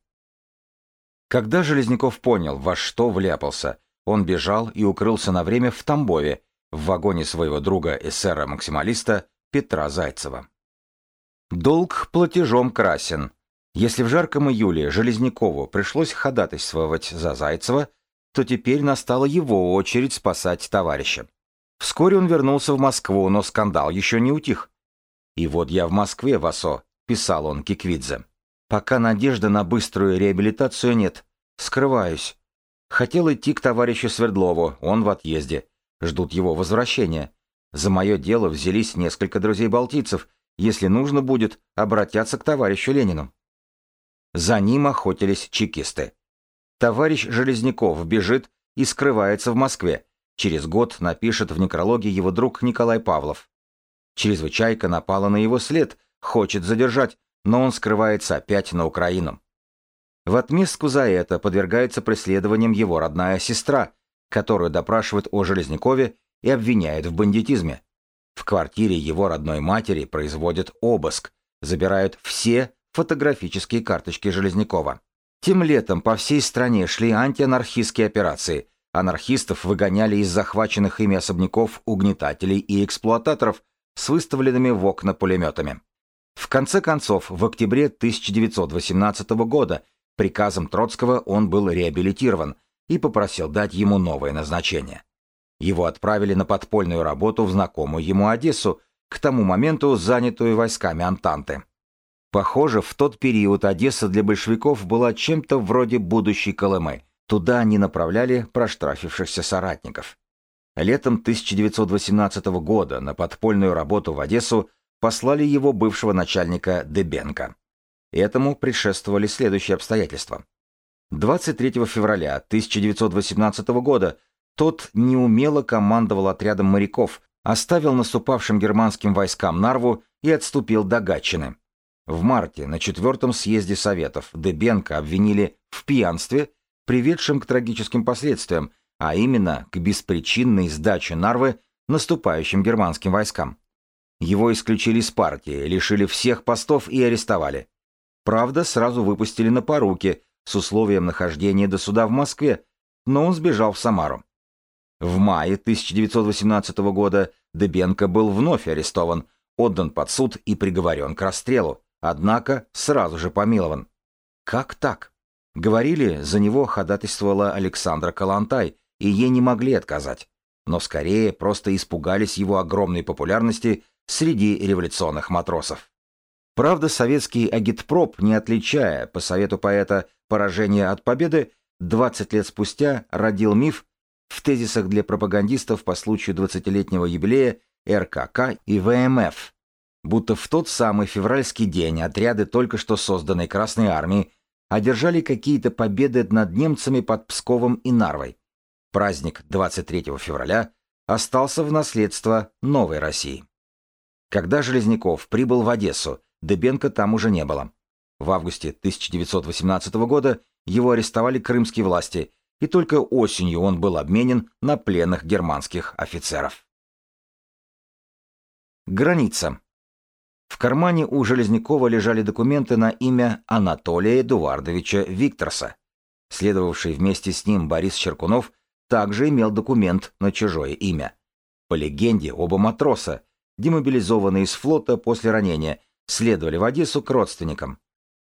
[SPEAKER 1] Когда Железняков понял, во что вляпался, он бежал и укрылся на время в Тамбове, в вагоне своего друга эсера-максималиста Петра Зайцева. Долг платежом красен. Если в жарком июле Железнякову пришлось ходатайствовать за Зайцева, то теперь настала его очередь спасать товарища. Вскоре он вернулся в Москву, но скандал еще не утих. «И вот я в Москве, Васо», — писал он Киквидзе. «Пока надежды на быструю реабилитацию нет. Скрываюсь. Хотел идти к товарищу Свердлову, он в отъезде. Ждут его возвращения. За мое дело взялись несколько друзей-балтийцев. Если нужно будет, обратятся к товарищу Ленину». За ним охотились чекисты. Товарищ Железняков бежит и скрывается в Москве, Через год напишет в некрологе его друг Николай Павлов. Чрезвычайка напала на его след, хочет задержать, но он скрывается опять на Украину. В отместку за это подвергается преследованиям его родная сестра, которую допрашивают о Железнякове и обвиняют в бандитизме. В квартире его родной матери производят обыск, забирают все фотографические карточки Железнякова. Тем летом по всей стране шли антианархистские операции – Анархистов выгоняли из захваченных ими особняков угнетателей и эксплуататоров с выставленными в окна пулеметами. В конце концов, в октябре 1918 года приказом Троцкого он был реабилитирован и попросил дать ему новое назначение. Его отправили на подпольную работу в знакомую ему Одессу, к тому моменту занятую войсками Антанты. Похоже, в тот период Одесса для большевиков была чем-то вроде будущей Колымы – Туда они направляли проштрафившихся соратников. Летом 1918 года на подпольную работу в Одессу послали его бывшего начальника Дебенко. Этому предшествовали следующие обстоятельства. 23 февраля 1918 года тот неумело командовал отрядом моряков, оставил наступавшим германским войскам Нарву и отступил до Гатчины. В марте на четвертом съезде Советов Дебенко обвинили в пьянстве приведшим к трагическим последствиям, а именно к беспричинной сдаче Нарвы наступающим германским войскам. Его исключили из партии, лишили всех постов и арестовали. Правда, сразу выпустили на поруки с условием нахождения до суда в Москве, но он сбежал в Самару. В мае 1918 года Дебенко был вновь арестован, отдан под суд и приговорен к расстрелу, однако сразу же помилован. Как так? Говорили, за него ходатайствовала Александра Калантай, и ей не могли отказать. Но скорее просто испугались его огромной популярности среди революционных матросов. Правда, советский агитпроп, не отличая, по совету поэта, поражение от победы, 20 лет спустя родил миф в тезисах для пропагандистов по случаю 20-летнего юбилея РКК и ВМФ, будто в тот самый февральский день отряды только что созданной Красной Армии одержали какие-то победы над немцами под Псковом и Нарвой. Праздник 23 февраля остался в наследство новой России. Когда Железняков прибыл в Одессу, Дебенко там уже не было. В августе 1918 года его арестовали крымские власти, и только осенью он был обменен на пленных германских офицеров. Граница. В кармане у Железнякова лежали документы на имя Анатолия Эдуардовича Викторса. Следовавший вместе с ним Борис Черкунов также имел документ на чужое имя. По легенде, оба матроса, демобилизованные из флота после ранения, следовали в Одессу к родственникам.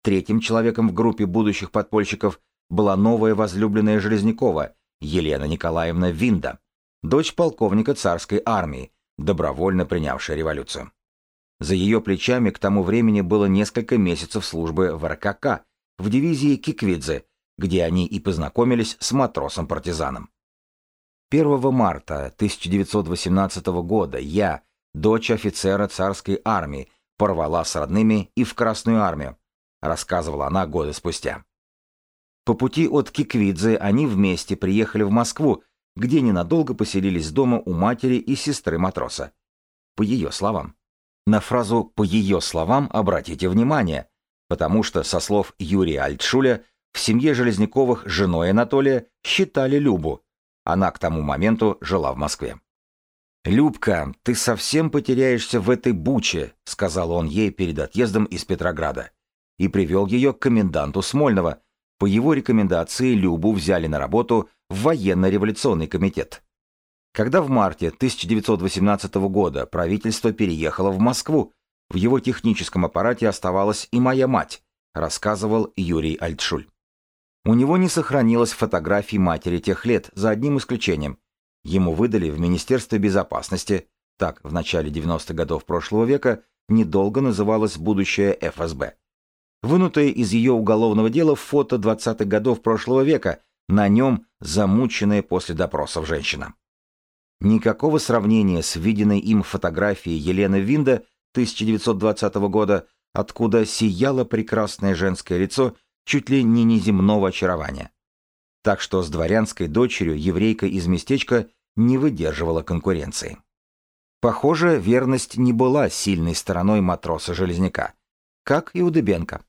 [SPEAKER 1] Третьим человеком в группе будущих подпольщиков была новая возлюбленная Железнякова, Елена Николаевна Винда, дочь полковника царской армии, добровольно принявшая революцию. За ее плечами к тому времени было несколько месяцев службы в РКК, в дивизии Киквидзе, где они и познакомились с матросом-партизаном. 1 марта 1918 года я, дочь офицера царской армии, порвала с родными и в Красную армию, рассказывала она годы спустя. По пути от Киквидзе они вместе приехали в Москву, где ненадолго поселились дома у матери и сестры матроса. По ее словам. На фразу «по ее словам» обратите внимание, потому что, со слов Юрия Альтшуля, в семье Железняковых женой Анатолия считали Любу. Она к тому моменту жила в Москве. «Любка, ты совсем потеряешься в этой буче», — сказал он ей перед отъездом из Петрограда. И привел ее к коменданту Смольного. По его рекомендации Любу взяли на работу в военно-революционный комитет. Когда в марте 1918 года правительство переехало в Москву, в его техническом аппарате оставалась и моя мать, рассказывал Юрий Альтшуль. У него не сохранилось фотографий матери тех лет, за одним исключением. Ему выдали в Министерстве безопасности, так в начале 90-х годов прошлого века недолго называлось будущее ФСБ. Вынутое из ее уголовного дела фото 20-х годов прошлого века, на нем замученная после допросов женщина. Никакого сравнения с виденной им фотографией Елены Винда 1920 года, откуда сияло прекрасное женское лицо чуть ли не неземного очарования. Так что с дворянской дочерью еврейка из местечка не выдерживала конкуренции. Похоже, верность не была сильной стороной матроса-железняка, как и у Дыбенко.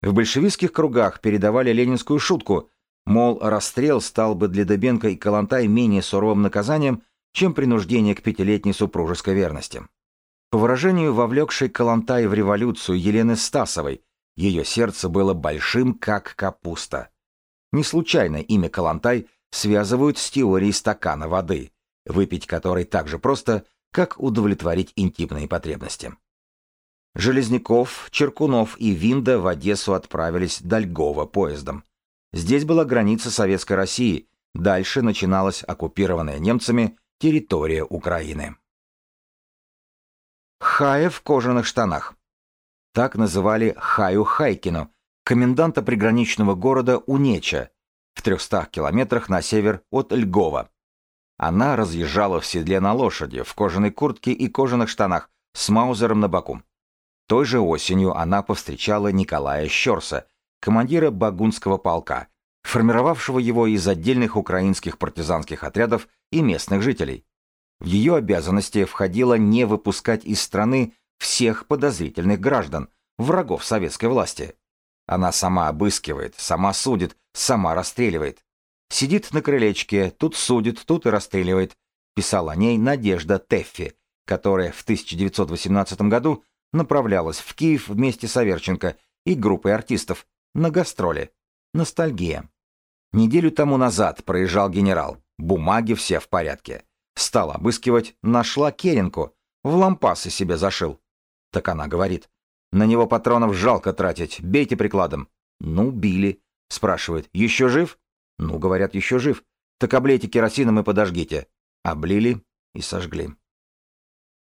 [SPEAKER 1] В большевистских кругах передавали ленинскую шутку, мол, расстрел стал бы для Дыбенко и Калантай менее суровым наказанием, чем принуждение к пятилетней супружеской верности. По выражению вовлекшей Калантай в революцию Елены Стасовой, ее сердце было большим, как капуста. Не случайно имя Калантай связывают с теорией стакана воды, выпить которой так же просто, как удовлетворить интимные потребности. Железняков, Черкунов и Винда в Одессу отправились до Льгова поездом. Здесь была граница Советской России, дальше начиналась оккупированная немцами территория Украины. Хая в кожаных штанах. Так называли Хаю Хайкину, коменданта приграничного города Унеча, в 300 километрах на север от Льгова. Она разъезжала в седле на лошади, в кожаной куртке и кожаных штанах, с маузером на боку. Той же осенью она повстречала Николая Щерса, командира Багунского полка, формировавшего его из отдельных украинских партизанских отрядов и местных жителей. В ее обязанности входило не выпускать из страны всех подозрительных граждан, врагов советской власти. Она сама обыскивает, сама судит, сама расстреливает. Сидит на крылечке, тут судит, тут и расстреливает, писала о ней Надежда Теффи, которая в 1918 году направлялась в Киев вместе с Аверченко и группой артистов на гастроли. Ностальгия. Неделю тому назад проезжал генерал. Бумаги все в порядке. Стал обыскивать, нашла Керенку. В лампасы себе зашил. Так она говорит. На него патронов жалко тратить, бейте прикладом. Ну, били. Спрашивает, еще жив? Ну, говорят, еще жив. Так облейте керосином и подожгите. Облили и сожгли.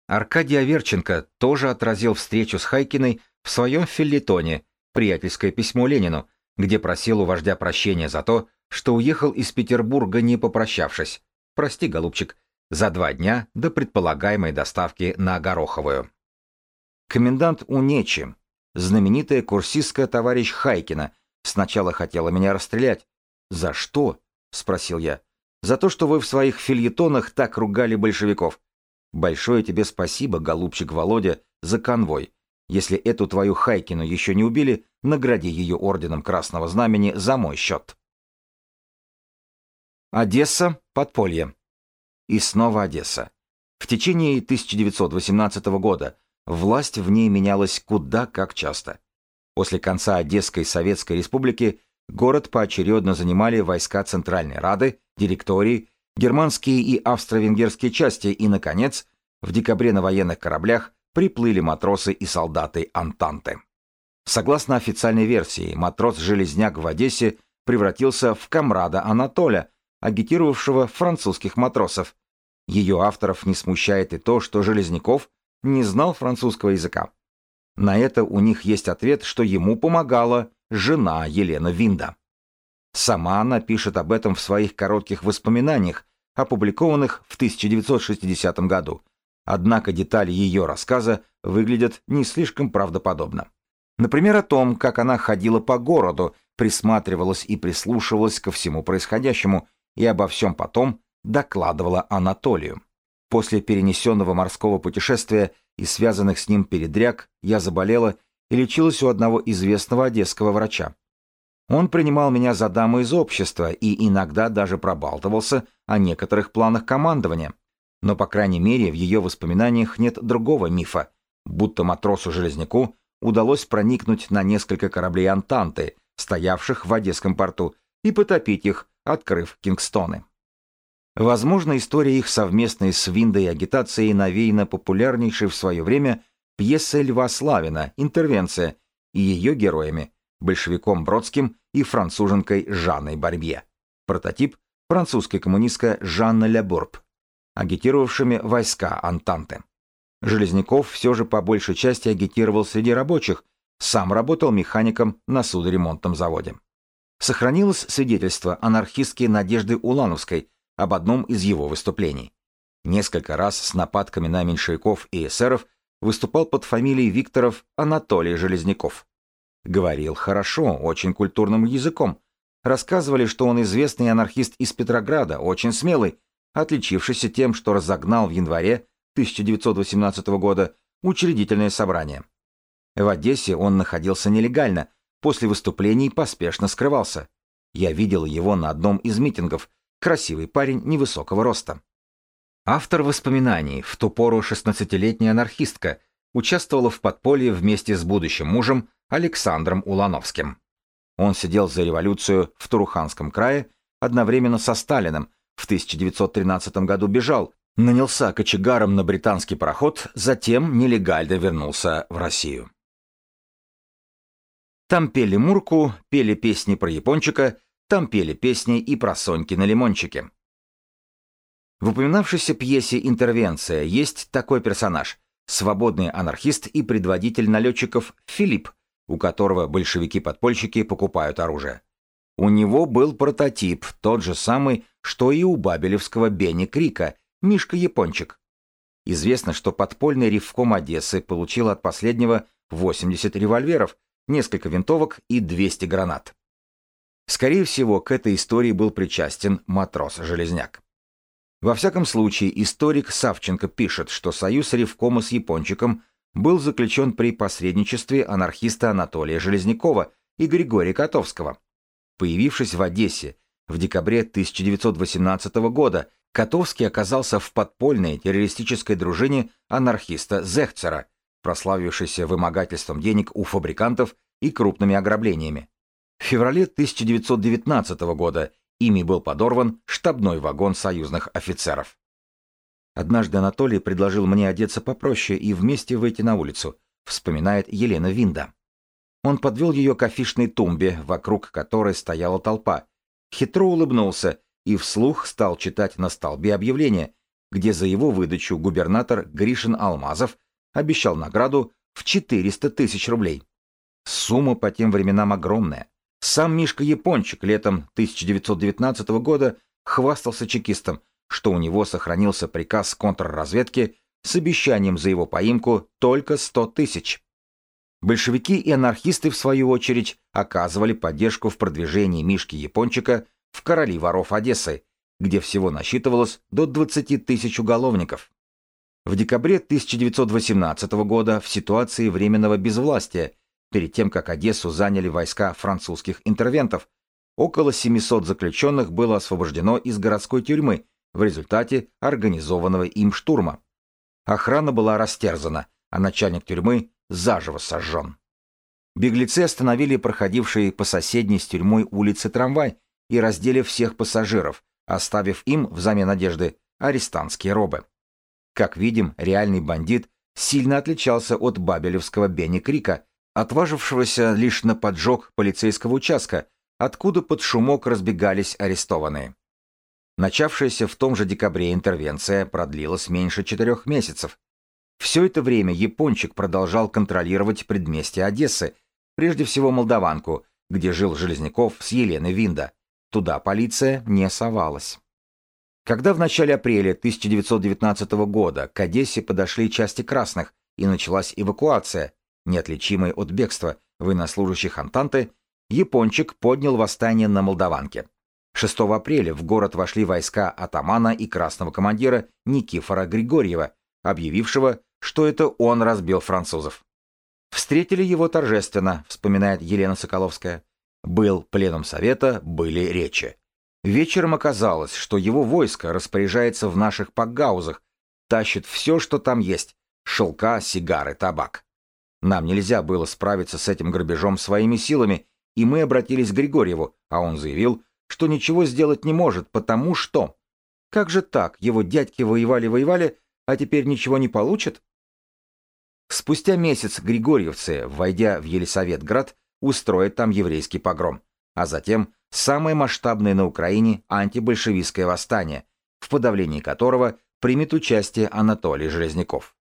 [SPEAKER 1] Аркадий Аверченко тоже отразил встречу с Хайкиной в своем филетоне «Приятельское письмо Ленину», где просил у вождя прощения за то, что уехал из Петербурга не попрощавшись. Прости, голубчик, за два дня до предполагаемой доставки на Гороховую. Комендант Унечи, знаменитая курсистская товарищ Хайкина, сначала хотела меня расстрелять. «За что?» — спросил я. «За то, что вы в своих фильетонах так ругали большевиков. Большое тебе спасибо, голубчик Володя, за конвой. Если эту твою Хайкину еще не убили, награди ее орденом Красного Знамени за мой счет. Одесса, подполье. И снова Одесса. В течение 1918 года власть в ней менялась куда как часто. После конца Одесской Советской Республики город поочередно занимали войска Центральной Рады, директории, германские и австро-венгерские части и, наконец, в декабре на военных кораблях приплыли матросы и солдаты Антанты. Согласно официальной версии, матрос-железняк в Одессе превратился в комрада Анатоля, агитировавшего французских матросов. Ее авторов не смущает и то, что Железняков не знал французского языка. На это у них есть ответ, что ему помогала жена Елена Винда. Сама она пишет об этом в своих коротких воспоминаниях, опубликованных в 1960 году, Однако детали ее рассказа выглядят не слишком правдоподобно. Например, о том, как она ходила по городу, присматривалась и прислушивалась ко всему происходящему, и обо всем потом докладывала Анатолию. После перенесенного морского путешествия и связанных с ним передряг я заболела и лечилась у одного известного одесского врача. Он принимал меня за даму из общества и иногда даже пробалтывался о некоторых планах командования. Но, по крайней мере, в ее воспоминаниях нет другого мифа, будто матросу-железняку удалось проникнуть на несколько кораблей Антанты, стоявших в Одесском порту, и потопить их, открыв Кингстоны. Возможно, история их совместной с Виндой агитацией навеяна популярнейшей в свое время пьесой Льва Славина «Интервенция» и ее героями, большевиком Бродским и француженкой Жанной Барбье. Прототип – французская коммунистка Жанна Лябурб, агитировавшими войска Антанты. Железняков все же по большей части агитировал среди рабочих, сам работал механиком на судоремонтном заводе. Сохранилось свидетельство анархистки Надежды Улановской – об одном из его выступлений. Несколько раз с нападками на меньшевиков и эсеров выступал под фамилией Викторов Анатолий Железняков. Говорил хорошо, очень культурным языком. Рассказывали, что он известный анархист из Петрограда, очень смелый, отличившийся тем, что разогнал в январе 1918 года учредительное собрание. В Одессе он находился нелегально, после выступлений поспешно скрывался. Я видел его на одном из митингов, красивый парень невысокого роста. Автор воспоминаний, в ту пору 16-летняя анархистка, участвовала в подполье вместе с будущим мужем Александром Улановским. Он сидел за революцию в Туруханском крае, одновременно со Сталиным, в 1913 году бежал, нанялся кочегаром на британский пароход, затем нелегально вернулся в Россию. Там пели мурку, пели песни про япончика, там пели песни и про Соньки на лимончике. В упоминавшейся пьесе «Интервенция» есть такой персонаж – свободный анархист и предводитель налетчиков Филипп, у которого большевики-подпольщики покупают оружие. У него был прототип, тот же самый, что и у бабелевского Бенни Крика, Мишка-япончик. Известно, что подпольный ревком Одессы получил от последнего 80 револьверов, несколько винтовок и 200 гранат. Скорее всего, к этой истории был причастен матрос-железняк. Во всяком случае, историк Савченко пишет, что союз Ревкома с Япончиком был заключен при посредничестве анархиста Анатолия Железнякова и Григория Котовского. Появившись в Одессе в декабре 1918 года, Котовский оказался в подпольной террористической дружине анархиста Зехцера, прославившейся вымогательством денег у фабрикантов и крупными ограблениями. В феврале 1919 года ими был подорван штабной вагон союзных офицеров. Однажды Анатолий предложил мне одеться попроще и вместе выйти на улицу, вспоминает Елена Винда. Он подвел ее к афишной тумбе, вокруг которой стояла толпа, хитро улыбнулся и вслух стал читать на столбе объявление, где за его выдачу губернатор Гришин Алмазов обещал награду в 400 тысяч рублей. Сумма по тем временам огромная. Сам Мишка Япончик летом 1919 года хвастался чекистом, что у него сохранился приказ контрразведки с обещанием за его поимку только 100 тысяч. Большевики и анархисты, в свою очередь, оказывали поддержку в продвижении Мишки Япончика в короли воров Одессы, где всего насчитывалось до 20 тысяч уголовников. В декабре 1918 года в ситуации временного безвластия перед тем, как Одессу заняли войска французских интервентов. Около 700 заключенных было освобождено из городской тюрьмы в результате организованного им штурма. Охрана была растерзана, а начальник тюрьмы заживо сожжен. Беглецы остановили проходившие по соседней с тюрьмой улицы трамвай и раздели всех пассажиров, оставив им взамен одежды арестантские робы. Как видим, реальный бандит сильно отличался от бабелевского Бенни Крика, отважившегося лишь на поджог полицейского участка, откуда под шумок разбегались арестованные. Начавшаяся в том же декабре интервенция продлилась меньше четырех месяцев. Все это время Япончик продолжал контролировать предместье Одессы, прежде всего Молдаванку, где жил Железняков с Еленой Винда. Туда полиция не совалась. Когда в начале апреля 1919 года к Одессе подошли части красных и началась эвакуация, неотличимый от бегства военнослужащих Антанты, Япончик поднял восстание на Молдаванке. 6 апреля в город вошли войска атамана и красного командира Никифора Григорьева, объявившего, что это он разбил французов. Встретили его торжественно, вспоминает Елена Соколовская. Был пленум совета, были речи. Вечером оказалось, что его войско распоряжается в наших пакгаузах, тащит все, что там есть. Шелка, сигары, табак. Нам нельзя было справиться с этим грабежом своими силами, и мы обратились к Григорьеву, а он заявил, что ничего сделать не может, потому что... Как же так? Его дядьки воевали-воевали, а теперь ничего не получат? Спустя месяц григорьевцы, войдя в Елисаветград, устроят там еврейский погром, а затем самое масштабное на Украине антибольшевистское восстание, в подавлении которого примет участие Анатолий Железняков.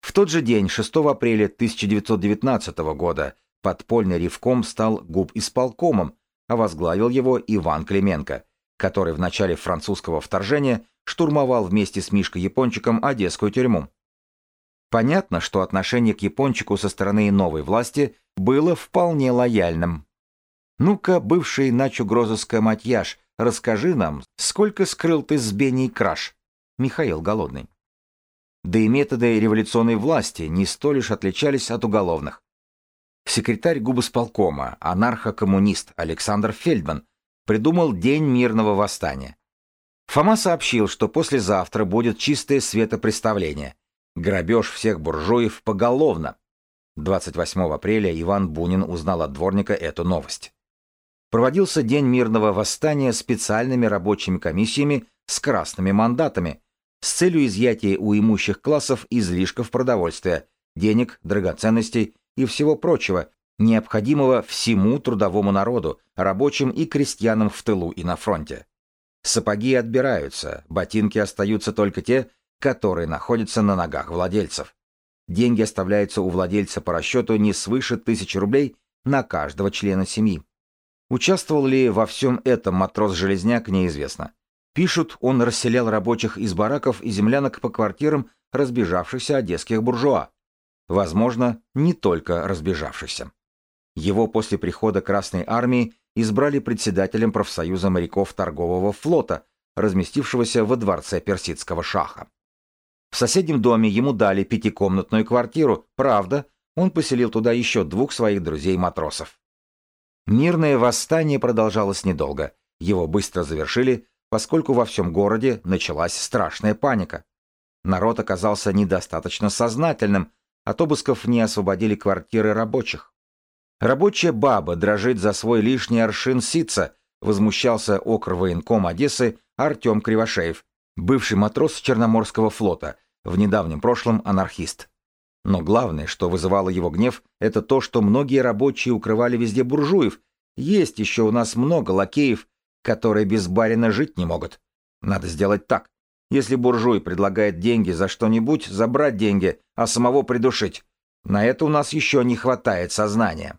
[SPEAKER 1] В тот же день, 6 апреля 1919 года, подпольный ревком стал губ исполкомом, а возглавил его Иван Клименко, который в начале французского вторжения штурмовал вместе с Мишкой Япончиком Одесскую тюрьму. Понятно, что отношение к Япончику со стороны новой власти было вполне лояльным. «Ну-ка, бывший начугрозыска матьяж, расскажи нам, сколько скрыл ты с Беней Краш?» Михаил Голодный. Да и методы революционной власти не столь лишь отличались от уголовных. Секретарь губосполкома, анархо-коммунист Александр Фельдман придумал День мирного восстания. Фома сообщил, что послезавтра будет чистое светопреставление. Грабеж всех буржуев поголовно. 28 апреля Иван Бунин узнал от дворника эту новость. Проводился День мирного восстания специальными рабочими комиссиями с красными мандатами с целью изъятия у имущих классов излишков продовольствия, денег, драгоценностей и всего прочего, необходимого всему трудовому народу, рабочим и крестьянам в тылу и на фронте. Сапоги отбираются, ботинки остаются только те, которые находятся на ногах владельцев. Деньги оставляются у владельца по расчету не свыше тысячи рублей на каждого члена семьи. Участвовал ли во всем этом матрос-железняк, неизвестно. Пишут, он расселял рабочих из бараков и землянок по квартирам разбежавшихся одесских буржуа. Возможно, не только разбежавшихся. Его после прихода Красной Армии избрали председателем профсоюза моряков торгового флота, разместившегося во дворце персидского шаха. В соседнем доме ему дали пятикомнатную квартиру, правда, он поселил туда еще двух своих друзей-матросов. Мирное восстание продолжалось недолго, его быстро завершили, поскольку во всем городе началась страшная паника. Народ оказался недостаточно сознательным, от обысков не освободили квартиры рабочих. Рабочая баба дрожит за свой лишний аршин сица, возмущался окр военком Одессы Артем Кривошеев, бывший матрос Черноморского флота, в недавнем прошлом анархист. Но главное, что вызывало его гнев, это то, что многие рабочие укрывали везде буржуев. Есть еще у нас много лакеев, которые без барина жить не могут. Надо сделать так. Если буржуй предлагает деньги за что-нибудь, забрать деньги, а самого придушить. На это у нас еще не хватает сознания.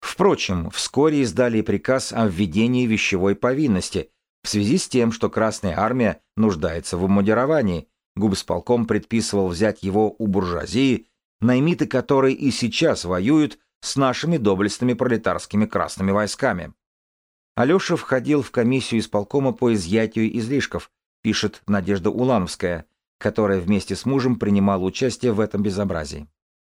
[SPEAKER 1] Впрочем, вскоре издали приказ о введении вещевой повинности в связи с тем, что Красная Армия нуждается в умудировании. Губсполком предписывал взять его у буржуазии, наймиты которой и сейчас воюют с нашими доблестными пролетарскими красными войсками. Алеша входил в комиссию исполкома по изъятию излишков, пишет Надежда Улановская, которая вместе с мужем принимала участие в этом безобразии.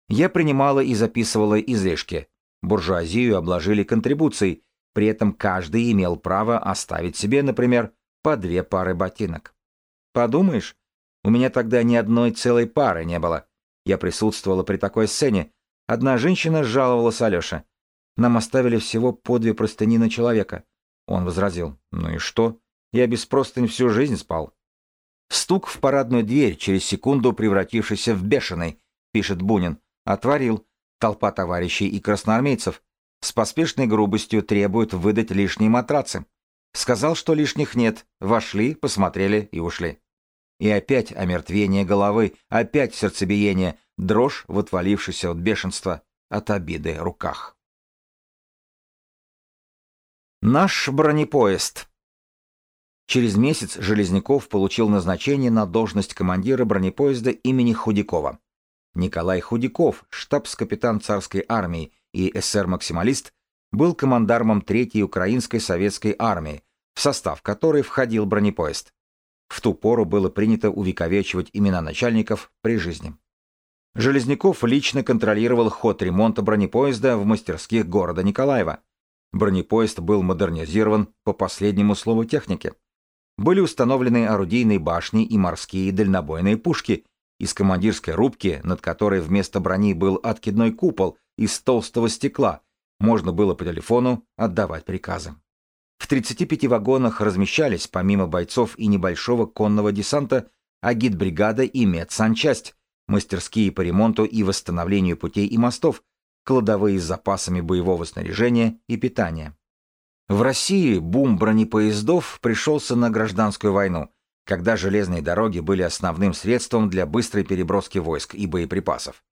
[SPEAKER 1] Я принимала и записывала излишки. Буржуазию обложили контрибуцией, при этом каждый имел право оставить себе, например, по две пары ботинок. Подумаешь, у меня тогда ни одной целой пары не было. Я присутствовала при такой сцене. Одна женщина жаловалась Алёше. Нам оставили всего по две простыни на человека. Он возразил. Ну и что? Я без простынь всю жизнь спал. Стук в парадную дверь, через секунду превратившийся в бешеный, пишет Бунин, отворил. Толпа товарищей и красноармейцев с поспешной грубостью требуют выдать лишние матрацы. Сказал, что лишних нет. Вошли, посмотрели и ушли. И опять омертвение головы, опять сердцебиение, дрожь в отвалившейся от бешенства, от обиды руках. Наш бронепоезд. Через месяц Железняков получил назначение на должность командира бронепоезда имени Худякова. Николай Худяков, штабс-капитан царской армии и эсер-максималист, был командармом Третьей Украинской советской армии, в состав которой входил бронепоезд. В ту пору было принято увековечивать имена начальников при жизни. Железняков лично контролировал ход ремонта бронепоезда в мастерских города Николаева. Бронепоезд был модернизирован по последнему слову техники. были установлены орудийные башни и морские дальнобойные пушки, из командирской рубки, над которой вместо брони был откидной купол из толстого стекла, можно было по телефону отдавать приказы. В 35 вагонах размещались, помимо бойцов и небольшого конного десанта, агитбригада и медсанчасть, мастерские по ремонту и восстановлению путей и мостов, кладовые с запасами боевого снаряжения и питания. В России бум бронепоездов пришелся на гражданскую войну, когда железные дороги были основным средством для быстрой переброски войск и боеприпасов.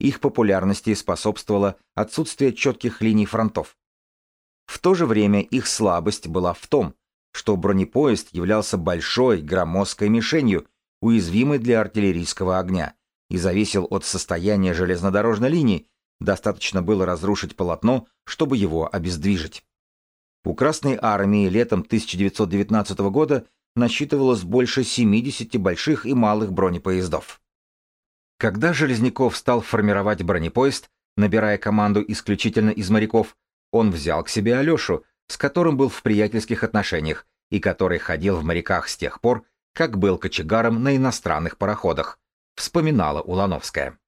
[SPEAKER 1] Их популярности способствовало отсутствие четких линий фронтов. В то же время их слабость была в том, что бронепоезд являлся большой громоздкой мишенью, уязвимой для артиллерийского огня, и зависел от состояния железнодорожной линии, достаточно было разрушить полотно, чтобы его обездвижить. У Красной армии летом 1919 года насчитывалось больше 70 больших и малых бронепоездов. Когда Железняков стал формировать бронепоезд, набирая команду исключительно из моряков, он взял к себе Алешу, с которым был в приятельских отношениях и который ходил в моряках с тех пор, как был кочегаром на иностранных пароходах, вспоминала Улановская.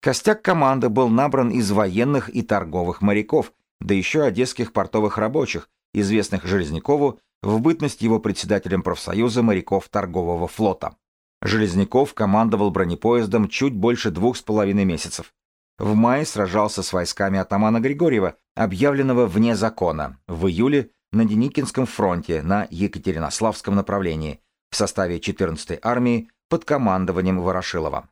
[SPEAKER 1] Костяк команды был набран из военных и торговых моряков, да еще одесских портовых рабочих, известных Железнякову в бытность его председателем профсоюза моряков торгового флота. Железняков командовал бронепоездом чуть больше двух с половиной месяцев. В мае сражался с войсками атамана Григорьева, объявленного вне закона, в июле на Деникинском фронте на Екатеринославском направлении в составе 14-й армии под командованием Ворошилова.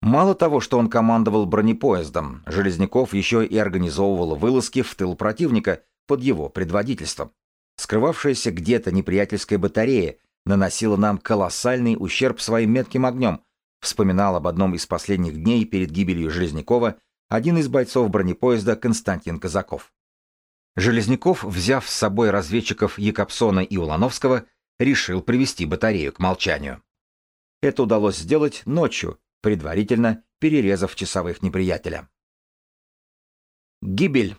[SPEAKER 1] Мало того, что он командовал бронепоездом, Железняков еще и организовывал вылазки в тыл противника под его предводительством. Скрывавшаяся где-то неприятельская батарея наносила нам колоссальный ущерб своим метким огнем, вспоминал об одном из последних дней перед гибелью Железнякова один из бойцов бронепоезда Константин Казаков. Железняков, взяв с собой разведчиков Якобсона и Улановского, решил привести батарею к молчанию. Это удалось сделать ночью, предварительно перерезав часовых неприятеля. Гибель.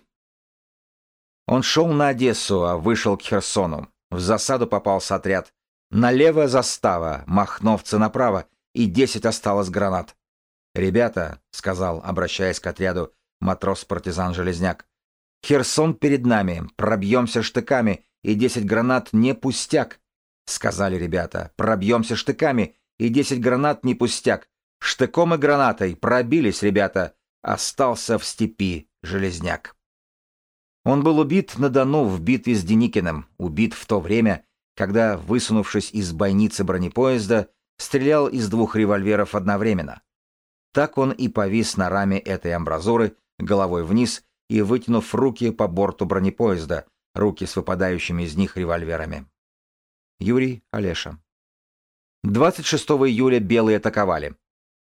[SPEAKER 1] Он шел на Одессу, а вышел к Херсону. В засаду попался отряд. Налево застава, махновцы направо, и десять осталось гранат. «Ребята», — сказал, обращаясь к отряду, матрос-партизан Железняк, «Херсон перед нами, пробьемся штыками, и десять гранат не пустяк», — сказали ребята, «пробьемся штыками, и десять гранат не пустяк, Штыком и гранатой пробились ребята. Остался в степи Железняк. Он был убит на Дону в битве с Деникиным, убит в то время, когда, высунувшись из бойницы бронепоезда, стрелял из двух револьверов одновременно. Так он и повис на раме этой амбразуры, головой вниз и вытянув руки по борту бронепоезда, руки с выпадающими из них револьверами. Юрий Олеша 26 июля белые атаковали.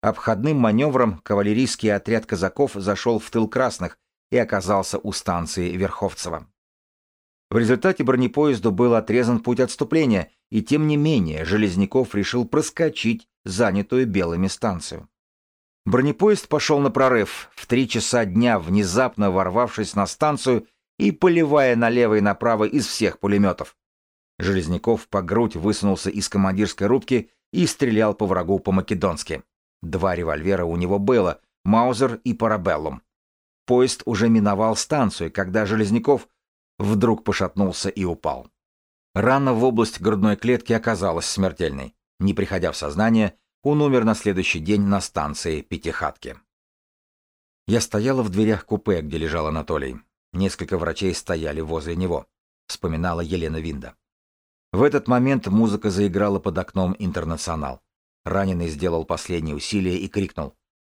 [SPEAKER 1] Обходным маневром кавалерийский отряд казаков зашел в тыл красных и оказался у станции Верховцево. В результате бронепоезду был отрезан путь отступления, и тем не менее Железняков решил проскочить занятую белыми станцию. Бронепоезд пошел на прорыв, в три часа дня внезапно ворвавшись на станцию и поливая налево и направо из всех пулеметов. Железняков по грудь высунулся из командирской рубки и стрелял по врагу по-македонски. Два револьвера у него было, Маузер и Парабеллум. Поезд уже миновал станцию, когда Железняков вдруг пошатнулся и упал. Рана в область грудной клетки оказалась смертельной. Не приходя в сознание, он умер на следующий день на станции Пятихатки. Я стояла в дверях купе, где лежал Анатолий. Несколько врачей стояли возле него, вспоминала Елена Винда. В этот момент музыка заиграла под окном «Интернационал». Раненый сделал последние усилия и крикнул.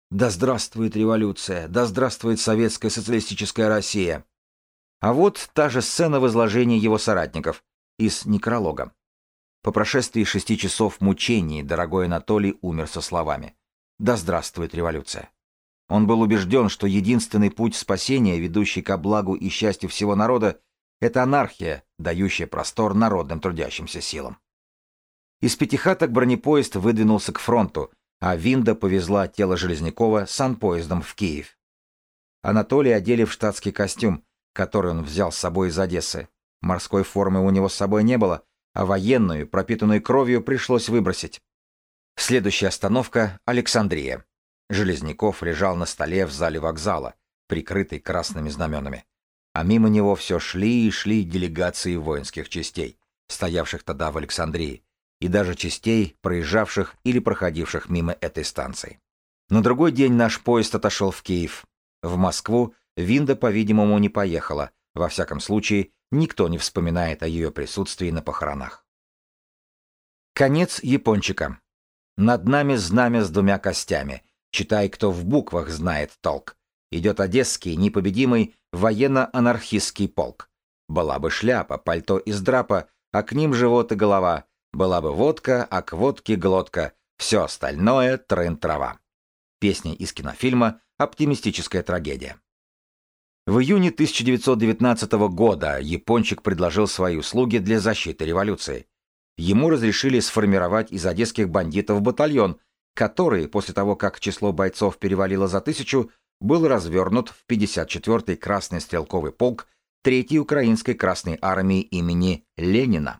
[SPEAKER 1] «Да здравствует революция! Да здравствует советская социалистическая Россия!» А вот та же сцена в изложении его соратников из некролога. По прошествии шести часов мучений дорогой Анатолий умер со словами «Да здравствует революция!». Он был убежден, что единственный путь спасения, ведущий ко благу и счастью всего народа, это анархия, дающая простор народным трудящимся силам. Из Пятихаток бронепоезд выдвинулся к фронту, а Винда повезла тело Железнякова санпоездом в Киев. Анатолий одели в штатский костюм, который он взял с собой из Одессы. Морской формы у него с собой не было, а военную, пропитанную кровью, пришлось выбросить. Следующая остановка — Александрия. Железняков лежал на столе в зале вокзала, прикрытый красными знаменами. А мимо него все шли и шли делегации воинских частей, стоявших тогда в Александрии, и даже частей, проезжавших или проходивших мимо этой станции. На другой день наш поезд отошел в Киев. В Москву Винда, по-видимому, не поехала, во всяком случае, никто не вспоминает о ее присутствии на похоронах. Конец япончика. Над нами знамя с двумя костями. Читай, кто в буквах знает толк. Идет одесский, непобедимый, военно-анархистский полк. Была бы шляпа, пальто из драпа, а к ним живот и голова. Была бы водка, а к водке глотка. Все остальное — трын-трава. Песня из кинофильма «Оптимистическая трагедия». В июне 1919 года япончик предложил свои услуги для защиты революции. Ему разрешили сформировать из одесских бандитов батальон, который, после того, как число бойцов перевалило за тысячу, был развернут в 54-й Красный стрелковый полк 3-й Украинской Красной армии имени Ленина.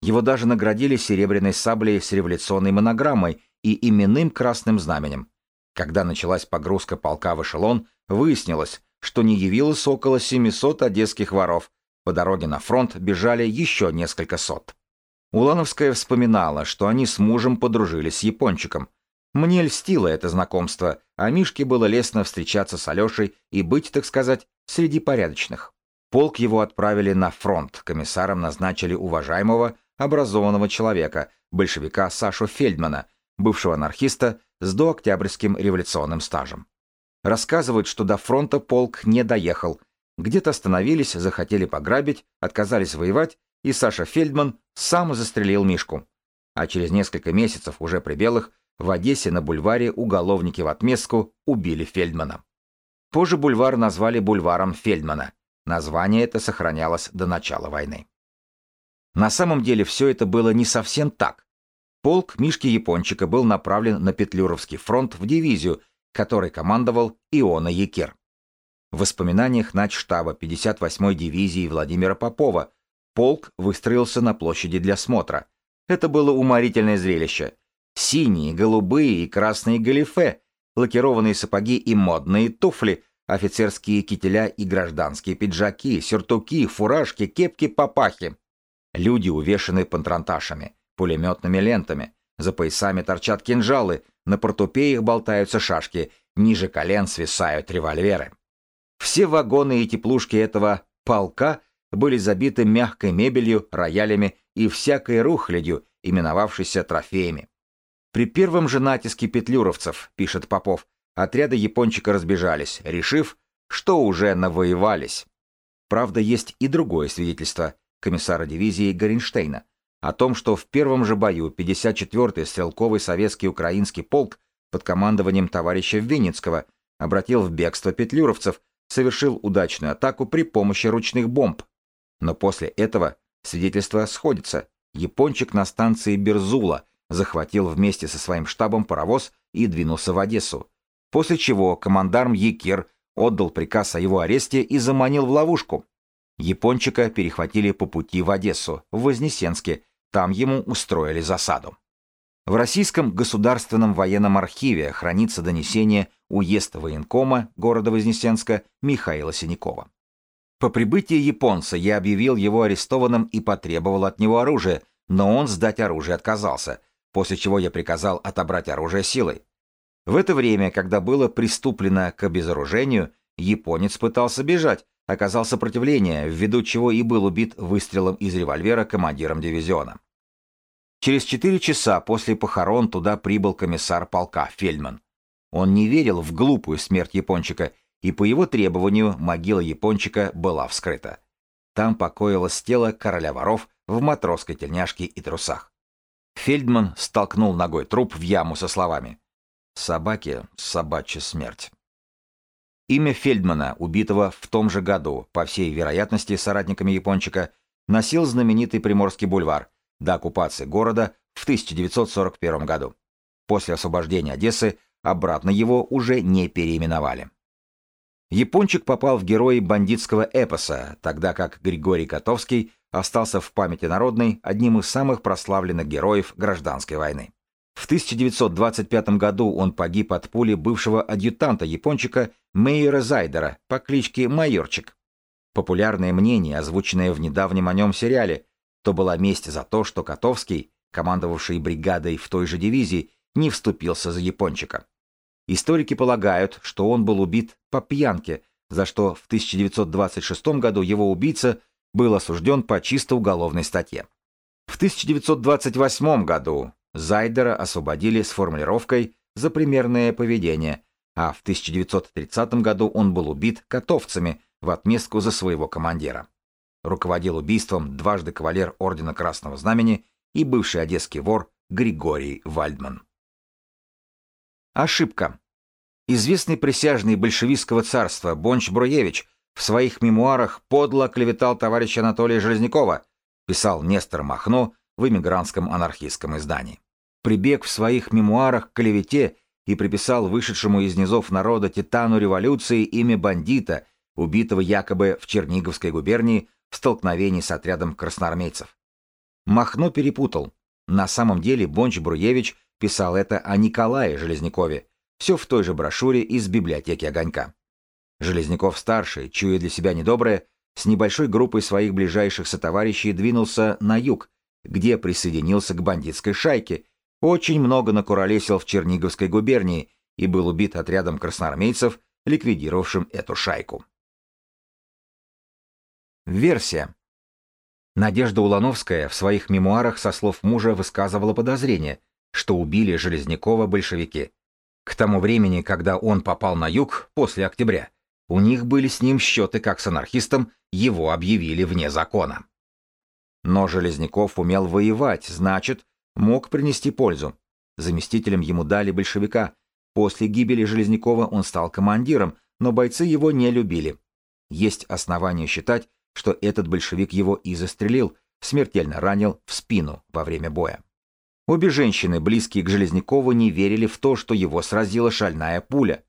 [SPEAKER 1] Его даже наградили серебряной саблей с революционной монограммой и именным красным знаменем. Когда началась погрузка полка в эшелон, выяснилось, что не явилось около 700 одесских воров. По дороге на фронт бежали еще несколько сот. Улановская вспоминала, что они с мужем подружились с япончиком. Мне льстило это знакомство, а Мишке было лестно встречаться с Алешей и быть, так сказать, среди порядочных. Полк его отправили на фронт, комиссаром назначили уважаемого, образованного человека, большевика Сашу Фельдмана, бывшего анархиста с дооктябрьским революционным стажем. Рассказывают, что до фронта полк не доехал. Где-то остановились, захотели пограбить, отказались воевать, и Саша Фельдман сам застрелил Мишку. А через несколько месяцев уже при белых в Одессе на бульваре уголовники в отместку убили Фельдмана. Позже бульвар назвали бульваром Фельдмана. Название это сохранялось до начала войны. На самом деле все это было не совсем так. Полк Мишки Япончика был направлен на Петлюровский фронт в дивизию, которой командовал Иона Якер. В воспоминаниях начштаба 58-й дивизии Владимира Попова полк выстроился на площади для смотра. Это было уморительное зрелище. Синие, голубые и красные галифе, лакированные сапоги и модные туфли, офицерские кителя и гражданские пиджаки, сюртуки, фуражки, кепки, папахи. Люди увешаны патронташами, пулеметными лентами, за поясами торчат кинжалы, на портупеях болтаются шашки, ниже колен свисают револьверы. Все вагоны и теплушки этого полка были забиты мягкой мебелью, роялями и всякой рухлядью, именовавшейся трофеями. При первом же натиске петлюровцев, пишет Попов, отряды япончика разбежались, решив, что уже навоевались. Правда, есть и другое свидетельство комиссара дивизии Горенштейна о том, что в первом же бою 54-й стрелковый советский украинский полк под командованием товарища Винницкого обратил в бегство петлюровцев, совершил удачную атаку при помощи ручных бомб. Но после этого свидетельство сходится. Япончик на станции Берзула захватил вместе со своим штабом паровоз и двинулся в Одессу. После чего командарм Якир отдал приказ о его аресте и заманил в ловушку. Япончика перехватили по пути в Одессу, в Вознесенске, там ему устроили засаду. В Российском государственном военном архиве хранится донесение уезд военкома города Вознесенска Михаила Синякова. По прибытии японца я объявил его арестованным и потребовал от него оружие, но он сдать оружие отказался, после чего я приказал отобрать оружие силой. В это время, когда было приступлено к обезоружению, японец пытался бежать, оказал сопротивление, ввиду чего и был убит выстрелом из револьвера командиром дивизиона. Через четыре часа после похорон туда прибыл комиссар полка Фельдман. Он не верил в глупую смерть япончика, и по его требованию могила япончика была вскрыта. Там покоилось тело короля воров в матросской тельняшке и трусах. Фельдман столкнул ногой труп в яму со словами «Собаки — собачья смерть». Имя Фельдмана, убитого в том же году, по всей вероятности соратниками Япончика, носил знаменитый Приморский бульвар до оккупации города в 1941 году. После освобождения Одессы обратно его уже не переименовали. Япончик попал в герои бандитского эпоса, тогда как Григорий Котовский остался в памяти народной одним из самых прославленных героев гражданской войны. В 1925 году он погиб от пули бывшего адъютанта-япончика Мейера Зайдера по кличке Майорчик. Популярное мнение, озвученное в недавнем о нем сериале, то была месть за то, что Котовский, командовавший бригадой в той же дивизии, не вступился за япончика. Историки полагают, что он был убит по пьянке, за что в 1926 году его убийца был осужден по чисто уголовной статье. В 1928 году Зайдера освободили с формулировкой «за примерное поведение», а в 1930 году он был убит котовцами в отместку за своего командира. Руководил убийством дважды кавалер Ордена Красного Знамени и бывший одесский вор Григорий Вальдман. Ошибка. Известный присяжный большевистского царства Бонч Бруевич в своих мемуарах подло оклеветал товарища Анатолия Железнякова, писал Нестор Махно в эмигрантском анархистском издании. Прибег в своих мемуарах к клевете и приписал вышедшему из низов народа титану революции имя бандита, убитого якобы в Черниговской губернии в столкновении с отрядом красноармейцев. Махно перепутал. На самом деле Бонч Бруевич писал это о Николае Железнякове, все в той же брошюре из библиотеки Огонька. Железняков-старший, чуя для себя недоброе, с небольшой группой своих ближайших сотоварищей двинулся на юг, где присоединился к бандитской шайке, очень много накуролесил в Черниговской губернии и был убит отрядом красноармейцев, ликвидировавшим эту шайку. Версия. Надежда Улановская в своих мемуарах со слов мужа высказывала подозрение, что убили Железнякова большевики. К тому времени, когда он попал на юг, после октября, у них были с ним счеты как с анархистом, его объявили вне закона. Но Железняков умел воевать, значит, мог принести пользу. Заместителем ему дали большевика. После гибели Железнякова он стал командиром, но бойцы его не любили. Есть основания считать, что этот большевик его и застрелил, смертельно ранил в спину во время боя. Обе женщины, близкие к Железнякову, не верили в то, что его сразила шальная пуля.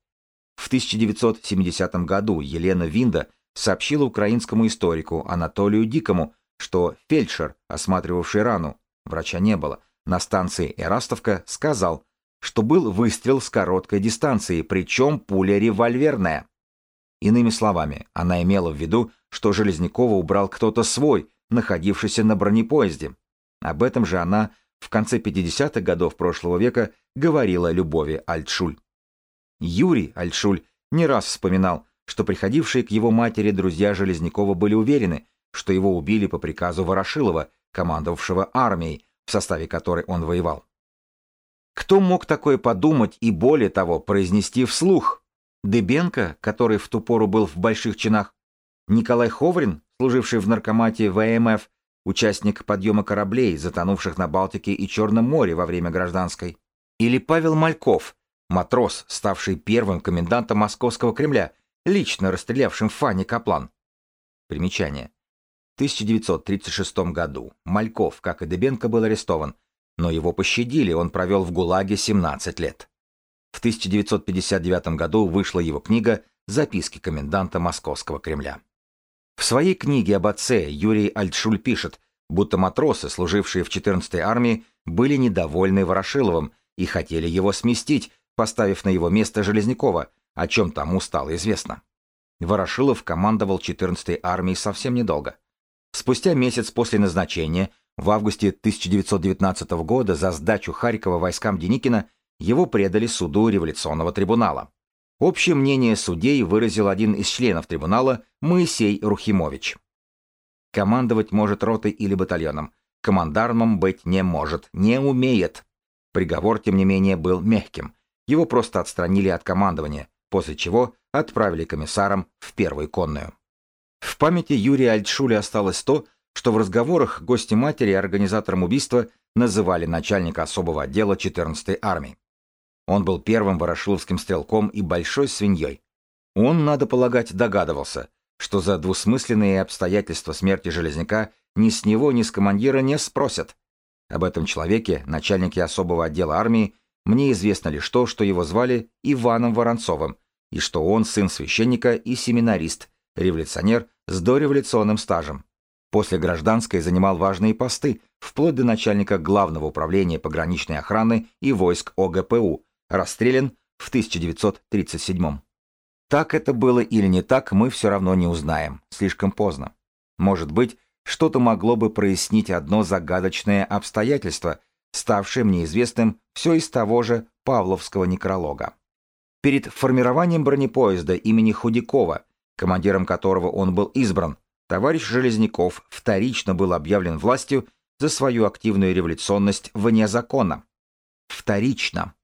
[SPEAKER 1] В 1970 году Елена Винда сообщила украинскому историку Анатолию Дикому, что фельдшер, осматривавший рану, врача не было, на станции Эрастовка, сказал, что был выстрел с короткой дистанции, причем пуля револьверная. Иными словами, она имела в виду, что Железнякова убрал кто-то свой, находившийся на бронепоезде. Об этом же она в конце 50-х годов прошлого века говорила Любови Альтшуль. Юрий Альтшуль не раз вспоминал, что приходившие к его матери друзья Железнякова были уверены, что его убили по приказу Ворошилова, командовавшего армией, в составе которой он воевал. Кто мог такое подумать и более того произнести вслух? Дыбенко, который в ту пору был в больших чинах, Николай Ховрин, служивший в наркомате ВМФ, участник подъема кораблей, затонувших на Балтике и Черном море во время гражданской, или Павел Мальков, матрос, ставший первым комендантом Московского Кремля, лично расстрелявшим Фанни Каплан. Примечание. В 1936 году Мальков, как и Дыбенко, был арестован, но его пощадили, он провел в ГУЛАГе 17 лет. В 1959 году вышла его книга «Записки коменданта Московского Кремля». В своей книге об отце Юрий Альтшуль пишет, будто матросы, служившие в 14-й армии, были недовольны Ворошиловым и хотели его сместить, поставив на его место Железнякова, о чем тому стало известно. Ворошилов командовал 14-й армией совсем недолго. Спустя месяц после назначения, в августе 1919 года за сдачу Харькова войскам Деникина его предали суду революционного трибунала. Общее мнение судей выразил один из членов трибунала Моисей Рухимович. Командовать может ротой или батальоном, командармом быть не может, не умеет. Приговор, тем не менее, был мягким. Его просто отстранили от командования, после чего отправили комиссаром в первую конную. В памяти Юрия Альтшуля осталось то, что в разговорах гости матери и организатором убийства называли начальника особого отдела 14-й армии. Он был первым ворошиловским стрелком и большой свиньей. Он, надо полагать, догадывался, что за двусмысленные обстоятельства смерти Железняка ни с него, ни с командира не спросят. Об этом человеке, начальнике особого отдела армии, мне известно лишь то, что его звали Иваном Воронцовым, и что он сын священника и семинарист, революционер с дореволюционным стажем. После гражданской занимал важные посты, вплоть до начальника Главного управления пограничной охраны и войск ОГПУ, расстрелян в 1937 Так это было или не так, мы все равно не узнаем, слишком поздно. Может быть, что-то могло бы прояснить одно загадочное обстоятельство, ставшее мне известным все из того же Павловского некролога. Перед формированием бронепоезда имени Худякова, командиром которого он был избран, товарищ Железняков вторично был объявлен властью за свою активную революционность вне закона. Вторично.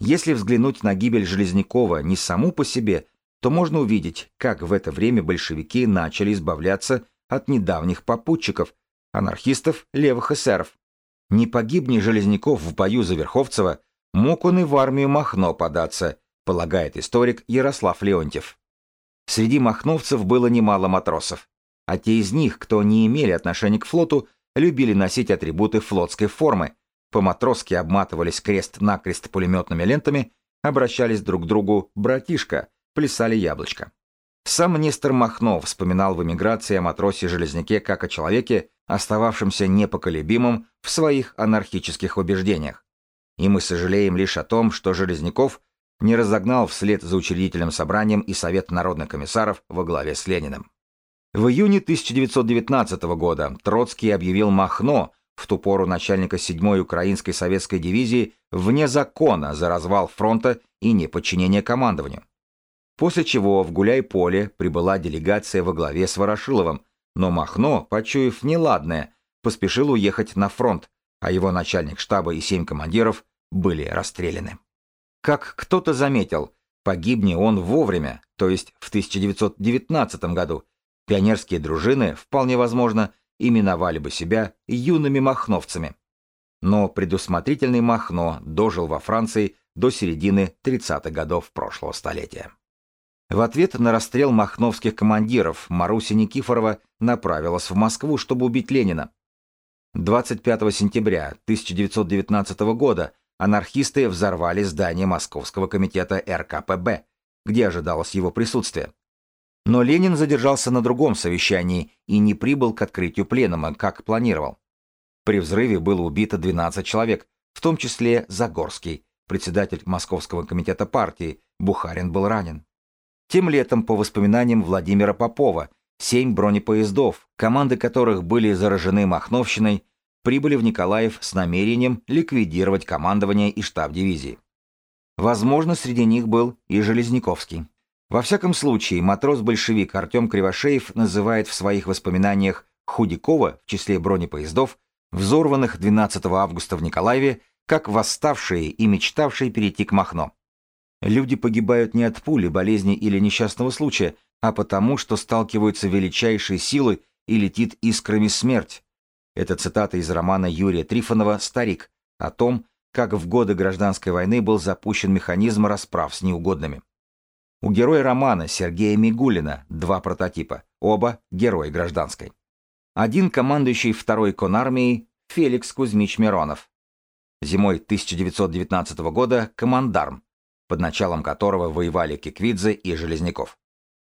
[SPEAKER 1] Если взглянуть на гибель Железнякова не саму по себе, то можно увидеть, как в это время большевики начали избавляться от недавних попутчиков, анархистов, левых эсеров. Не погибни Железняков в бою за Верховцева, мог он и в армию Махно податься, полагает историк Ярослав Леонтьев. Среди махновцев было немало матросов а те из них, кто не имели отношения к флоту, любили носить атрибуты флотской формы, по-матросски обматывались крест-накрест пулеметными лентами, обращались друг к другу «братишка», плясали яблочко. Сам Нестор Махно вспоминал в эмиграции о матросе-железняке как о человеке, остававшемся непоколебимым в своих анархических убеждениях. И мы сожалеем лишь о том, что Железняков не разогнал вслед за учредительным собранием и Совет народных комиссаров во главе с Лениным. В июне 1919 года Троцкий объявил Махно, в ту пору начальника 7-й Украинской советской дивизии, вне закона за развал фронта и неподчинение командованию. После чего в Гуляй-Поле прибыла делегация во главе с Ворошиловым, но Махно, почуяв неладное, поспешил уехать на фронт, а его начальник штаба и семь командиров были расстреляны. Как кто-то заметил, погибни он вовремя, то есть в 1919 году, Пионерские дружины, вполне возможно, именовали бы себя юными махновцами. Но предусмотрительный Махно дожил во Франции до середины 30-х годов прошлого столетия. В ответ на расстрел махновских командиров Маруся Никифорова направилась в Москву, чтобы убить Ленина. 25 сентября 1919 года анархисты взорвали здание Московского комитета РКПБ, где ожидалось его присутствие. Но Ленин задержался на другом совещании и не прибыл к открытию пленума, как планировал. При взрыве было убито 12 человек, в том числе Загорский, председатель Московского комитета партии, Бухарин был ранен. Тем летом, по воспоминаниям Владимира Попова, семь бронепоездов, команды которых были заражены Махновщиной, прибыли в Николаев с намерением ликвидировать командование и штаб дивизии. Возможно, среди них был и Железняковский. Во всяком случае, матрос-большевик Артем Кривошеев называет в своих воспоминаниях Худякова в числе бронепоездов, взорванных 12 августа в Николаеве, как восставшие и мечтавшие перейти к Махно. Люди погибают не от пули, болезни или несчастного случая, а потому, что сталкиваются величайшие силы и летит искрами смерть. Это цитата из романа Юрия Трифонова «Старик» о том, как в годы гражданской войны был запущен механизм расправ с неугодными. У героя романа Сергея Мигулина два прототипа, оба герои гражданской. Один командующий второй конармией Феликс Кузьмич Миронов. Зимой 1919 года командарм, под началом которого воевали Киквидзе и Железняков.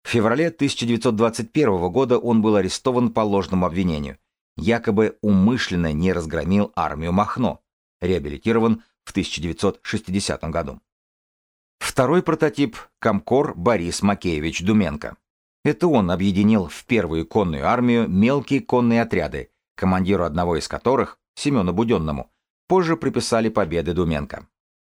[SPEAKER 1] В феврале 1921 года он был арестован по ложному обвинению. Якобы умышленно не разгромил армию Махно, реабилитирован в 1960 году. Второй прототип – Комкор Борис Макеевич Думенко. Это он объединил в первую конную армию мелкие конные отряды, командиру одного из которых, Семену Буденному, позже приписали победы Думенко.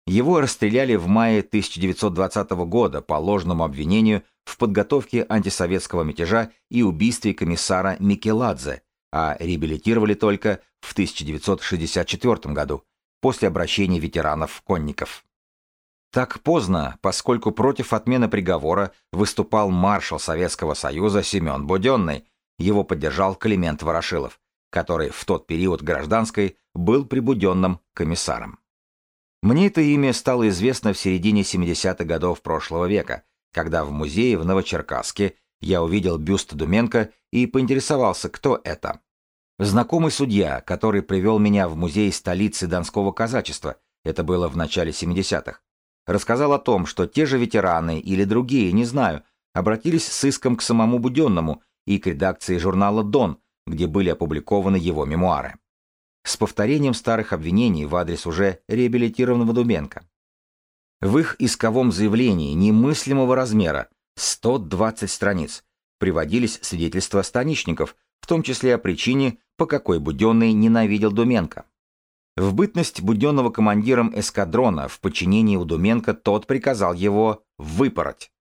[SPEAKER 1] Его расстреляли в мае 1920 года по ложному обвинению в подготовке антисоветского мятежа и убийстве комиссара Микеладзе, а реабилитировали только в 1964 году, после обращения ветеранов-конников. Так поздно, поскольку против отмены приговора выступал маршал Советского Союза Семен Буденный, его поддержал Климент Ворошилов, который в тот период гражданской был прибуденным комиссаром. Мне это имя стало известно в середине 70-х годов прошлого века, когда в музее в Новочеркасске я увидел бюст Думенко и поинтересовался, кто это. Знакомый судья, который привел меня в музей столицы Донского казачества, это было в начале 70-х, рассказал о том, что те же ветераны или другие, не знаю, обратились с иском к самому Буденному и к редакции журнала «Дон», где были опубликованы его мемуары. С повторением старых обвинений в адрес уже реабилитированного Дубенко. В их исковом заявлении немыслимого размера, 120 страниц, приводились свидетельства станичников, в том числе о причине, по какой Буденный ненавидел Думенко. В бытность Буденного командиром эскадрона в подчинении у Думенко тот приказал его выпороть.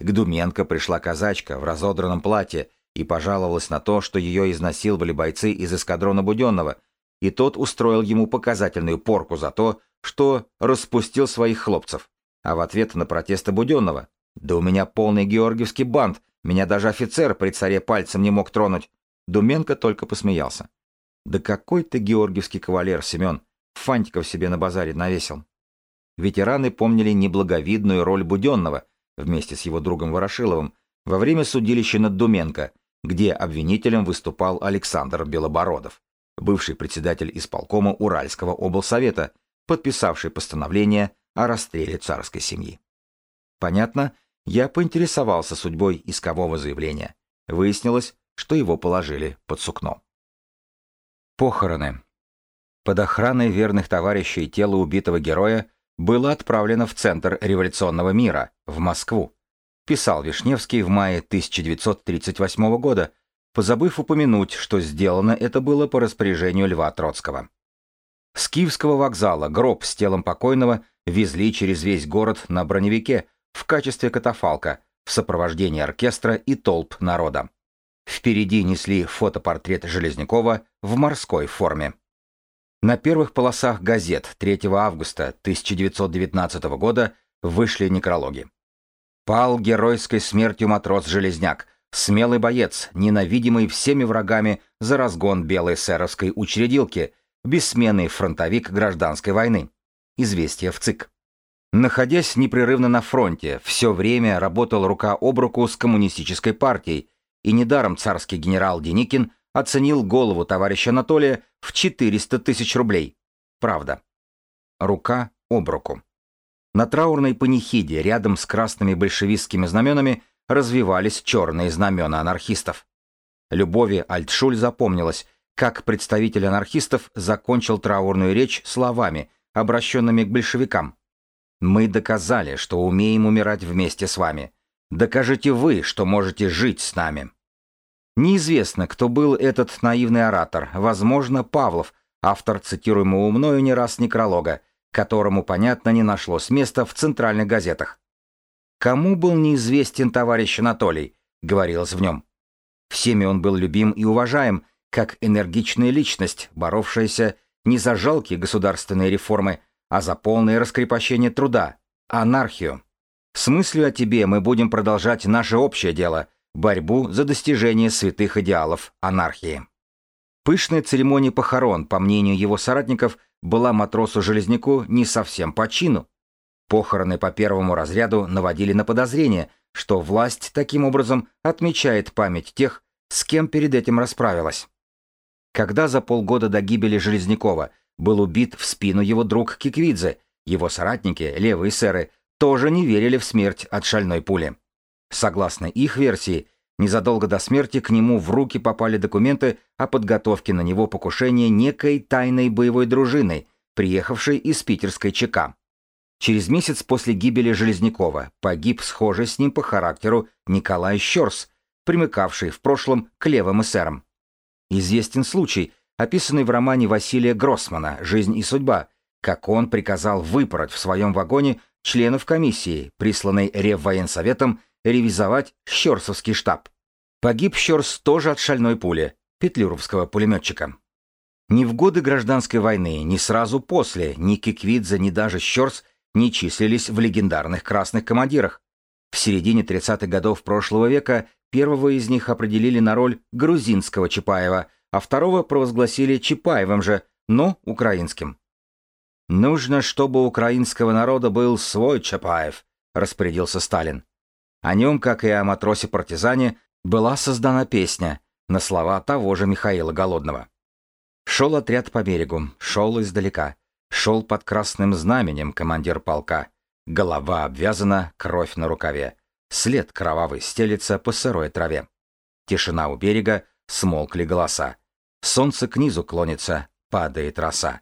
[SPEAKER 1] К Думенко пришла казачка в разодранном платье и пожаловалась на то, что ее изнасиловали бойцы из эскадрона Буденного, и тот устроил ему показательную порку за то, что распустил своих хлопцев. А в ответ на протесты Буденного «Да у меня полный георгиевский бант, меня даже офицер при царе пальцем не мог тронуть». Думенко только посмеялся. «Да какой ты георгиевский кавалер, Семен! Фантиков себе на базаре навесил!» Ветераны помнили неблаговидную роль Буденного, вместе с его другом Ворошиловым во время судилища над Думенко, где обвинителем выступал Александр Белобородов, бывший председатель исполкома Уральского облсовета, подписавший постановление о расстреле царской семьи. Понятно, я поинтересовался судьбой искового заявления. Выяснилось, что его положили под сукно. Похороны. Под охраной верных товарищей тело убитого героя было отправлено в Центр революционного мира, в Москву, писал Вишневский в мае 1938 года, позабыв упомянуть, что сделано это было по распоряжению Льва Троцкого. С Киевского вокзала гроб с телом покойного везли через весь город на броневике в качестве катафалка в сопровождении оркестра и толп народа. Впереди несли фотопортрет Железнякова в морской форме. На первых полосах газет 3 августа 1919 года вышли некрологи. Пал геройской смертью матрос Железняк, смелый боец, ненавидимый всеми врагами за разгон белой сэровской учредилки, бессменный фронтовик гражданской войны. Известие в ЦИК. Находясь непрерывно на фронте, все время работал рука об руку с коммунистической партией, и недаром царский генерал Деникин оценил голову товарища Анатолия в 400 тысяч рублей. Правда. Рука об руку. На траурной панихиде рядом с красными большевистскими знаменами развивались черные знамена анархистов. Любови Альтшуль запомнилась, как представитель анархистов закончил траурную речь словами, обращенными к большевикам. «Мы доказали, что умеем умирать вместе с вами. Докажите вы, что можете жить с нами». Неизвестно, кто был этот наивный оратор, возможно, Павлов, автор цитируемого мною не раз некролога, которому, понятно, не нашлось места в центральных газетах. «Кому был неизвестен товарищ Анатолий?» — говорилось в нем. Всеми он был любим и уважаем, как энергичная личность, боровшаяся не за жалкие государственные реформы, а за полное раскрепощение труда, анархию. С мыслью о тебе мы будем продолжать наше общее дело, борьбу за достижение святых идеалов анархии. Пышная церемония похорон, по мнению его соратников, была матросу-железняку не совсем по чину. Похороны по первому разряду наводили на подозрение, что власть таким образом отмечает память тех, с кем перед этим расправилась. Когда за полгода до гибели Железнякова был убит в спину его друг Киквидзе, его соратники, левые сэры, тоже не верили в смерть от шальной пули. Согласно их версии, незадолго до смерти к нему в руки попали документы о подготовке на него покушения некой тайной боевой дружины, приехавшей из питерской ЧК. Через месяц после гибели Железнякова погиб схожий с ним по характеру Николай Щерс, примыкавший в прошлом к левым эсерам. Известен случай, описанный в романе Василия Гроссмана «Жизнь и судьба», как он приказал выпороть в своем вагоне членов комиссии, присланной Реввоенсоветом ревизовать Щерсовский штаб. Погиб Щерс тоже от шальной пули, петлюровского пулеметчика. Ни в годы гражданской войны, ни сразу после, ни Киквидзе, ни даже Щерс не числились в легендарных красных командирах. В середине 30-х годов прошлого века первого из них определили на роль грузинского Чапаева, а второго провозгласили Чапаевым же, но украинским. «Нужно, чтобы у украинского народа был свой Чапаев», — распорядился Сталин. О нем, как и о матросе-партизане, была создана песня на слова того же Михаила Голодного. Шел отряд по берегу, шел издалека, шел под красным знаменем командир полка. Голова обвязана, кровь на рукаве. След кровавый стелится по сырой траве. Тишина у берега, смолкли голоса. Солнце к низу клонится, падает роса.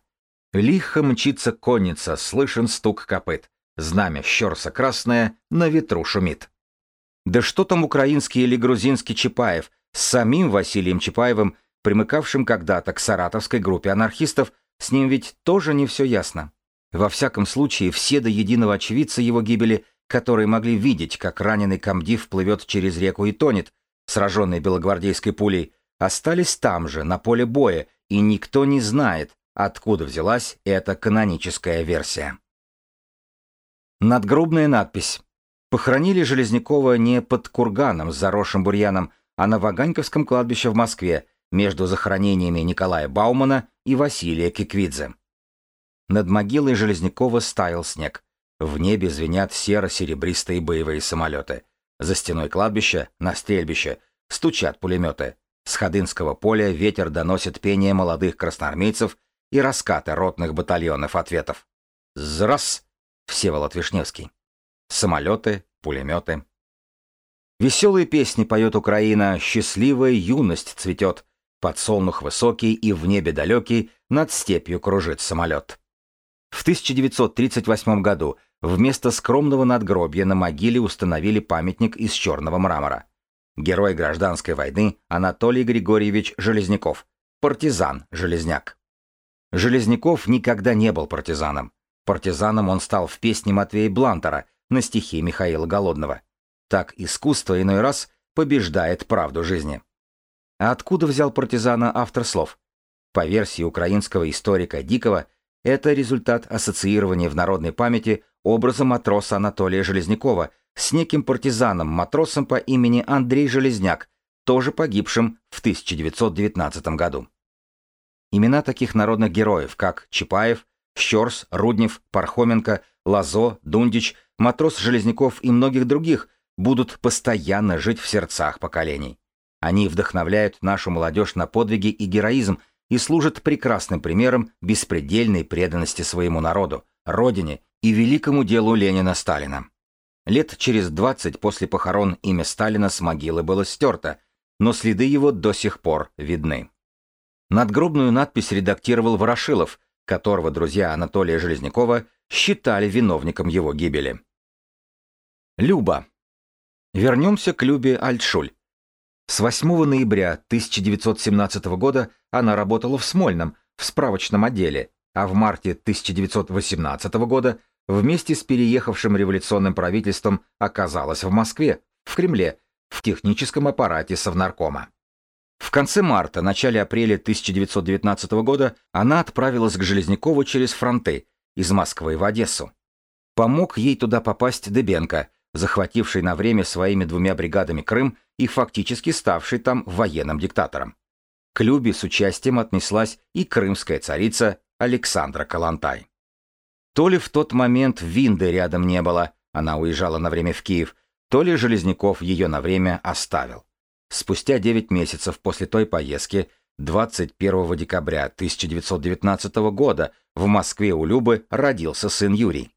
[SPEAKER 1] Лихо мчится конница, слышен стук копыт. Знамя щерса красное на ветру шумит. Да что там украинский или грузинский Чапаев с самим Василием Чапаевым, примыкавшим когда-то к саратовской группе анархистов, с ним ведь тоже не все ясно. Во всяком случае, все до единого очевидца его гибели, которые могли видеть, как раненый комдив плывет через реку и тонет, сраженный белогвардейской пулей, остались там же, на поле боя, и никто не знает, откуда взялась эта каноническая версия. Надгробная надпись. Похоронили Железнякова не под курганом с заросшим бурьяном, а на Ваганьковском кладбище в Москве, между захоронениями Николая Баумана и Василия Киквидзе. Над могилой Железнякова стаял снег. В небе звенят серо-серебристые боевые самолеты. За стеной кладбища, на стрельбище, стучат пулеметы. С Ходынского поля ветер доносит пение молодых красноармейцев и раскаты ротных батальонов ответов. «Зрас!» — Всеволод Вишневский. Самолеты, пулеметы. Веселые песни поет Украина, счастливая юность цветет, подсолнух высокий и в небе далекий над степью кружит самолет. В 1938 году вместо скромного надгробья на могиле установили памятник из черного мрамора. Герой гражданской войны Анатолий Григорьевич Железняков, партизан Железняк. Железняков никогда не был партизаном. Партизаном он стал в песне Матвея Блантера на стихи Михаила Голодного. Так искусство иной раз побеждает правду жизни. А откуда взял партизана автор слов? По версии украинского историка Дикого, это результат ассоциирования в народной памяти образа матроса Анатолия Железнякова с неким партизаном-матросом по имени Андрей Железняк, тоже погибшим в 1919 году. Имена таких народных героев, как Чапаев, Щерс, Руднев, Пархоменко, Лазо, Дундич, матрос Железняков и многих других, будут постоянно жить в сердцах поколений. Они вдохновляют нашу молодежь на подвиги и героизм и служат прекрасным примером беспредельной преданности своему народу, родине и великому делу Ленина-Сталина. Лет через 20 после похорон имя Сталина с могилы было стерто, но следы его до сих пор видны. Надгробную надпись редактировал Ворошилов, которого друзья Анатолия Железнякова считали виновником его гибели. Люба. Вернемся к Любе Альтшуль. С 8 ноября 1917 года она работала в Смольном, в справочном отделе, а в марте 1918 года вместе с переехавшим революционным правительством оказалась в Москве, в Кремле, в техническом аппарате Совнаркома. В конце марта, начале апреля 1919 года она отправилась к Железнякову через фронты, из Москвы в Одессу. Помог ей туда попасть Дебенко, захвативший на время своими двумя бригадами Крым и фактически ставший там военным диктатором. К Любе с участием отнеслась и крымская царица Александра Калантай. То ли в тот момент Винды рядом не было, она уезжала на время в Киев, то ли Железняков ее на время оставил. Спустя 9 месяцев после той поездки, 21 декабря 1919 года, в Москве у Любы родился сын Юрий.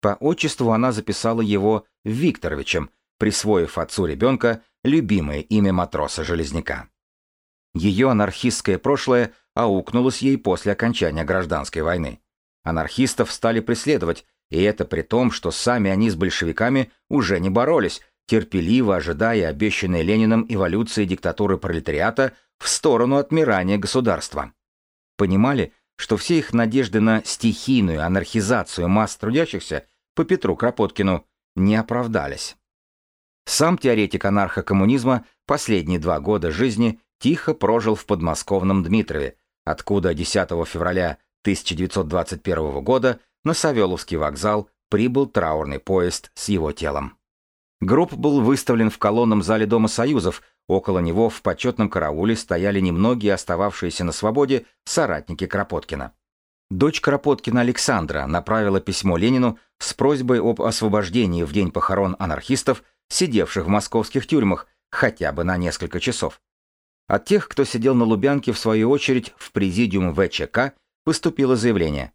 [SPEAKER 1] По отчеству она записала его Викторовичем, присвоив отцу ребенка любимое имя матроса-железняка. Ее анархистское прошлое аукнулось ей после окончания гражданской войны. Анархистов стали преследовать, и это при том, что сами они с большевиками уже не боролись, терпеливо ожидая обещанной Лениным эволюции диктатуры пролетариата в сторону отмирания государства. Понимали, что все их надежды на стихийную анархизацию масс трудящихся по Петру Кропоткину не оправдались. Сам теоретик анархокоммунизма последние два года жизни тихо прожил в подмосковном Дмитрове, откуда 10 февраля 1921 года на Савеловский вокзал прибыл траурный поезд с его телом. Гроб был выставлен в колонном зале Дома Союзов, около него в почетном карауле стояли немногие остававшиеся на свободе соратники Кропоткина. Дочь Кропоткина Александра направила письмо Ленину с просьбой об освобождении в день похорон анархистов, сидевших в московских тюрьмах, хотя бы на несколько часов. От тех, кто сидел на Лубянке, в свою очередь, в президиум ВЧК поступило заявление.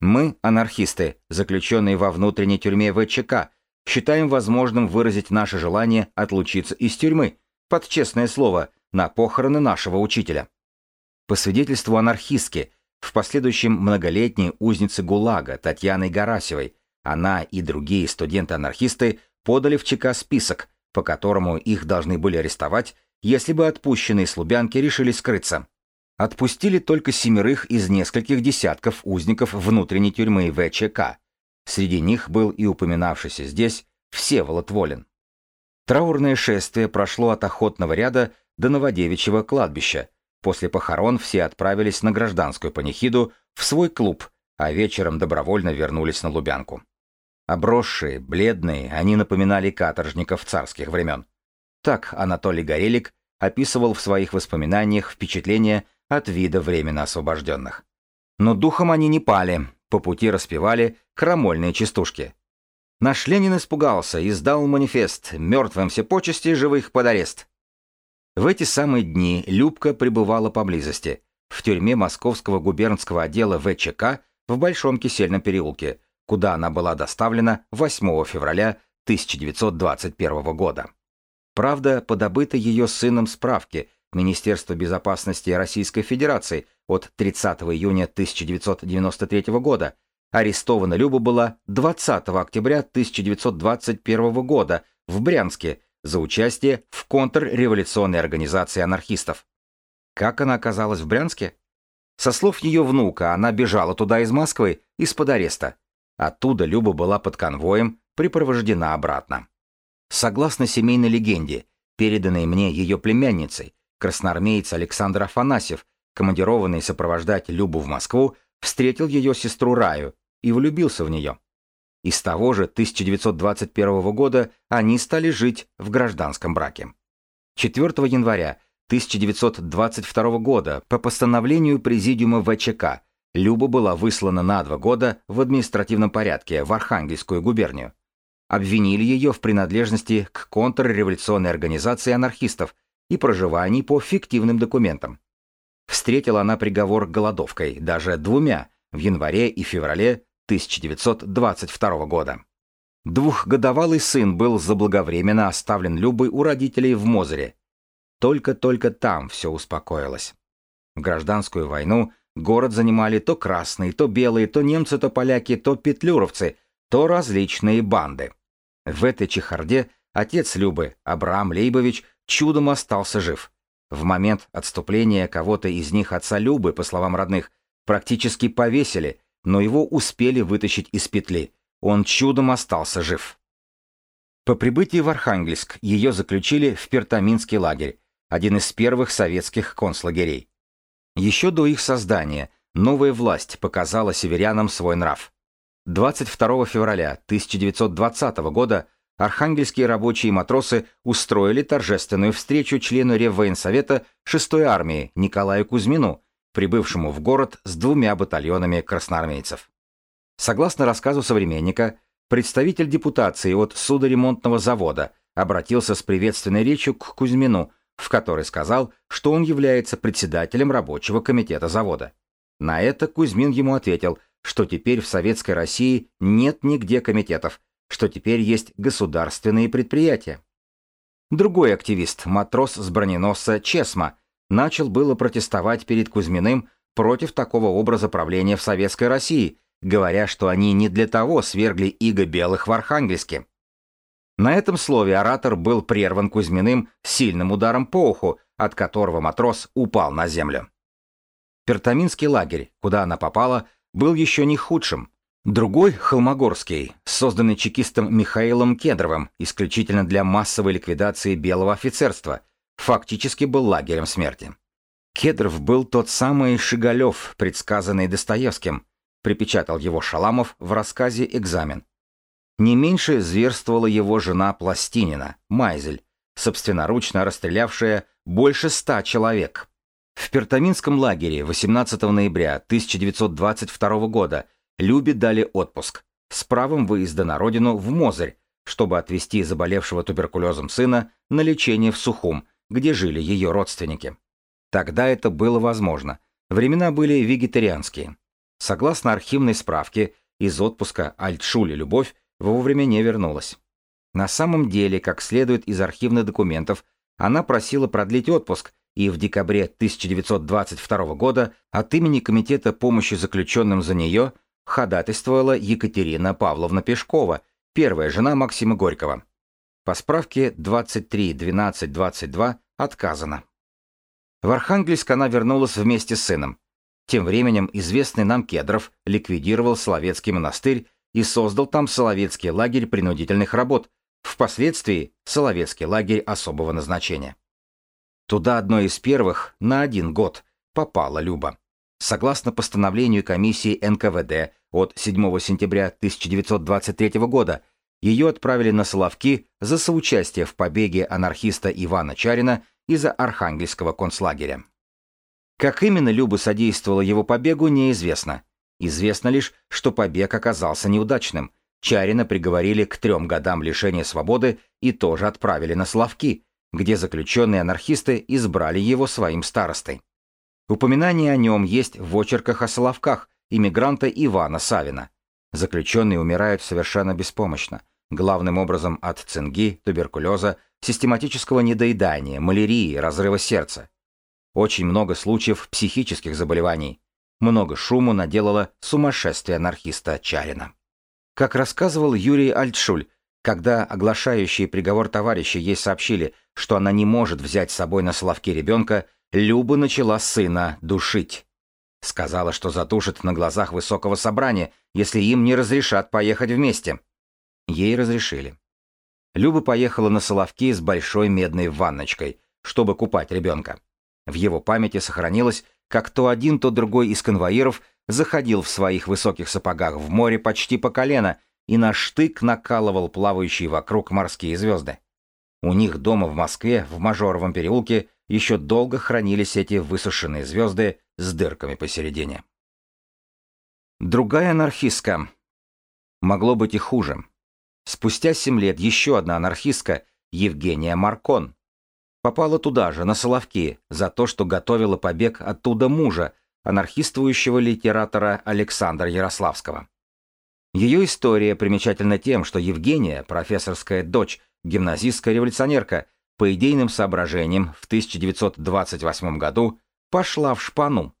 [SPEAKER 1] «Мы, анархисты, заключенные во внутренней тюрьме ВЧК, считаем возможным выразить наше желание отлучиться из тюрьмы, под честное слово, на похороны нашего учителя. По свидетельству анархистки, в последующем многолетней узницы ГУЛАГа Татьяны Гарасевой, она и другие студенты-анархисты подали в ЧК список, по которому их должны были арестовать, если бы отпущенные с решили скрыться. Отпустили только семерых из нескольких десятков узников внутренней тюрьмы ВЧК. Среди них был и упоминавшийся здесь Всеволод Волин. Траурное шествие прошло от охотного ряда до Новодевичьего кладбища. После похорон все отправились на гражданскую панихиду в свой клуб, а вечером добровольно вернулись на Лубянку. Обросшие, бледные, они напоминали каторжников царских времен. Так Анатолий Горелик описывал в своих воспоминаниях впечатления от вида временно освобожденных. Но духом они не пали, по пути распевали крамольные частушки. Наш Ленин испугался и сдал манифест «Мертвым все почести, живых под арест». В эти самые дни Любка пребывала поблизости, в тюрьме Московского губернского отдела ВЧК в Большом Кисельном переулке, куда она была доставлена 8 февраля 1921 года. Правда, по добытой ее сыном справке Министерства безопасности Российской Федерации от 30 июня 1993 года Арестована Люба была 20 октября 1921 года в Брянске за участие в контрреволюционной организации анархистов. Как она оказалась в Брянске? Со слов ее внука, она бежала туда из Москвы, из-под ареста. Оттуда Люба была под конвоем, припровождена обратно. Согласно семейной легенде, переданной мне ее племянницей, красноармеец Александр Афанасьев, командированный сопровождать Любу в Москву, встретил ее сестру Раю и влюбился в нее. Из того же 1921 года они стали жить в гражданском браке. 4 января 1922 года по постановлению Президиума ВЧК Люба была выслана на два года в административном порядке в Архангельскую губернию. Обвинили ее в принадлежности к контрреволюционной организации анархистов и проживании по фиктивным документам. Встретила она приговор голодовкой, даже двумя, в январе и феврале 1922 года. Двухгодовалый сын был заблаговременно оставлен Любой у родителей в Мозере. Только-только там все успокоилось. В гражданскую войну город занимали то красные, то белые, то немцы, то поляки, то петлюровцы, то различные банды. В этой чехарде отец Любы, Абрам Лейбович, чудом остался жив. В момент отступления кого-то из них отца Любы, по словам родных, практически повесили, но его успели вытащить из петли. Он чудом остался жив. По прибытии в Архангельск ее заключили в Пертаминский лагерь, один из первых советских концлагерей. Еще до их создания новая власть показала северянам свой нрав. 22 февраля 1920 года архангельские рабочие матросы устроили торжественную встречу члену Реввоенсовета 6-й армии Николаю Кузьмину, прибывшему в город с двумя батальонами красноармейцев. Согласно рассказу современника, представитель депутации от судоремонтного завода обратился с приветственной речью к Кузьмину, в которой сказал, что он является председателем рабочего комитета завода. На это Кузьмин ему ответил, что теперь в Советской России нет нигде комитетов, что теперь есть государственные предприятия. Другой активист, матрос с броненосца Чесма, начал было протестовать перед Кузьминым против такого образа правления в Советской России, говоря, что они не для того свергли иго белых в Архангельске. На этом слове оратор был прерван Кузьминым сильным ударом по уху, от которого матрос упал на землю. Пертаминский лагерь, куда она попала, был еще не худшим. Другой, Холмогорский, созданный чекистом Михаилом Кедровым исключительно для массовой ликвидации белого офицерства, фактически был лагерем смерти. Кедров был тот самый Шигалев, предсказанный Достоевским, припечатал его Шаламов в рассказе «Экзамен». Не меньше зверствовала его жена Пластинина, Майзель, собственноручно расстрелявшая больше ста человек. В Пертаминском лагере 18 ноября 1922 года Любе дали отпуск с правом выезда на родину в Мозырь, чтобы отвезти заболевшего туберкулезом сына на лечение в Сухум, где жили ее родственники. Тогда это было возможно. Времена были вегетарианские. Согласно архивной справке, из отпуска Альтшуле Любовь вовремя не вернулась. На самом деле, как следует из архивных документов, она просила продлить отпуск и в декабре 1922 года от имени Комитета помощи заключенным за нее ходатайствовала Екатерина Павловна Пешкова, первая жена Максима Горького. По справке 23.12.22 отказано. В Архангельск она вернулась вместе с сыном. Тем временем известный нам Кедров ликвидировал Соловецкий монастырь и создал там Соловецкий лагерь принудительных работ, впоследствии Соловецкий лагерь особого назначения. Туда одной из первых на один год попала Люба. Согласно постановлению комиссии НКВД от 7 сентября 1923 года, ее отправили на Соловки за соучастие в побеге анархиста Ивана Чарина из-за Архангельского концлагеря. Как именно Люба содействовала его побегу, неизвестно. Известно лишь, что побег оказался неудачным. Чарина приговорили к трем годам лишения свободы и тоже отправили на Соловки, где заключенные анархисты избрали его своим старостой. Упоминание о нем есть в очерках о Соловках иммигранта Ивана Савина. Заключенные умирают совершенно беспомощно, главным образом от цинги, туберкулеза, систематического недоедания, малярии, разрыва сердца. Очень много случаев психических заболеваний. Много шуму наделало сумасшествие анархиста Чарина. Как рассказывал Юрий Альтшуль, когда оглашающие приговор товарищи ей сообщили, что она не может взять с собой на Славке ребенка, Люба начала сына душить. Сказала, что задушит на глазах высокого собрания, если им не разрешат поехать вместе. Ей разрешили. Люба поехала на Соловки с большой медной ванночкой, чтобы купать ребенка. В его памяти сохранилось, как то один, то другой из конвоиров заходил в своих высоких сапогах в море почти по колено и на штык накалывал плавающие вокруг морские звезды. У них дома в Москве, в Мажоровом переулке, еще долго хранились эти высушенные звезды с дырками посередине. Другая анархистка. Могло быть и хуже. Спустя семь лет еще одна анархистка, Евгения Маркон, попала туда же, на Соловки, за то, что готовила побег оттуда мужа, анархистующего литератора Александра Ярославского. Ее история примечательна тем, что Евгения, профессорская дочь, гимназистская революционерка, по идейным соображениям в 1928 году пошла в шпану.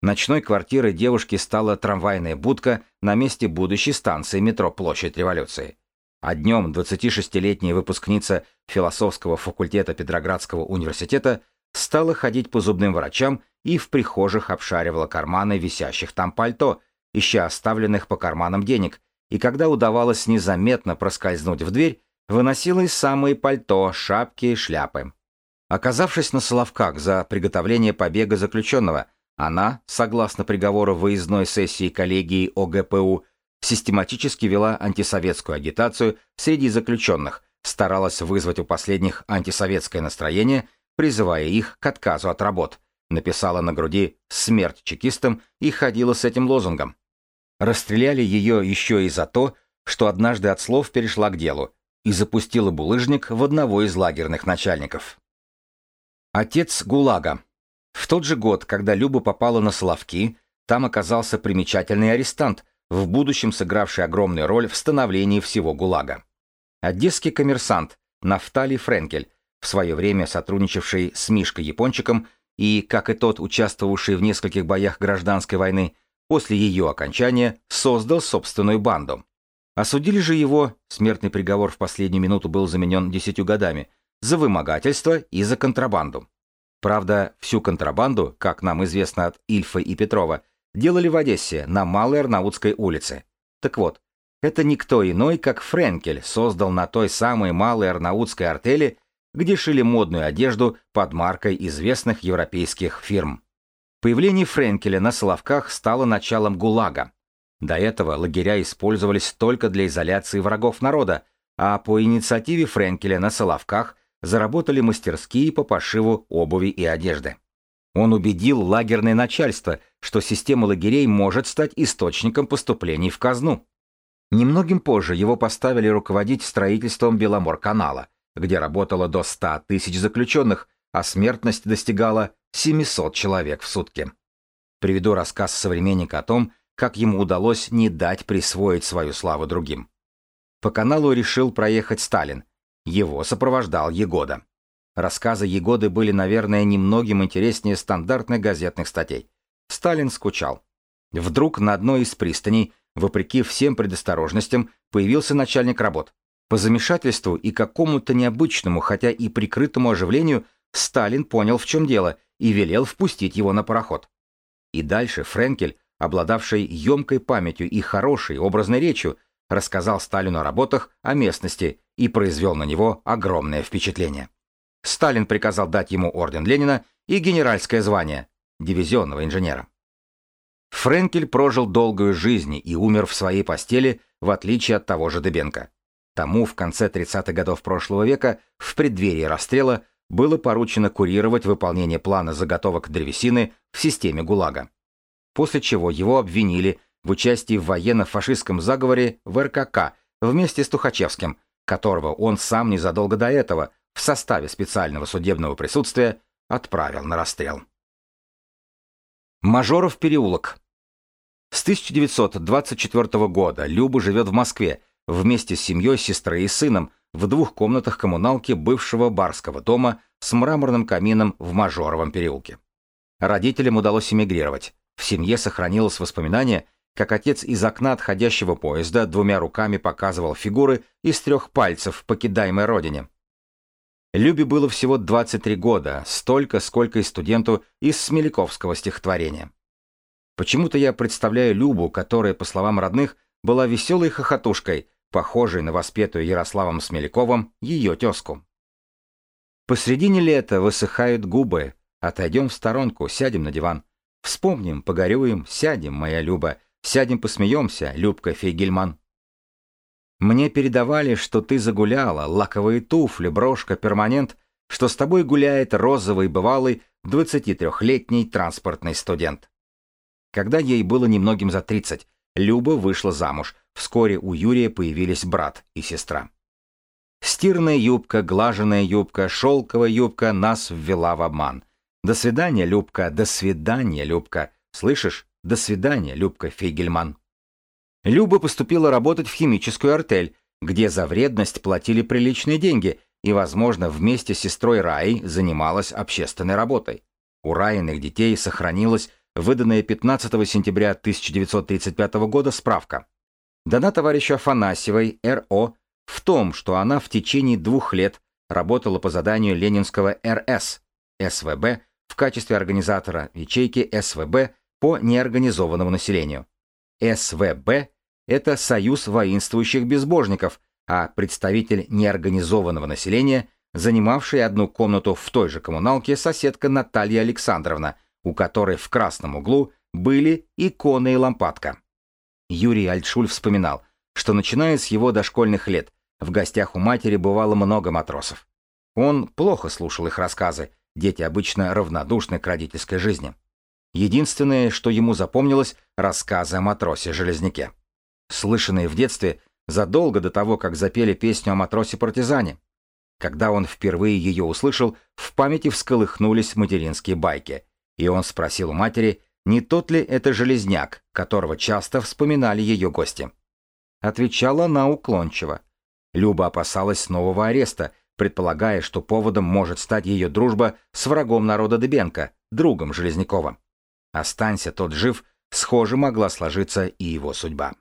[SPEAKER 1] Ночной квартирой девушки стала трамвайная будка на месте будущей станции метро Площадь Революции. А днем 26-летняя выпускница философского факультета Петроградского университета стала ходить по зубным врачам и в прихожих обшаривала карманы висящих там пальто, ища оставленных по карманам денег, и когда удавалось незаметно проскользнуть в дверь, выносила из самые пальто, шапки и шляпы. Оказавшись на Соловках за приготовление побега заключенного, она, согласно приговору выездной сессии коллегии ОГПУ, систематически вела антисоветскую агитацию среди заключенных, старалась вызвать у последних антисоветское настроение, призывая их к отказу от работ, написала на груди «Смерть чекистам» и ходила с этим лозунгом. Расстреляли ее еще и за то, что однажды от слов перешла к делу и запустила булыжник в одного из лагерных начальников. Отец ГУЛАГа. В тот же год, когда Люба попала на Соловки, там оказался примечательный арестант, в будущем сыгравший огромную роль в становлении всего ГУЛАГа. Одесский коммерсант Нафтали Френкель, в свое время сотрудничавший с Мишкой Япончиком и, как и тот, участвовавший в нескольких боях гражданской войны, после ее окончания создал собственную банду. Осудили же его, смертный приговор в последнюю минуту был заменен десятью годами, за вымогательство и за контрабанду. Правда, всю контрабанду, как нам известно от Ильфа и Петрова, делали в Одессе, на Малой Арнаутской улице. Так вот, это никто иной, как Френкель создал на той самой Малой Арнаутской артели, где шили модную одежду под маркой известных европейских фирм. Появление Френкеля на Соловках стало началом ГУЛАГа, до этого лагеря использовались только для изоляции врагов народа, а по инициативе Френкеля на Соловках заработали мастерские по пошиву обуви и одежды. Он убедил лагерное начальство, что система лагерей может стать источником поступлений в казну. Немногим позже его поставили руководить строительством Беломор-канала, где работало до 100 тысяч заключенных, а смертность достигала 700 человек в сутки. Приведу рассказ современника о том, как ему удалось не дать присвоить свою славу другим. По каналу решил проехать Сталин. Его сопровождал Егода. Рассказы Егоды были, наверное, немногим интереснее стандартных газетных статей. Сталин скучал. Вдруг на одной из пристаней, вопреки всем предосторожностям, появился начальник работ. По замешательству и какому-то необычному, хотя и прикрытому оживлению, Сталин понял, в чем дело, и велел впустить его на пароход. И дальше Френкель, обладавший емкой памятью и хорошей образной речью, рассказал Сталину о работах, о местности и произвел на него огромное впечатление. Сталин приказал дать ему орден Ленина и генеральское звание дивизионного инженера. Френкель прожил долгую жизнь и умер в своей постели, в отличие от того же Дебенко. Тому в конце 30-х годов прошлого века, в преддверии расстрела, было поручено курировать выполнение плана заготовок древесины в системе ГУЛАГа. После чего его обвинили в участии в военно-фашистском заговоре в РКК вместе с Тухачевским, которого он сам незадолго до этого в составе специального судебного присутствия отправил на расстрел. Мажоров переулок. С 1924 года Люба живет в Москве вместе с семьей, сестрой и сыном в двух комнатах коммуналки бывшего барского дома с мраморным камином в Мажоровом переулке. Родителям удалось эмигрировать. В семье сохранилось воспоминание, как отец из окна отходящего поезда двумя руками показывал фигуры из трех пальцев покидаемой родине. Любе было всего 23 года, столько, сколько и студенту из Смеляковского стихотворения. Почему-то я представляю Любу, которая, по словам родных, была веселой хохотушкой, похожей на воспетую Ярославом Смеляковым ее тезку. Посредине лета высыхают губы. Отойдем в сторонку, сядем на диван. Вспомним, погорюем, сядем, моя Люба, сядем посмеемся, Любка Фейгельман. Мне передавали, что ты загуляла, лаковые туфли, брошка, перманент, что с тобой гуляет розовый бывалый 23-летний транспортный студент. Когда ей было немногим за 30, Люба вышла замуж, вскоре у Юрия появились брат и сестра. Стирная юбка, глаженная юбка, шелковая юбка нас ввела в обман. До свидания, Любка, до свидания, Любка. Слышишь? До свидания, Любка Фейгельман. Люба поступила работать в химическую артель, где за вредность платили приличные деньги и, возможно, вместе с сестрой Раей занималась общественной работой. У Раиных детей сохранилась выданная 15 сентября 1935 года справка. Дана товарищу Афанасьевой РО в том, что она в течение двух лет работала по заданию Ленинского РС, СВБ, в качестве организатора ячейки СВБ по неорганизованному населению. СВБ – это Союз воинствующих безбожников, а представитель неорганизованного населения, занимавший одну комнату в той же коммуналке соседка Наталья Александровна, у которой в красном углу были иконы и лампадка. Юрий Альтшуль вспоминал, что начиная с его дошкольных лет в гостях у матери бывало много матросов. Он плохо слушал их рассказы, дети обычно равнодушны к родительской жизни. Единственное, что ему запомнилось, рассказы о матросе-железняке. Слышанные в детстве задолго до того, как запели песню о матросе-партизане. Когда он впервые ее услышал, в памяти всколыхнулись материнские байки, и он спросил у матери, не тот ли это железняк, которого часто вспоминали ее гости. Отвечала она уклончиво. Люба опасалась нового ареста, предполагая, что поводом может стать ее дружба с врагом народа Дебенко, другом Железнякова. Останься тот жив, схоже могла сложиться и его судьба.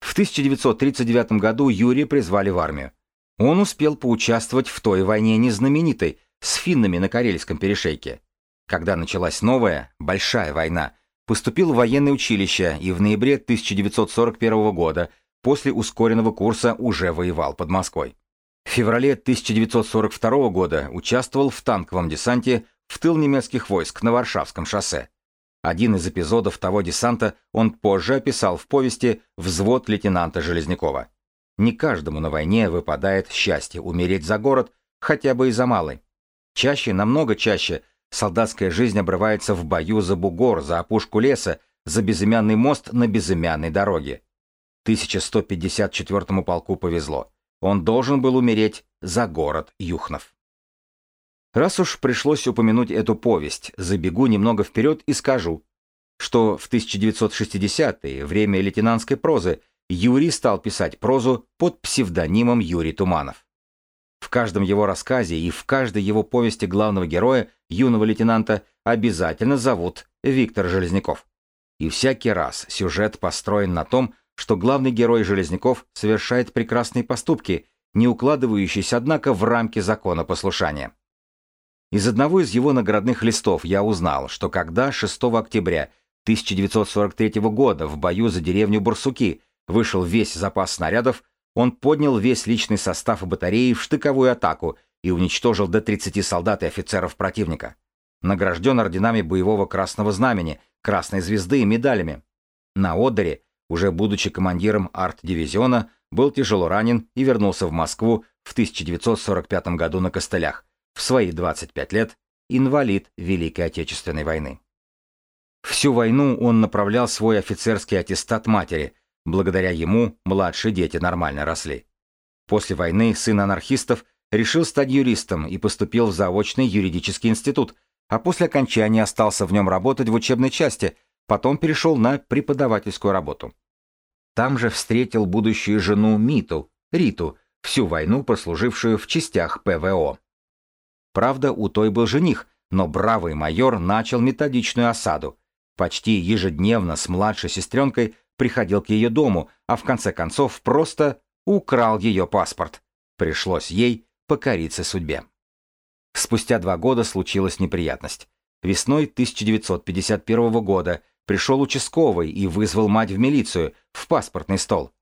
[SPEAKER 1] В 1939 году Юрия призвали в армию. Он успел поучаствовать в той войне незнаменитой, с финнами на Карельском перешейке. Когда началась новая, большая война, поступил в военное училище и в ноябре 1941 года после ускоренного курса уже воевал под Москвой. В феврале 1942 года участвовал в танковом десанте в тыл немецких войск на Варшавском шоссе. Один из эпизодов того десанта он позже описал в повести «Взвод лейтенанта Железнякова». Не каждому на войне выпадает счастье умереть за город, хотя бы и за малый. Чаще, намного чаще, солдатская жизнь обрывается в бою за бугор, за опушку леса, за безымянный мост на безымянной дороге. 1154 полку повезло. Он должен был умереть за город Юхнов. Раз уж пришлось упомянуть эту повесть, забегу немного вперед и скажу, что в 1960-е, время лейтенантской прозы, Юрий стал писать прозу под псевдонимом Юрий Туманов. В каждом его рассказе и в каждой его повести главного героя, юного лейтенанта, обязательно зовут Виктор Железняков. И всякий раз сюжет построен на том, что главный герой Железняков совершает прекрасные поступки, не укладывающиеся, однако, в рамки закона послушания. Из одного из его наградных листов я узнал, что когда 6 октября 1943 года в бою за деревню Бурсуки вышел весь запас снарядов, он поднял весь личный состав батареи в штыковую атаку и уничтожил до 30 солдат и офицеров противника. Награжден орденами боевого Красного Знамени, Красной Звезды и медалями. На Одере, уже будучи командиром арт-дивизиона, был тяжело ранен и вернулся в Москву в 1945 году на костылях, в свои 25 лет, инвалид Великой Отечественной войны. Всю войну он направлял свой офицерский аттестат матери, благодаря ему младшие дети нормально росли. После войны сын анархистов решил стать юристом и поступил в заочный юридический институт, а после окончания остался в нем работать в учебной части, потом перешел на преподавательскую работу. Там же встретил будущую жену Миту, Риту, всю войну прослужившую в частях ПВО. Правда, у той был жених, но бравый майор начал методичную осаду. Почти ежедневно с младшей сестренкой приходил к ее дому, а в конце концов просто украл ее паспорт. Пришлось ей покориться судьбе. Спустя два года случилась неприятность. Весной 1951 года пришел участковый и вызвал мать в милицию, в паспортный стол.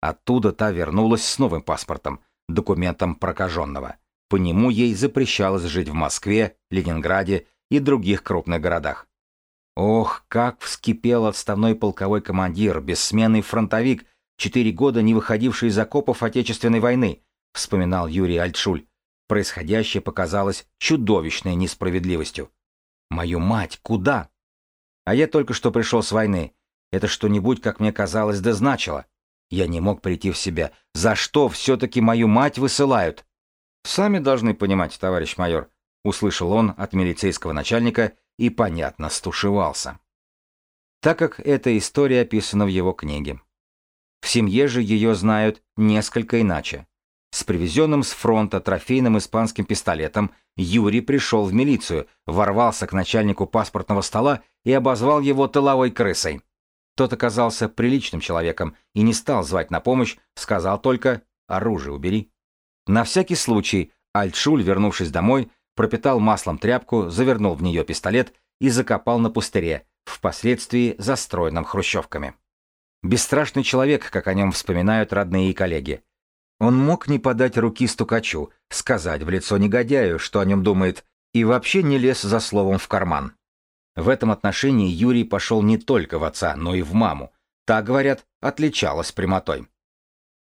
[SPEAKER 1] Оттуда та вернулась с новым паспортом, документом прокаженного. По нему ей запрещалось жить в Москве, Ленинграде и других крупных городах. Ох, как вскипел отставной полковой командир, бессменный фронтовик, четыре года не выходивший из окопов Отечественной войны, вспоминал Юрий Альтшуль. Происходящее показалось чудовищной несправедливостью. Мою мать, куда? А я только что пришел с войны. Это что-нибудь, как мне казалось, да значило. Я не мог прийти в себя. За что все-таки мою мать высылают? Сами должны понимать, товарищ майор, услышал он от милицейского начальника и, понятно, стушевался. Так как эта история описана в его книге. В семье же ее знают несколько иначе. С привезенным с фронта трофейным испанским пистолетом Юрий пришел в милицию, ворвался к начальнику паспортного стола и обозвал его тыловой крысой. Тот оказался приличным человеком и не стал звать на помощь, сказал только «оружие убери». На всякий случай Альтшуль, вернувшись домой, пропитал маслом тряпку, завернул в нее пистолет и закопал на пустыре, впоследствии застроенном хрущевками. Бесстрашный человек, как о нем вспоминают родные и коллеги. Он мог не подать руки стукачу, сказать в лицо негодяю, что о нем думает, и вообще не лез за словом в карман. В этом отношении Юрий пошел не только в отца, но и в маму. Та, говорят, отличалась прямотой.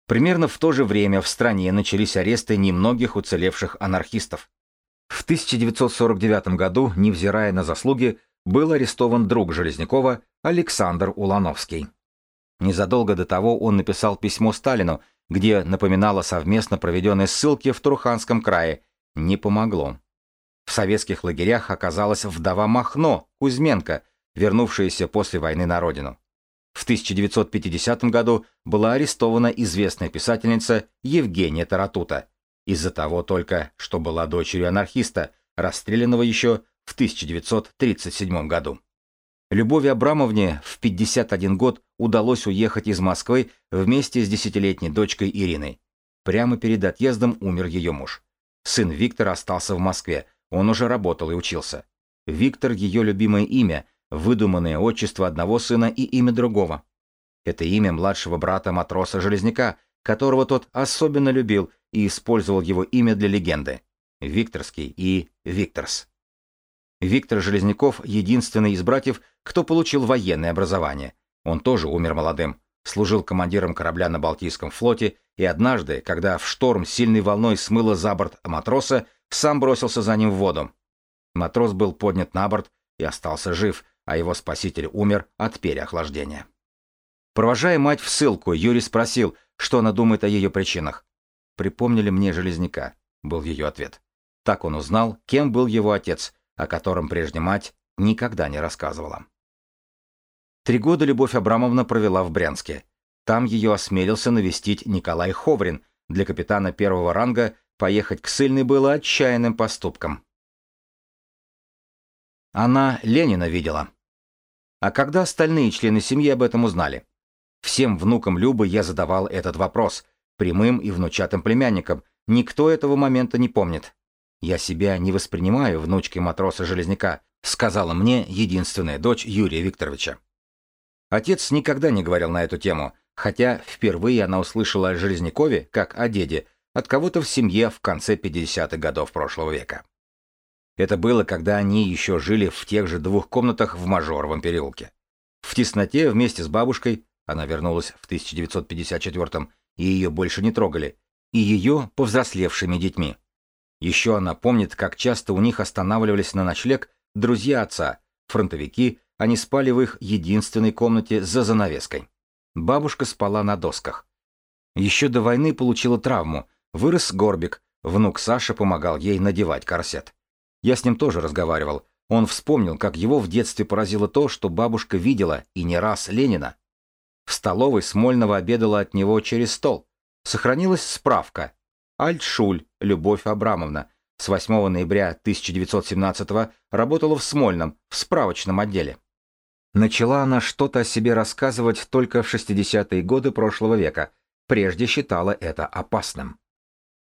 [SPEAKER 1] Примерно в то же время в стране начались аресты немногих уцелевших анархистов. В 1949 году, невзирая на заслуги, был арестован друг Железнякова Александр Улановский. Незадолго до того он написал письмо Сталину, где напоминал о совместно проведенной ссылке в Турханском крае. Не помогло. В советских лагерях оказалась вдова Махно, Кузьменко, вернувшаяся после войны на родину. В 1950 году была арестована известная писательница Евгения Таратута из-за того только, что была дочерью анархиста, расстрелянного еще в 1937 году. Любови Абрамовне в 51 год удалось уехать из Москвы вместе с десятилетней дочкой Ириной. Прямо перед отъездом умер ее муж. Сын Виктор остался в Москве, он уже работал и учился. Виктор – ее любимое имя, выдуманное отчество одного сына и имя другого. Это имя младшего брата матроса Железняка, которого тот особенно любил и использовал его имя для легенды – Викторский и Викторс. Виктор Железняков – единственный из братьев, кто получил военное образование. Он тоже умер молодым, служил командиром корабля на Балтийском флоте и однажды, когда в шторм сильной волной смыло за борт матроса, сам бросился за ним в воду. Матрос был поднят на борт и остался жив, а его спаситель умер от переохлаждения. Провожая мать в ссылку, Юрий спросил, что она думает о ее причинах. «Припомнили мне Железняка», — был ее ответ. Так он узнал, кем был его отец, о котором прежде мать никогда не рассказывала. Три года Любовь Абрамовна провела в Брянске. Там ее осмелился навестить Николай Ховрин, для капитана первого ранга поехать к Сыльной было отчаянным поступком. Она Ленина видела. А когда остальные члены семьи об этом узнали? Всем внукам Любы я задавал этот вопрос, прямым и внучатым племянникам. Никто этого момента не помнит. «Я себя не воспринимаю внучкой матроса-железняка», сказала мне единственная дочь Юрия Викторовича. Отец никогда не говорил на эту тему, хотя впервые она услышала о Железнякове, как о деде, от кого-то в семье в конце 50-х годов прошлого века. Это было, когда они еще жили в тех же двух комнатах в Мажоровом переулке. В тесноте вместе с бабушкой, она вернулась в 1954-м, и ее больше не трогали, и ее повзрослевшими детьми. Еще она помнит, как часто у них останавливались на ночлег друзья отца, фронтовики, они спали в их единственной комнате за занавеской. Бабушка спала на досках. Еще до войны получила травму, вырос горбик, внук Саша помогал ей надевать корсет. Я с ним тоже разговаривал. Он вспомнил, как его в детстве поразило то, что бабушка видела, и не раз Ленина. В столовой Смольного обедала от него через стол. Сохранилась справка. Альтшуль Любовь Абрамовна с 8 ноября 1917 работала в Смольном, в справочном отделе. Начала она что-то о себе рассказывать только в 60-е годы прошлого века, прежде считала это опасным.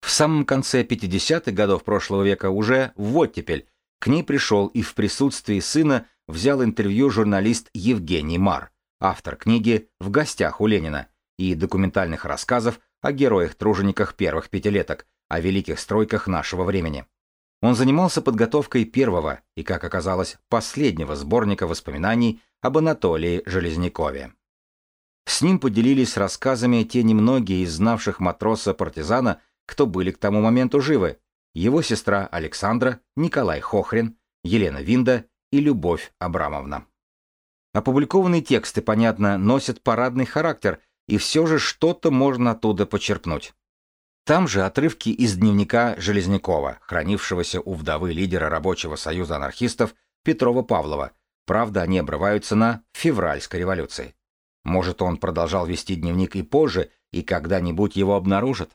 [SPEAKER 1] В самом конце 50-х годов прошлого века уже в оттепель к ней пришел и в присутствии сына взял интервью журналист Евгений Мар, автор книги «В гостях у Ленина» и документальных рассказов о героях-тружениках первых пятилеток, о великих стройках нашего времени. Он занимался подготовкой первого и, как оказалось, последнего сборника воспоминаний об Анатолии Железнякове. С ним поделились рассказами те немногие из знавших матроса-партизана, кто были к тому моменту живы, его сестра Александра, Николай Хохрин, Елена Винда и Любовь Абрамовна. Опубликованные тексты, понятно, носят парадный характер, и все же что-то можно оттуда почерпнуть. Там же отрывки из дневника Железнякова, хранившегося у вдовы лидера рабочего союза анархистов Петрова Павлова. Правда, они обрываются на февральской революции. Может, он продолжал вести дневник и позже, и когда-нибудь его обнаружат?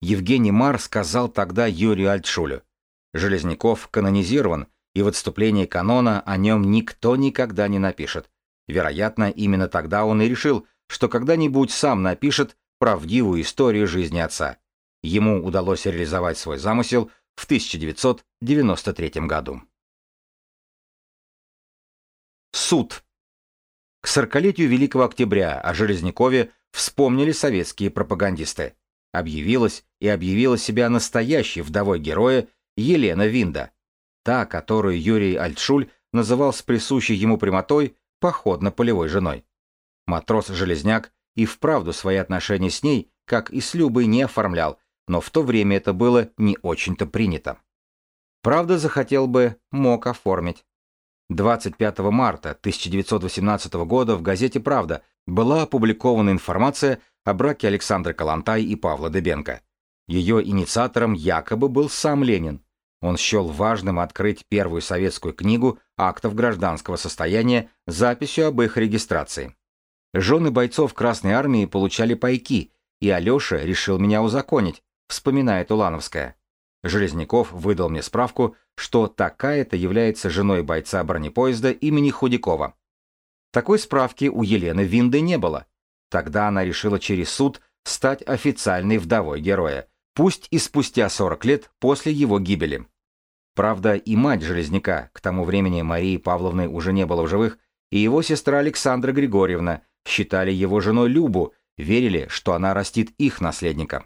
[SPEAKER 1] Евгений Мар сказал тогда Юрию Альтшулю. Железняков канонизирован, и в отступлении канона о нем никто никогда не напишет. Вероятно, именно тогда он и решил, что когда-нибудь сам напишет правдивую историю жизни отца. Ему удалось реализовать свой замысел в 1993 году. Суд. К сорокалетию Великого Октября о Железнякове вспомнили советские пропагандисты. Объявилась и объявила себя настоящей вдовой героя Елена Винда, та, которую Юрий Альтшуль называл с присущей ему прямотой походно-полевой женой. Матрос-железняк и вправду свои отношения с ней, как и с Любой, не оформлял, но в то время это было не очень-то принято. Правда, захотел бы, мог оформить. 25 марта 1918 года в газете «Правда» была опубликована информация о браке Александры Калантай и Павла Дебенко. Ее инициатором якобы был сам Ленин. Он счел важным открыть первую советскую книгу актов гражданского состояния записью об их регистрации. Жены бойцов Красной Армии получали пайки, и Алеша решил меня узаконить, вспоминает Улановская. Железняков выдал мне справку, что такая-то является женой бойца бронепоезда имени Худякова. Такой справки у Елены Винды не было. Тогда она решила через суд стать официальной вдовой героя, пусть и спустя 40 лет после его гибели. Правда, и мать Железняка, к тому времени Марии Павловны уже не было в живых, и его сестра Александра Григорьевна считали его женой Любу, верили, что она растит их наследника.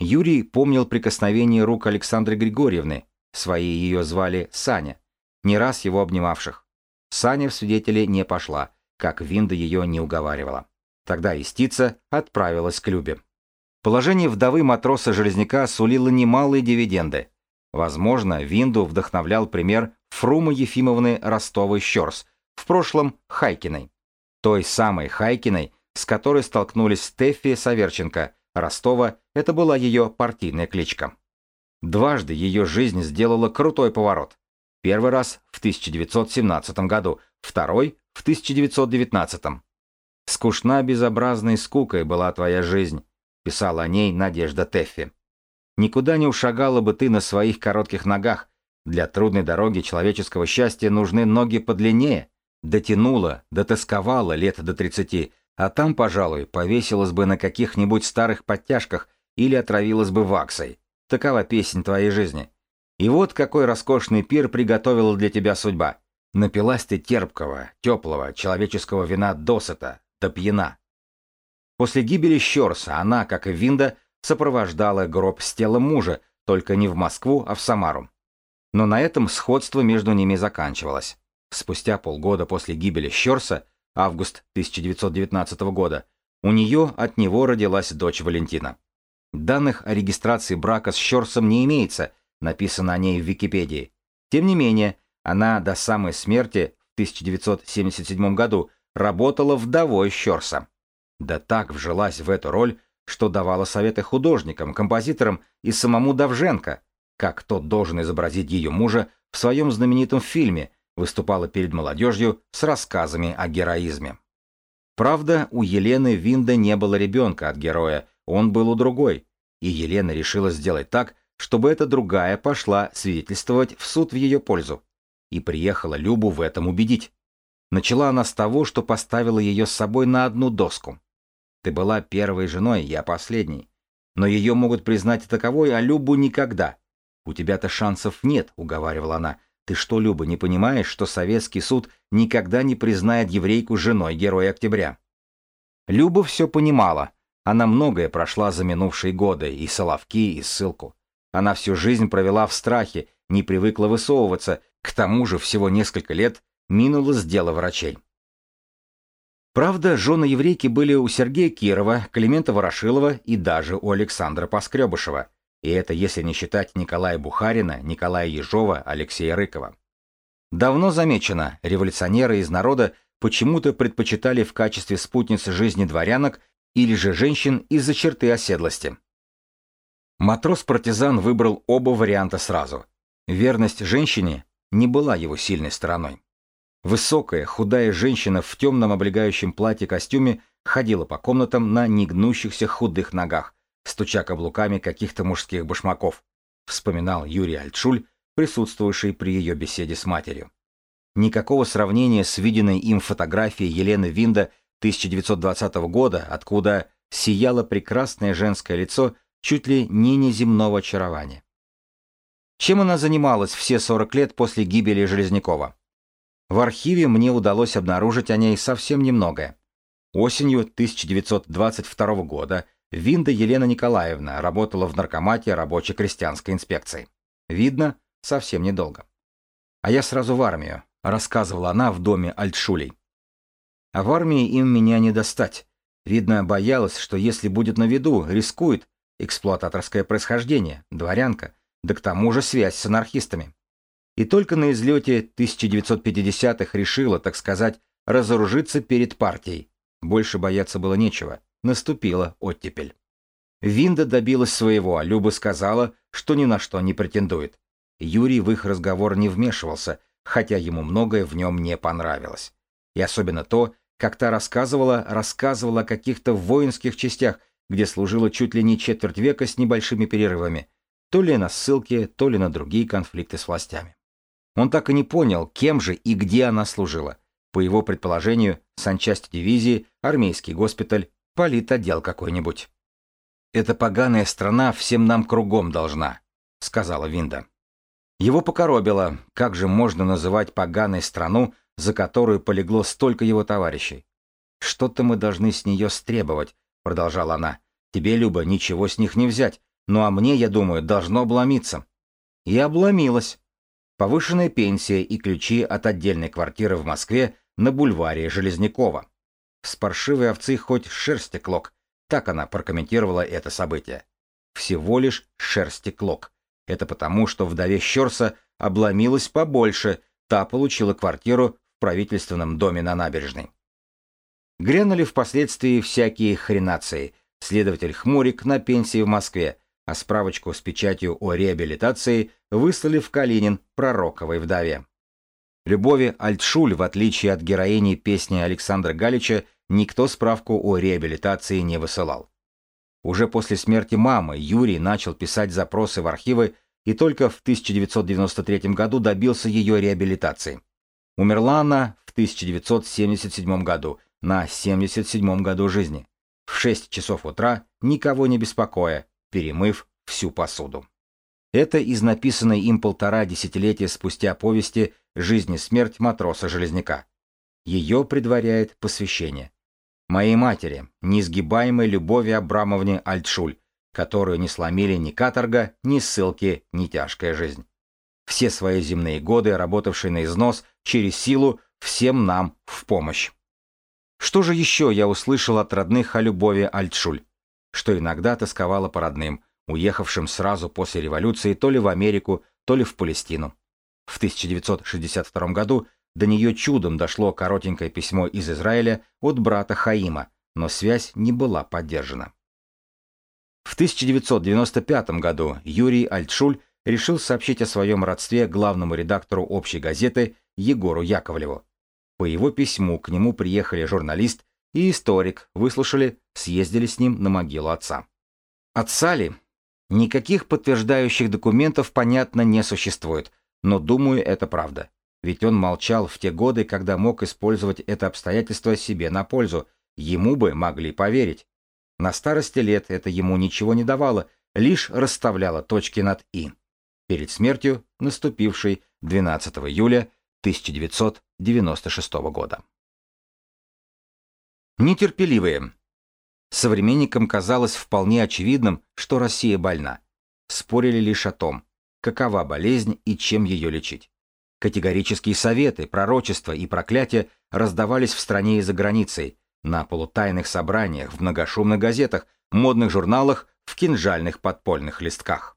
[SPEAKER 1] Юрий помнил прикосновение рук Александры Григорьевны, свои ее звали Саня, не раз его обнимавших. Саня в свидетели не пошла, как Винда ее не уговаривала. Тогда истица отправилась к Любе. Положение вдовы матроса-железняка сулило немалые дивиденды. Возможно, Винду вдохновлял пример Фрума Ефимовны Ростовой-Щерс, в прошлом Хайкиной. Той самой Хайкиной, с которой столкнулись Стефи Саверченко, Ростова, это была ее партийная кличка. Дважды ее жизнь сделала крутой поворот. Первый раз в 1917 году, второй в 1919. «Скучна безобразной скукой была твоя жизнь», писала о ней Надежда Теффи. Никуда не ушагала бы ты на своих коротких ногах. Для трудной дороги человеческого счастья нужны ноги подлиннее. Дотянула, дотасковала лет до тридцати, а там, пожалуй, повесилась бы на каких-нибудь старых подтяжках или отравилась бы ваксой. Такова песнь твоей жизни. И вот какой роскошный пир приготовила для тебя судьба. Напилась ты терпкого, теплого, человеческого вина досыта, до пьяна. После гибели Щорса она, как и Винда, сопровождала гроб с телом мужа, только не в Москву, а в Самару. Но на этом сходство между ними заканчивалось. Спустя полгода после гибели Щорса, август 1919 года, у нее от него родилась дочь Валентина. Данных о регистрации брака с Щорсом не имеется, написано о ней в Википедии. Тем не менее, она до самой смерти в 1977 году работала вдовой Щорса. Да так вжилась в эту роль, что давала советы художникам, композиторам и самому Давженко, как тот должен изобразить ее мужа в своем знаменитом фильме, выступала перед молодежью с рассказами о героизме. Правда, у Елены Винда не было ребенка от героя, он был у другой, и Елена решила сделать так, чтобы эта другая пошла свидетельствовать в суд в ее пользу. И приехала Любу в этом убедить. Начала она с того, что поставила ее с собой на одну доску. Ты была первой женой, я последней. Но ее могут признать таковой, а Любу никогда. У тебя-то шансов нет, уговаривала она. Ты что, Люба, не понимаешь, что советский суд никогда не признает еврейку женой Героя Октября? Люба все понимала, она многое прошла за минувшие годы, и соловки, и ссылку. Она всю жизнь провела в страхе, не привыкла высовываться, к тому же всего несколько лет минуло с дела врачей. Правда, жены еврейки были у Сергея Кирова, Климента Ворошилова и даже у Александра Поскребышева. И это если не считать Николая Бухарина, Николая Ежова, Алексея Рыкова. Давно замечено, революционеры из народа почему-то предпочитали в качестве спутниц жизни дворянок или же женщин из-за черты оседлости. Матрос-партизан выбрал оба варианта сразу. Верность женщине не была его сильной стороной. Высокая, худая женщина в темном облегающем платье-костюме ходила по комнатам на негнущихся худых ногах, стуча каблуками каких-то мужских башмаков, вспоминал Юрий Альтшуль, присутствовавший при ее беседе с матерью. Никакого сравнения с виденной им фотографией Елены Винда 1920 года, откуда сияло прекрасное женское лицо чуть ли не неземного очарования. Чем она занималась все 40 лет после гибели Железнякова? В архиве мне удалось обнаружить о ней совсем немногое. Осенью 1922 года Винда Елена Николаевна работала в наркомате рабоче-крестьянской инспекции. Видно, совсем недолго. А я сразу в армию, рассказывала она в доме Альтшулей. А в армии им меня не достать. Видно, боялась, что если будет на виду, рискует. Эксплуататорское происхождение, дворянка, да к тому же связь с анархистами. И только на излете 1950-х решила, так сказать, разоружиться перед партией. Больше бояться было нечего. Наступила оттепель. Винда добилась своего, а Люба сказала, что ни на что не претендует. Юрий в их разговор не вмешивался, хотя ему многое в нем не понравилось. И особенно то, как та рассказывала, рассказывала о каких-то воинских частях, где служила чуть ли не четверть века с небольшими перерывами, то ли на ссылке, то ли на другие конфликты с властями. Он так и не понял, кем же и где она служила. По его предположению, санчасть дивизии, армейский госпиталь, политотдел какой-нибудь. «Эта поганая страна всем нам кругом должна», — сказала Винда. Его покоробило, как же можно называть поганой страну, за которую полегло столько его товарищей. «Что-то мы должны с нее стребовать», — продолжала она. «Тебе, Люба, ничего с них не взять, ну а мне, я думаю, должно обломиться». И обломилась. Повышенная пенсия и ключи от отдельной квартиры в Москве на бульваре Железнякова. С паршивой овцы хоть шерсти клок. Так она прокомментировала это событие. Всего лишь шерсти клок. Это потому, что вдове Щерса обломилась побольше, та получила квартиру в правительственном доме на набережной. Грянули впоследствии всякие хренации. Следователь Хмурик на пенсии в Москве, а справочку с печатью о реабилитации выслали в Калинин пророковой вдове. Любови Альтшуль, в отличие от героини песни Александра Галича, никто справку о реабилитации не высылал. Уже после смерти мамы Юрий начал писать запросы в архивы и только в 1993 году добился ее реабилитации. Умерла она в 1977 году, на 77 году жизни, в 6 часов утра, никого не беспокоя, перемыв всю посуду. Это из написанной им полтора десятилетия спустя повести «Жизнь и смерть матроса-железняка». Ее предваряет посвящение. Моей матери, неизгибаемой Любови Абрамовне Альтшуль, которую не сломили ни каторга, ни ссылки, ни тяжкая жизнь. Все свои земные годы, работавшие на износ, через силу, всем нам в помощь. Что же еще я услышал от родных о Любови Альтшуль? Что иногда тосковала по родным, уехавшим сразу после революции то ли в Америку, то ли в Палестину. В 1962 году до нее чудом дошло коротенькое письмо из Израиля от брата Хаима, но связь не была поддержана. В 1995 году Юрий Альтшуль решил сообщить о своем родстве главному редактору общей газеты Егору Яковлеву. По его письму к нему приехали журналист и историк, выслушали, съездили с ним на могилу отца. Отца ли? Никаких подтверждающих документов, понятно, не существует, но думаю, это правда. Ведь он молчал в те годы, когда мог использовать это обстоятельство себе на пользу, ему бы могли поверить. На старости лет это ему ничего не давало, лишь расставляло точки над «и». Перед смертью, наступившей 12 июля 1996 года. Нетерпеливые. Современникам казалось вполне очевидным, что Россия больна. Спорили лишь о том, какова болезнь и чем ее лечить. Категорические советы, пророчества и проклятия раздавались в стране и за границей, на полутайных собраниях, в многошумных газетах, модных журналах, в кинжальных подпольных листках.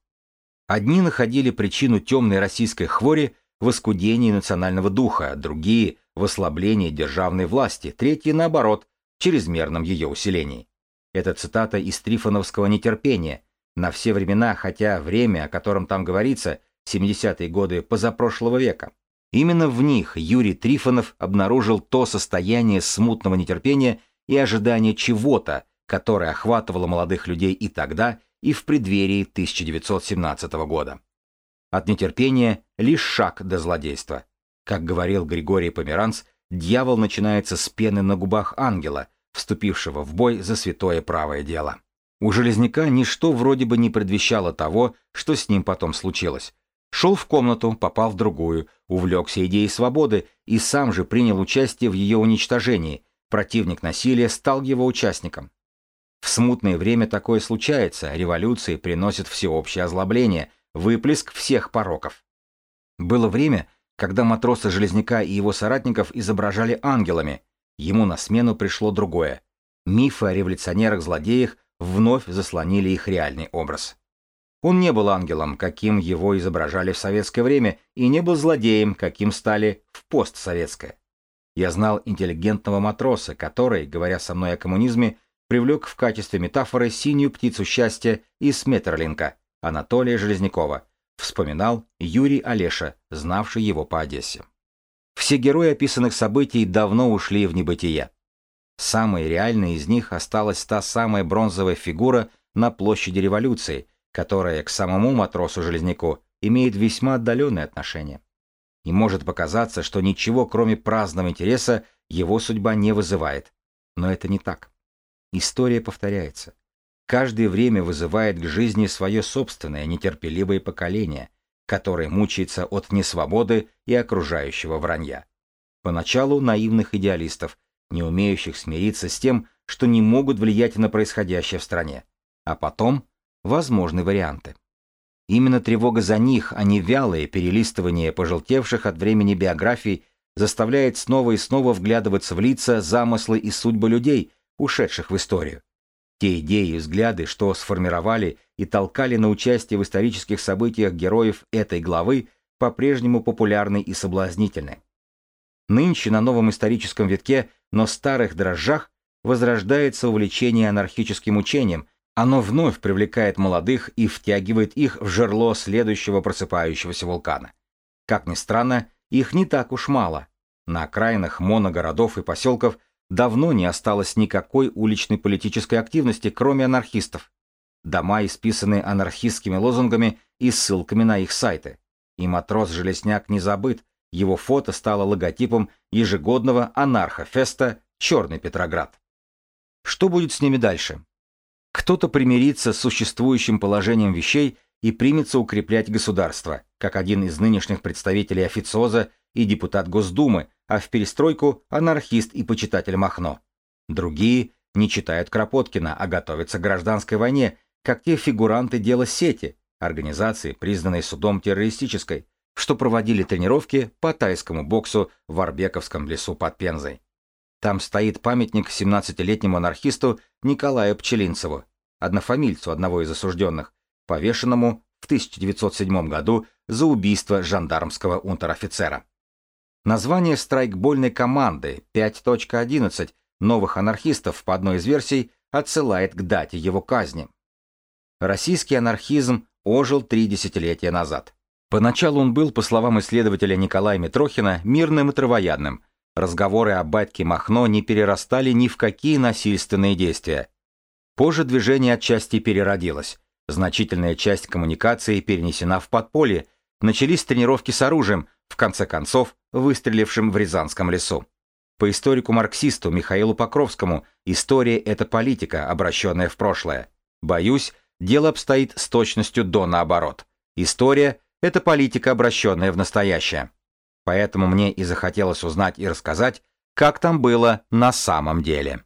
[SPEAKER 1] Одни находили причину темной российской хвори в оскудении национального духа, другие – в ослаблении державной власти, третьи, наоборот, чрезмерном ее усилении. Это цитата из Трифоновского «Нетерпения», на все времена, хотя время, о котором там говорится, 70-е годы позапрошлого века. Именно в них Юрий Трифонов обнаружил то состояние смутного нетерпения и ожидания чего-то, которое охватывало молодых людей и тогда, и в преддверии 1917 года. От нетерпения лишь шаг до злодейства. Как говорил Григорий Померанц, дьявол начинается с пены на губах ангела, вступившего в бой за святое правое дело. У Железняка ничто вроде бы не предвещало того, что с ним потом случилось. Шел в комнату, попал в другую, увлекся идеей свободы и сам же принял участие в ее уничтожении. Противник насилия стал его участником. В смутное время такое случается, революции приносят всеобщее озлобление, выплеск всех пороков. Было время, когда матросы Железняка и его соратников изображали ангелами. Ему на смену пришло другое. Мифы о революционерах-злодеях вновь заслонили их реальный образ. Он не был ангелом, каким его изображали в советское время, и не был злодеем, каким стали в постсоветское. Я знал интеллигентного матроса, который, говоря со мной о коммунизме, привлек в качестве метафоры синюю птицу счастья из Метерлинка, Анатолия Железнякова, вспоминал Юрий Олеша, знавший его по Одессе. Все герои описанных событий давно ушли в небытие. Самой реальной из них осталась та самая бронзовая фигура на площади революции, которая к самому матросу-железняку имеет весьма отдаленное отношение. И может показаться, что ничего, кроме праздного интереса, его судьба не вызывает. Но это не так. История повторяется. Каждое время вызывает к жизни свое собственное нетерпеливое поколение, которое мучается от несвободы и окружающего вранья. Поначалу наивных идеалистов, не умеющих смириться с тем, что не могут влиять на происходящее в стране, а потом возможны варианты. Именно тревога за них, а не вялое перелистывание пожелтевших от времени биографий, заставляет снова и снова вглядываться в лица, замыслы и судьбы людей, ушедших в историю. Те идеи и взгляды, что сформировали и толкали на участие в исторических событиях героев этой главы, по-прежнему популярны и соблазнительны. Нынче на новом историческом витке, но старых дрожжах, возрождается увлечение анархическим учением, оно вновь привлекает молодых и втягивает их в жерло следующего просыпающегося вулкана. Как ни странно, их не так уж мало. На окраинах моногородов и поселков давно не осталось никакой уличной политической активности, кроме анархистов. дома исписаны анархистскими лозунгами и ссылками на их сайты. И матрос-железняк не забыт, его фото стало логотипом ежегодного анархофеста «Черный Петроград». Что будет с ними дальше? Кто-то примирится с существующим положением вещей и примется укреплять государство, как один из нынешних представителей официоза и депутат Госдумы, а в перестройку анархист и почитатель Махно. Другие не читают Кропоткина, а готовятся к гражданской войне, как те фигуранты дела сети, организации, признанной судом террористической, что проводили тренировки по тайскому боксу в Арбековском лесу под Пензой. Там стоит памятник 17-летнему анархисту Николаю Пчелинцеву, однофамильцу одного из осужденных, повешенному в 1907 году за убийство жандармского унтер-офицера. Название страйкбольной команды 5.11 новых анархистов по одной из версий отсылает к дате его казни. Российский анархизм ожил три десятилетия назад. Поначалу он был, по словам исследователя Николая Митрохина, мирным и травоядным. Разговоры о батьке Махно не перерастали ни в какие насильственные действия. Позже движение отчасти переродилось. Значительная часть коммуникации перенесена в подполье. Начались тренировки с оружием, в конце концов, выстрелившим в Рязанском лесу. По историку-марксисту Михаилу Покровскому история – это политика, обращенная в прошлое. Боюсь, дело обстоит с точностью до наоборот. История – это политика, обращенная в настоящее. Поэтому мне и захотелось узнать и рассказать, как там было на самом деле.